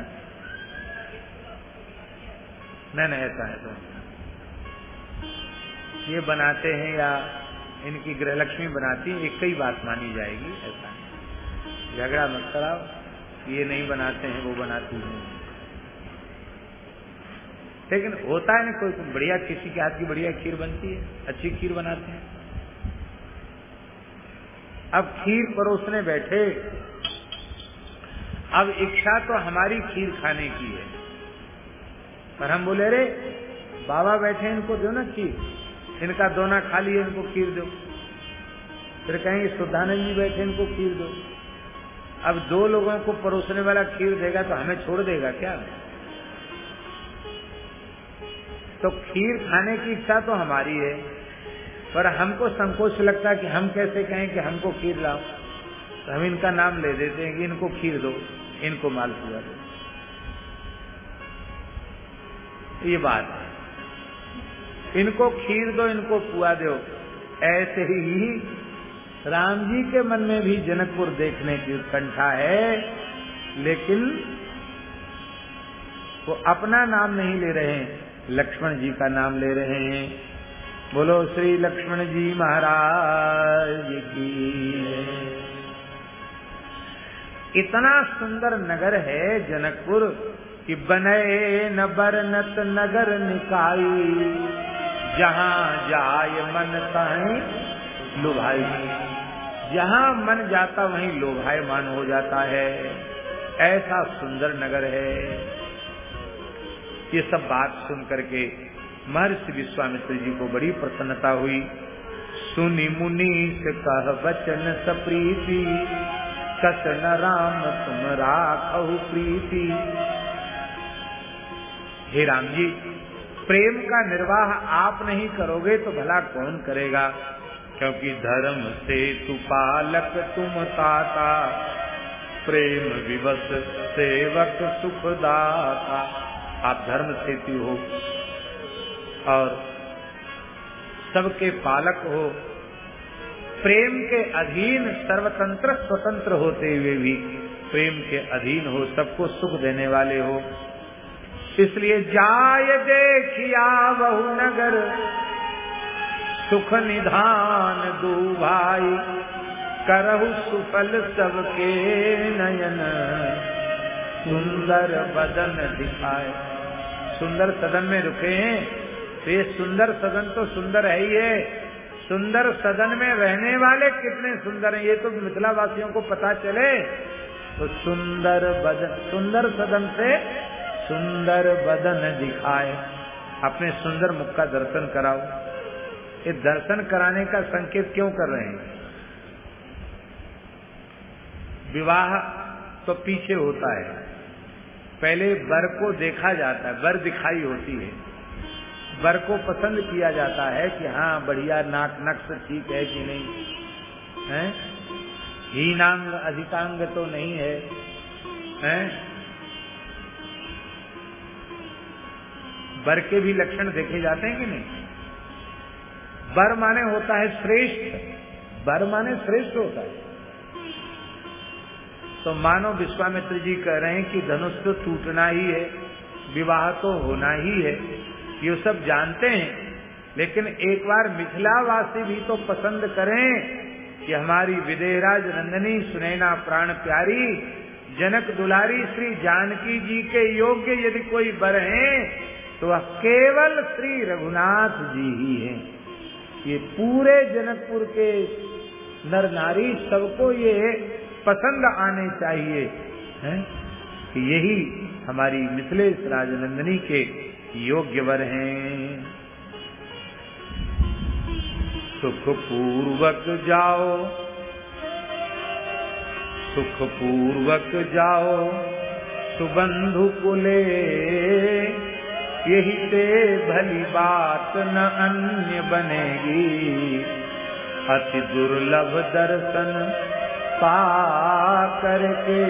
नहीं नहीं, ऐसा है तो ये बनाते हैं या इनकी गृहलक्ष्मी बनाती है एक ही बात मानी जाएगी, ऐसा झगड़ा मत कराओ। ये नहीं बनाते हैं, वो बनाती है। लेकिन होता है ना कोई बढ़िया, किसी के हाथ की बढ़िया खीर बनती है, अच्छी खीर बनाते हैं। अब खीर परोसने बैठे। अब इच्छा तो हमारी खीर खाने की है। पर हम बोले रे बाबा बैठे इनको दो ना खीर। इनका दोना खा लिए, इनको खीर दो। फिर कहेंगे सुधानंद जी बैठे इनको खीर दो। अब दो लोगों को परोसने वाला खीर देगा तो हमें छोड़ देगा क्या? तो खीर खाने की इच्छा तो हमारी है, पर हमको संकोच लगता कि हम कैसे कहें कि हमको खीर लाओ। तो हम इनका नाम ले देते हैं कि इनको खीर दो, इनको माल मालपुआ दो। ये बात है। इनको खीर दो, इनको पुआ दो। ऐसे ही राम जी के मन में भी जनकपुर देखने की उत्कंठा है, लेकिन वो अपना नाम नहीं ले रहे हैं। लक्ष्मण जी का नाम ले रहे हैं। बोलो, श्री लक्ष्मण जी महाराज की इतना सुंदर नगर है जनकपुर कि बने न बरनत नगर निकाई। जहाँ जाय मन तहें लुभाई। जहाँ मन जाता, वहीं लोभायमान हो जाता है। ऐसा सुंदर नगर है। ये सब बात सुन करके महर्षि विश्वामित्र जी को बड़ी प्रसन्नता हुई। सुनी मुनि से कह वचन सप्रीति कस राम, तुम राखहु प्रीति। हे राम जी, प्रेम का निर्वाह आप नहीं करोगे तो भला कौन करेगा? क्योंकि धर्म से तु पालक, तुम ताता। प्रेम विवश सेवक, सुखदाता। आप धर्म सेतु हो और सबके पालक हो। प्रेम के अधीन सर्वतंत्र स्वतंत्र होते हुए भी प्रेम के अधीन हो, सबको सुख देने वाले हो। इसलिए जाय देखिया बहु नगर सुख निधान दू भाई करहु सुफल सबके नयन। सुंदर बदन दिखाए। सुंदर सदन में रुके हैं। तो ये सुंदर सदन तो सुंदर है ही है। सुंदर सदन में रहने वाले कितने सुंदर हैं, ये तो मिथिला वासियों को पता चले। तो सुंदर बदन, सुंदर सदन से सुंदर बदन दिखाए। अपने सुंदर मुख का दर्शन कराओ। ये दर्शन कराने का संकेत क्यों कर रहे हैं? विवाह तो पीछे होता है। पहले वर को देखा जाता है, वर दिखाई होती है। वर को पसंद किया जाता है कि हाँ बढ़िया, नाक नक्श ठीक है कि नहीं। है? हीनांग अधिकांग तो नहीं है। हैं? वर के भी लक्षण देखे जाते हैं कि नहीं? वर माने होता है श्रेष्ठ। बर माने श्रेष्ठ होता है। तो मानो विश्वामित्र जी कह रहे हैं कि धनुष तो टूटना ही है, विवाह तो होना ही है, ये सब जानते हैं। लेकिन एक बार मिथिलावासी भी तो पसंद करें कि हमारी विदेहराज नंदनी, सुनैना प्राण प्यारी, जनक दुलारी श्री जानकी जी के योग्य यदि कोई बर हैं तो वह केवल श्री रघुनाथ जी ही हैं। ये पूरे जनकपुर के नर नारी सबको ये पसंद आने चाहिए, हैं? कि यही हमारी मिथिलेश राजनंदनी के योग्य वर हैं। सुख पूर्वक जाओ सुख पूर्वक जाओ सुबंधु कुले यही से भली बात न अन्य बनेगी। अति दुर्लभ दर्शन पा करके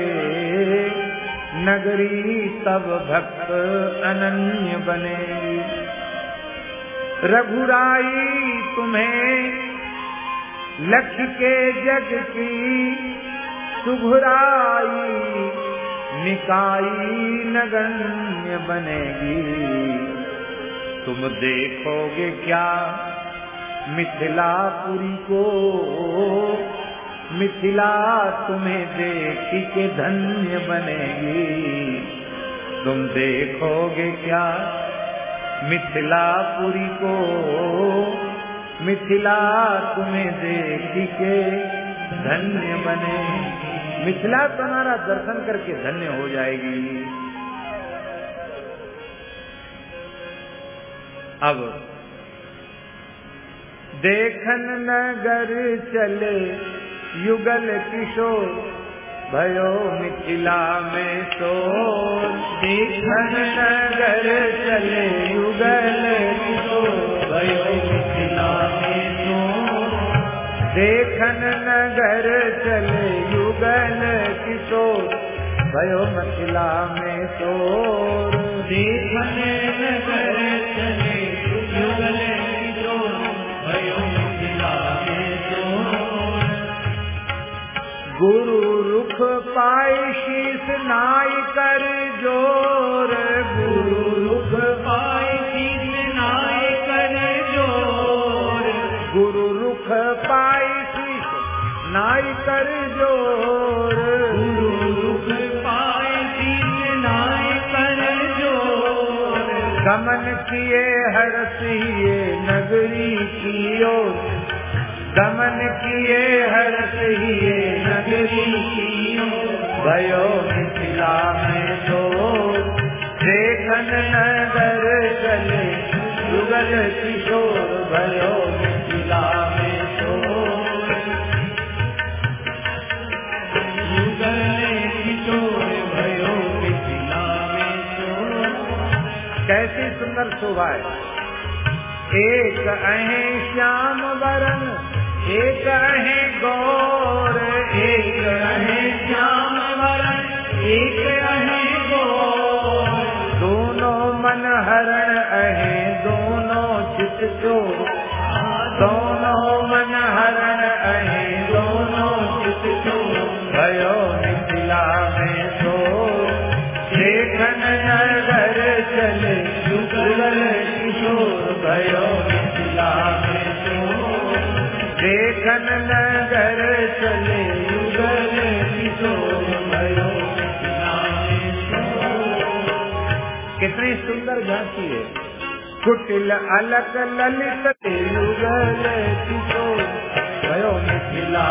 नगरी तब भक्त अनन्य बनेगी। रघुराई तुम्हें लक्ष्य के जग की, सुघुराई निकाई नगण्य बनेगी। तुम देखोगे क्या? मिथिलापुरी को मिथिला तुम्हें देखी के धन्य बनेगी। तुम देखोगे क्या? मिथिलापुरी को मिथिला तुम्हें देखी के धन्य बने मिथिला तुम्हारा दर्शन करके धन्य हो जाएगी। अब, देखन नगर चले युगल किशोर, भयो मिथिला में सो देखन नगर चले युगल किशोर, भयो मिथिला में तो देखन नगर भयो मिथिला में शोर। गुरु रुख पाई शीस नाई कर ज़ोर। गुरु रुख पाई शीस नाई कर ज़ोर। गुरु रुख पाई शीस नाई कर गमन किए हरसिए नगरी की ओर। गमन किए हरसिए नगरी की ओर। भयो मिथिला में तो देखन नगर चले युगल किशोर भयो शोभा है एक अहे श्याम वरण एक अहे गौर, एक अहे श्याम वरण एक अहे गोर। दोनों मन हरण अहे, दोनों चित दोनों मन हरण है कुटिल अलक ललित युगल किशोर भयो मिथिला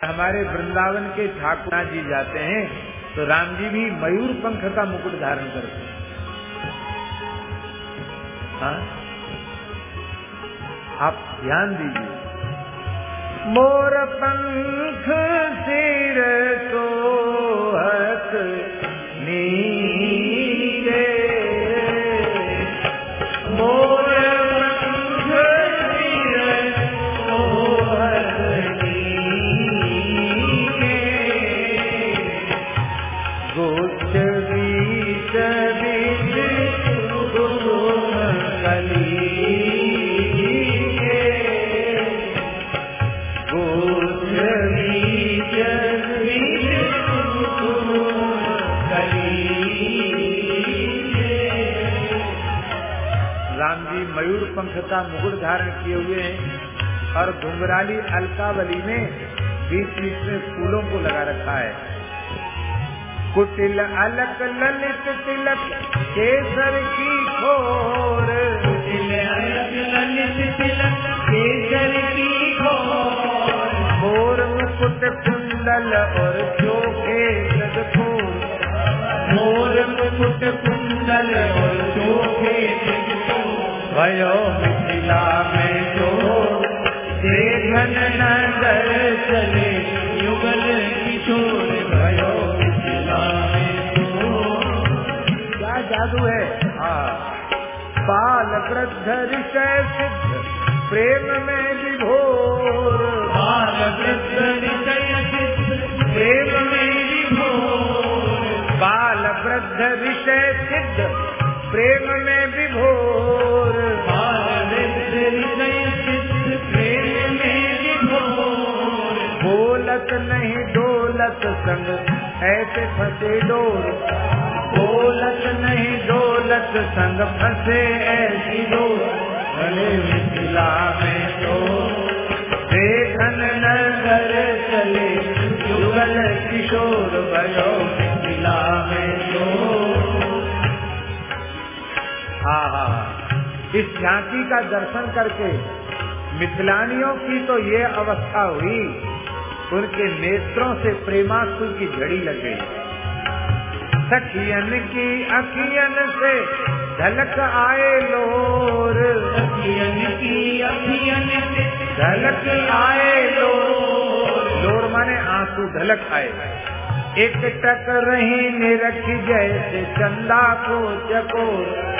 हमारे वृंदावन के ठाकुर जी जाते हैं तो राम जी भी मयूर पंख का मुकुट धारण करते हैं। हाँ? आप ध्यान दीजिए। मोर पंख सिर सोहत का मुकुट धारण किए हुए हैं और घुंघराली अलकावली में बीच बीच में फूलों को लगा रखा है। कुटिल अलक ललित तिलक केसर की खोर। कुटिल अलक ललित तिलक केसर की खोर। मोर मुकुट कुंडल और चोखे सदखोर मोर मुकुट कुंडल और चोखे भयो देखन नगर चले युगल किशोर भयो। तो क्या जादू है? हाँ। बाल वृद्ध ऋषय सिद्ध प्रेम में विभोर। बाल वृद्ध निशय सिद्ध प्रेम में विभोर। बाल वृद्ध ऋषय सिद्ध प्रेम में विभोर। बाल वृद्ध निशय सिद्ध बोलत नहीं डोलत संग, ऐसे फंसे डोर। बोलत नहीं डोलत संग, फंसे ऐसी डोर। भले मिथिला में तो देखन नगर चले युगल किशोर भयो मिथिला में तो। हाँ हाँ हाँ। इस झांकी का दर्शन करके मिथिलानियों की तो ये अवस्था हुई। उनके नेत्रों से प्रेमासु की झड़ी लग गई। सखियन की अखियन से झलक आए लोर। अखियन की अखियन से झलक आए लोर। लोर माने आँसू झलक आए। एक टक रही निरख जैसे चंदा को चकोर।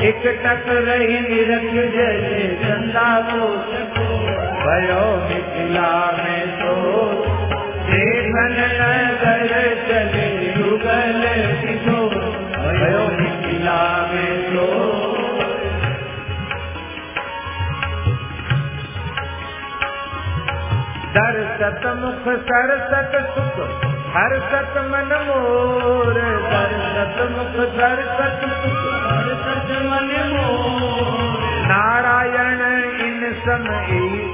एक टक रही निरख जैसे चंदा को चकोर। भयो मिथिला में देखन नगर चले युगल किशोर भयो मिथिला में तो दर्शत मुख सरसत सुख हर्षत मन मुख सरसत सुख हर्षत मन मोर। नारायण इन सम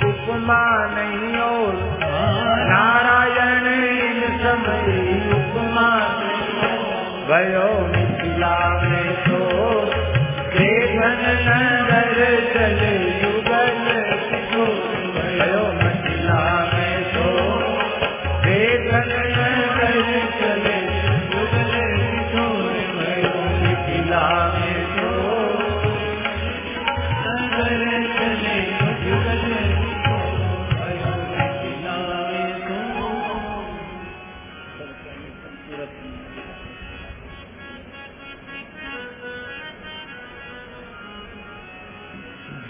उपमा नहीं और नारायण इन सम उपमा भयो मिथिला में तो देवन नगर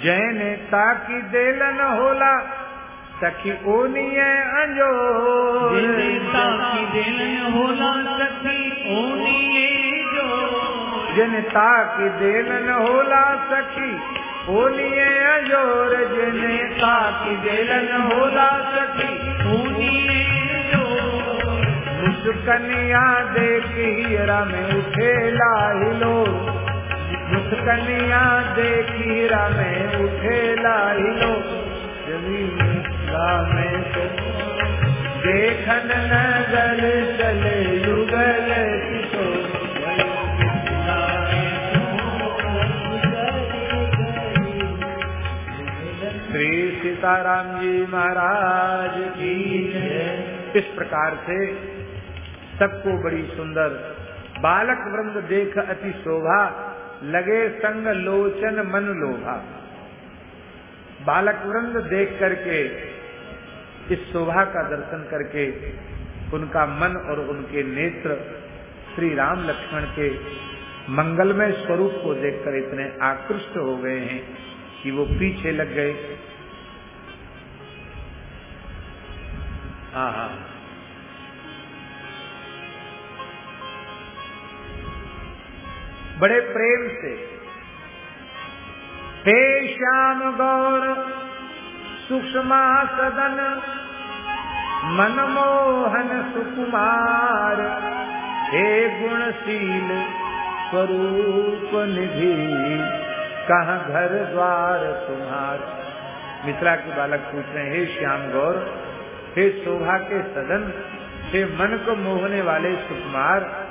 जैन ताकि देलन होला सखी ओनिए अंजोर। जिनता की दिलन होला सखी ओनिए जो जिन ताकि देलन होला सखी ओनिए अंजोर। जिन ताकि देलन होला सखी ओनिए जो मुस्कनिया देखी हीरा में उठे लाहिलो मुस्कनिया देखी हीरा में उठे लाहिलो में तो देखन नगर चले युगल श्री सीताराम जी महाराज की इस प्रकार से सबको बड़ी सुंदर बालक वृंद देख अति शोभा लगे संग लोचन मन लोभा। बालक वृंद देख करके, इस शोभा का दर्शन करके, उनका मन और उनके नेत्र श्री राम लक्ष्मण के मंगलमय स्वरूप को देखकर इतने आकृष्ट हो गए हैं कि वो पीछे लग गए। हाँ हाँ बड़े प्रेम से। श्याम गौर सुषमा सदन, मनमोहन सुकुमार, हे गुणशील स्वरूप निधि, कहाँ घर द्वार तुम्हार। मिश्रा के बालक पूछ रहे हे श्याम गौर हे शोभा के सदन, हे मन को मोहने वाले सुकुमार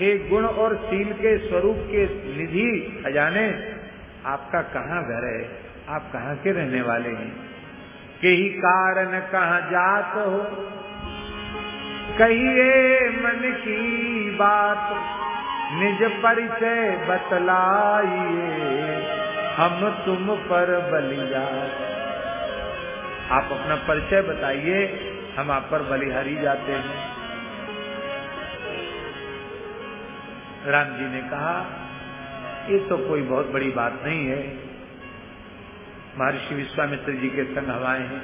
हे गुण और शील के स्वरूप के निधि खजाने आपका कहाँ घर है? आप कहाँ के रहने वाले हैं? के ही कारण कहाँ जात हो? कहिए मन की बात, निज परिचय बतलाइए, हम तुम पर बलिया। आप अपना परिचय बताइए, हम आप पर बलिहारी जाते हैं। राम जी ने कहा, ये तो कोई बहुत बड़ी बात नहीं है। महर्षि विश्वामित्र जी के संग हम आए हैं।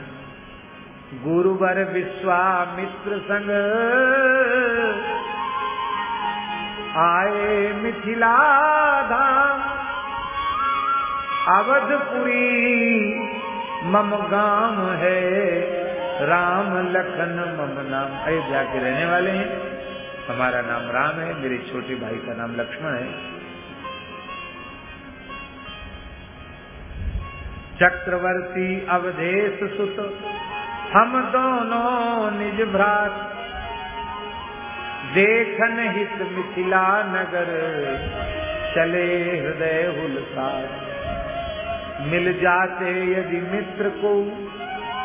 गुरुवर विश्वामित्र संग आए मिथिला धाम अवधपुरी मम गाम है। राम लखन मम नाम। अयोध्या के रहने वाले हैं। हमारा नाम राम है, मेरे छोटे भाई का नाम लक्ष्मण है। चक्रवर्ती अवधेश सुत, हम दोनों निज भ्रात। देखन हित मिथिला नगर, चले हृदय हुलसार। मिल जाते यदि मित्र को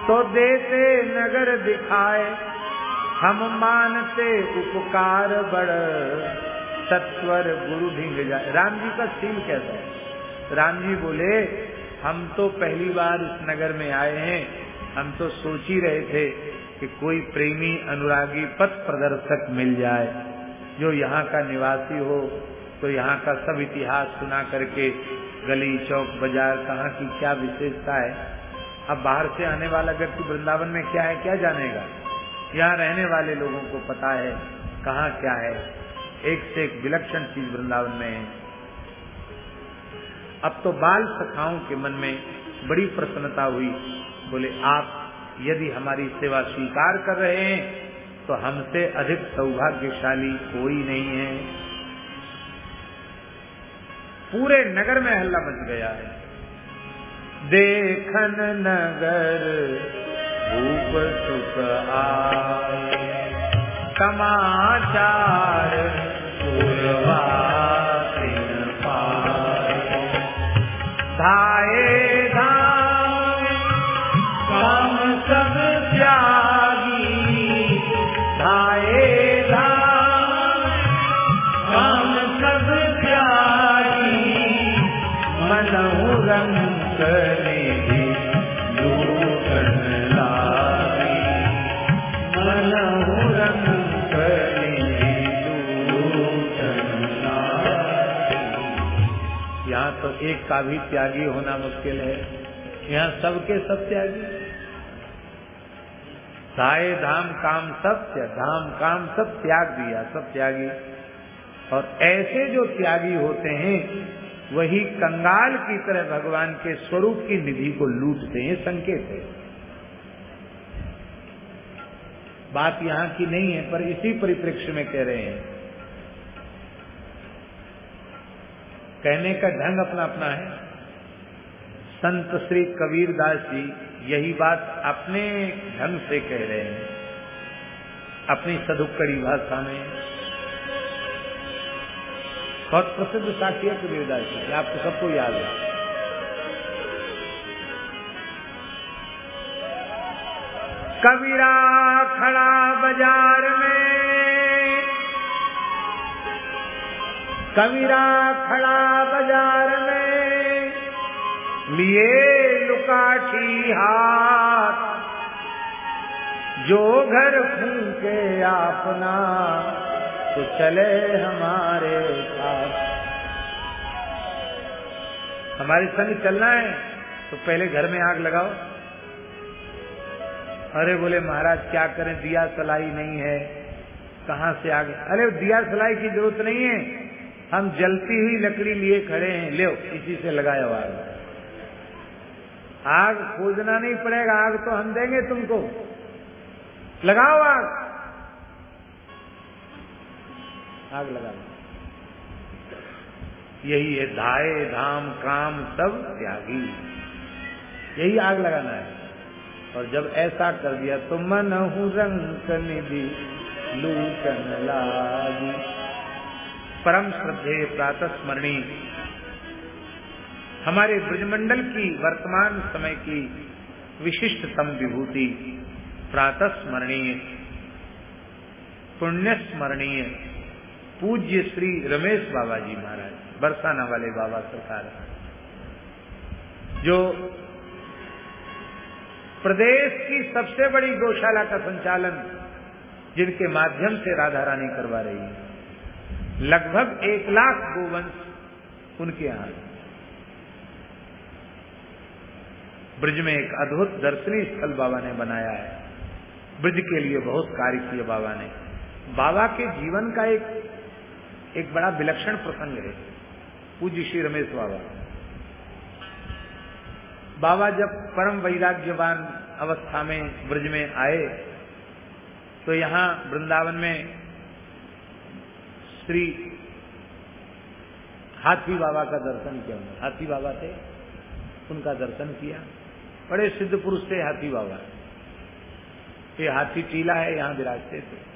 तो देते नगर दिखाए। हम मानते उपकार बड़, सत्वर गुरु ढींग जाए। राम जी का सील कैसा है? राम जी बोले, हम तो पहली बार इस नगर में आए हैं। हम तो सोच ही रहे थे कि कोई प्रेमी अनुरागी पथ प्रदर्शक मिल जाए। जो यहाँ का निवासी हो तो यहाँ का सब इतिहास सुना करके गली चौक बाज़ार, कहाँ की क्या विशेषता है? अब बाहर से आने वाला व्यक्ति वृंदावन में क्या है, क्या जानेगा? यहाँ रहने वाले लोगों को पता है, कहाँ क्या है। एक से एक विलक्षण चीज़ वृंदावन में है। अब तो बाल सखाओं के मन में बड़ी प्रसन्नता हुई। बोले, आप यदि हमारी सेवा स्वीकार कर रहे हैं तो हमसे अधिक सौभाग्यशाली कोई नहीं है। पूरे नगर में हल्ला मच गया है। देखन नगर भूप सुख आए। समाचार एक का भी त्यागी होना मुश्किल है। यहाँ सबके सब त्यागी। साए धाम काम सब धाम काम सब त्याग दिया, सब त्यागी। और ऐसे जो त्यागी होते हैं, वही कंगाल की तरह भगवान के स्वरूप की निधि को लूटते हैं, संकेत है। बात यहाँ की नहीं है, पर इसी परिप्रेक्ष्य में कह रहे हैं। कहने का ढंग अपना अपना है। संत श्री कबीर दास जी यही बात अपने ढंग से कह रहे हैं। अपनी सदुक्कड़ी भाषा में। बहुत प्रसिद्ध साक्षी है कबीर दास जी आपको सबको याद है। कबीरा खड़ा बाज़ार में कबीरा खड़ा बाज़ार में, लिए लुकाठी हाथ, जो घर फूके अपना तो चले हमारे साथ हमारे संग चलना है तो पहले घर में आग लगाओ। अरे बोले, महाराज, क्या करें? दिया सलाई नहीं है, कहाँ से आगे? अरे दिया सलाई की ज़रूरत नहीं है। हम जलती हुई लकड़ी लिए खड़े हैं। ले इसी से लगाया आग। आग खोजना नहीं पड़ेगा, आग तो हम देंगे तुमको। लगाओ आग। आग लगा यही है धाए, धाम, काम, सब त्यागी। यही आग लगाना है। और जब ऐसा कर दिया तो मन हूँ रंग निधि, लूटन लागी। परम श्रद्धे प्रातः स्मरणी। हमारे ब्रजमंडल की वर्तमान समय की विशिष्टतम विभूति, प्रातः स्मरणीय पुण्य स्मरणीय पूज्य श्री रमेश बाबा जी महाराज, बरसाना वाले बाबा सरकार। जो प्रदेश की सबसे बड़ी गौशाला का संचालन, जिनके माध्यम से राधा रानी करवा रही है। लगभग एक लाख गोवंश उनके यहाँ ब्रज में एक अद्भुत दर्शनीय स्थल बाबा ने बनाया है। ब्रज के लिए बहुत कार्य किए बाबा ने। बाबा के जीवन का एक एक बड़ा विलक्षण प्रसंग है। पूज्य श्री रमेश बाबा। बाबा जब परम वैराग्यवान अवस्था में ब्रज में आए तो यहाँ वृंदावन में श्री हाथी बाबा का दर्शन किया उन्होंने। हाथी बाबा थे, उनका दर्शन किया। बड़े सिद्ध पुरुष थे हाथी बाबा। ये हाथी टीला है, यहाँ विराजते थे।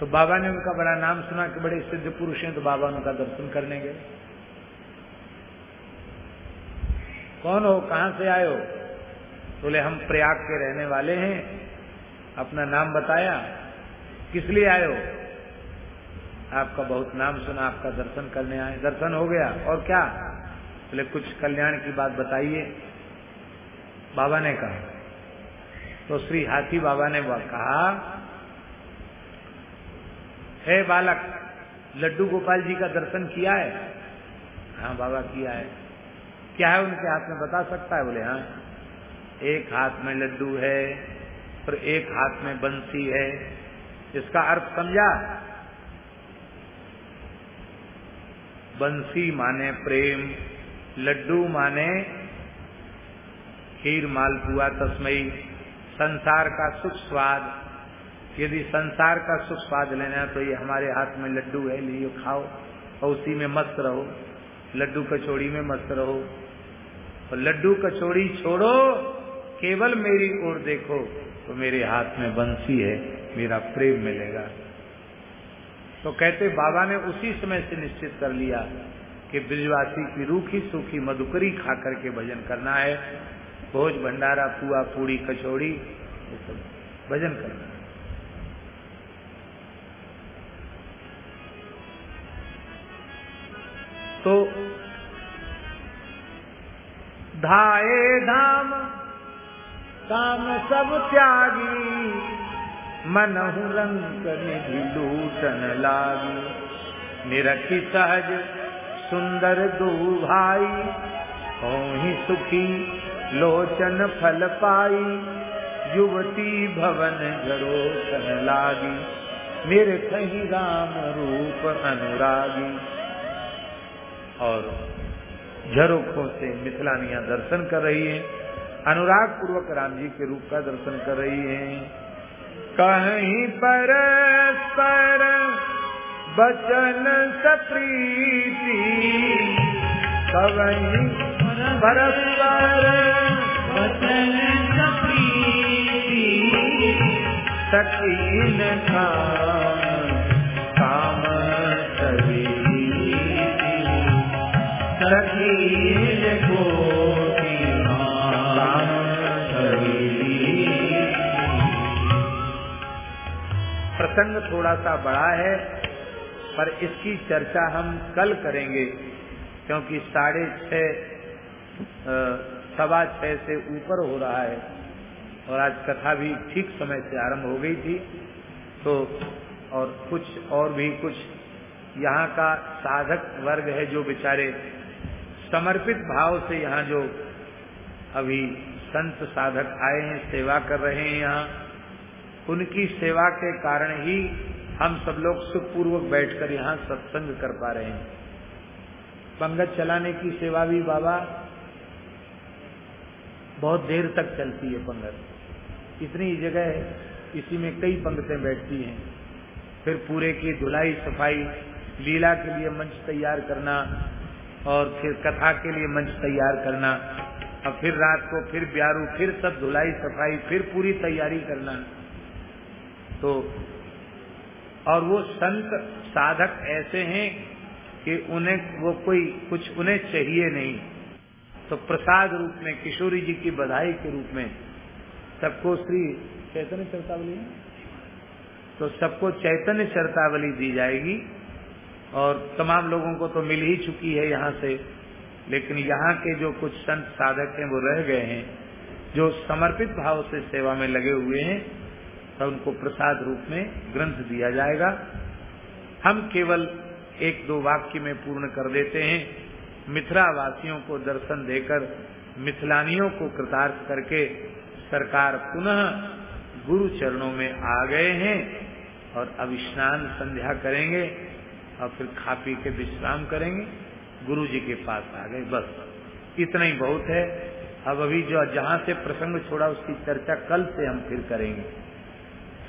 तो बाबा ने उनका बड़ा नाम सुना कि बड़े सिद्ध पुरुष हैं तो बाबा उनका दर्शन करने गए। कौन हो, कहाँ से आए हो? बोले, हम प्रयाग के रहने वाले हैं। अपना नाम बताया। किस लिए आए हो? आपका बहुत नाम सुना, आपका दर्शन करने आए। दर्शन हो गया, और क्या? बोले तो कुछ कल्याण की बात बताइए। बाबा ने कहा तो श्री हाथी बाबा ने कहा, हे बालक, लड्डू गोपाल जी का दर्शन किया है? हाँ बाबा किया है। क्या है उनके हाथ में, बता सकता है? बोले हाँ एक हाथ में लड्डू है, और एक हाथ में बंसी है। इसका अर्थ समझा? बंसी माने प्रेम, लड्डू माने खीर मालपुआ तस्मई संसार का सुख स्वाद। यदि संसार का सुख स्वाद लेना है तो ये हमारे हाथ में लड्डू है, लिए खाओ और उसी में मस्त रहो। लड्डू कचौड़ी में मस्त रहो। और लड्डू कचौड़ी छोड़ो, केवल मेरी ओर देखो तो मेरे हाथ में बंसी है। मेरा प्रेम मिलेगा। तो कहते बाबा ने उसी समय से निश्चित कर लिया कि ब्रिजवासी की रूखी सूखी मधुकरी खा करके भजन करना है। भोज भंडारा, पुआ, पूड़ी, कचौड़ी, ये सब भजन करना है। तो धाए धाम, काम सब त्यागी मनहु रंग निधि लूटन लागी। निरखी सहज, सुंदर दो भाई ही सुखी लोचन फल पाई। युवती भवन जरोसन लागी निरखही राम रूप अनुरागी। और झरोखों से मिथिलानिया दर्शन कर रही है अनुराग पूर्वक राम जी के रूप का दर्शन कर रही हैं। कहीं पर पर बचन सप्रीति कहीं परस्पर वचन सप्रीति सकीन काम काम सभी सकीन कोटि प्रसंग थोड़ा सा बड़ा है, पर इसकी चर्चा हम कल करेंगे, क्योंकि साढ़े छह सवा छह से ऊपर हो रहा है, और आज कथा भी ठीक समय से आरंभ हो गई थी तो और कुछ और भी कुछ यहाँ का साधक वर्ग है जो बेचारे समर्पित भाव से यहाँ जो अभी संत साधक आए हैं, सेवा कर रहे हैं यहाँ उनकी सेवा के कारण ही हम सब लोग सुखपूर्वक बैठकर यहाँ सत्संग कर पा रहे हैं। पंगत चलाने की सेवा भी बाबा बहुत देर तक चलती है पंगत। इतनी जगह इसी में कई पंगतें बैठती हैं। फिर पूरे की धुलाई सफ़ाई, लीला के लिए मंच तैयार करना और फिर कथा के लिए मंच तैयार करना। और फिर रात को फिर ब्यारू, फिर सब धुलाई सफ़ाई, फिर पूरी तैयारी करना। तो और वो संत साधक ऐसे हैं कि उन्हें, वो कोई कुछ उन्हें चाहिए नहीं। तो प्रसाद रूप में, किशोरी जी की बधाई के रूप में, सबको श्री चैतन्य चरतावली तो सबको चैतन्य चरतावली दी जाएगी, और तमाम लोगों को तो मिल ही चुकी है यहाँ से। लेकिन यहाँ के जो कुछ संत साधक हैं, वो रह गए हैं, जो समर्पित भाव से सेवा में लगे हुए हैं तो उनको प्रसाद रूप में ग्रंथ दिया जाएगा। हम केवल एक दो वाक्य में पूर्ण कर देते हैं। मिथिला वासियों को दर्शन देकर, मिथिलानियों को कृतार्थ करके सरकार पुनः गुरु चरणों में आ गए हैं और अब स्नान संध्या करेंगे और फिर खा पी के विश्राम करेंगे। गुरु जी के पास आ गए, बस। इतना ही बहुत है। अब अभी जो जहाँ से प्रसंग छोड़ा, उसकी चर्चा कल से हम फिर करेंगे।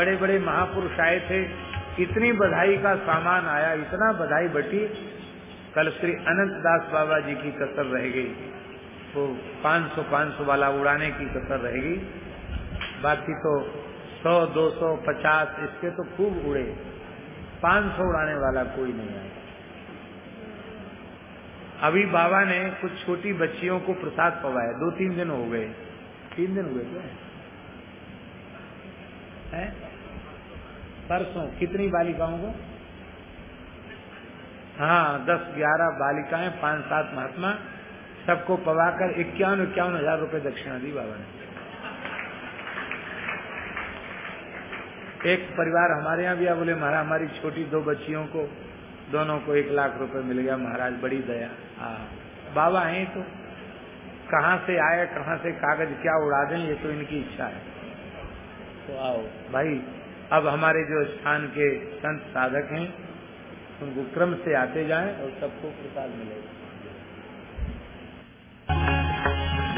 बड़े बड़े महापुरुष आए थे, इतनी बधाई का सामान आया, इतना बधाई बटी। कल श्री अनंत दास बाबा जी की कसर रह गई। तो 500 500 वाला उड़ाने की कसर रह गई। बाकी तो 100 200 50 इसके तो खूब उड़े। 500 उड़ाने वाला कोई नहीं आया। अभी बाबा ने कुछ छोटी बच्चियों को प्रसाद पवाया। दो तीन दिन हो गए। तीन दिन हुए क्या? है? परसों कितनी बालिकाओं को? हाँ दस, ग्यारह बालिकाएँ, पाँच, सात महात्मा, सबको पवाकर इक्यावन इक्यावन हज़ार रुपए दक्षिणा दी बाबा ने। एक परिवार हमारे यहाँ भी आ बोले, महाराज, हमारी छोटी दो बच्चियों को, दोनों को एक लाख रुपए मिल गया, महाराज, बड़ी दया। हाँ। बाबा हैं तो कहाँ से आए, कहाँ से कागज़ क्या उड़ा दें, ये तो इनकी इच्छा है। तो आओ, भाई अब हमारे जो स्थान के संत साधक हैं उनको क्रम से आते जाएँ और सबको प्रसाद मिलेगा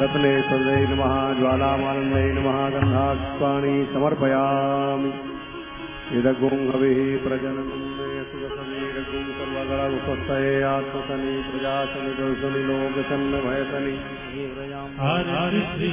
रत्ने सदय नमः ज्वालामानंदे नमः गन्धास्वाणी समर्पयामि। इदगुं हविः प्रजननन्दे सुगसमीरगुं सर्वगणस्वस्तये आत्मसनि प्रजासनि दर्शनि लोकसन्न भयसनि हरे श्री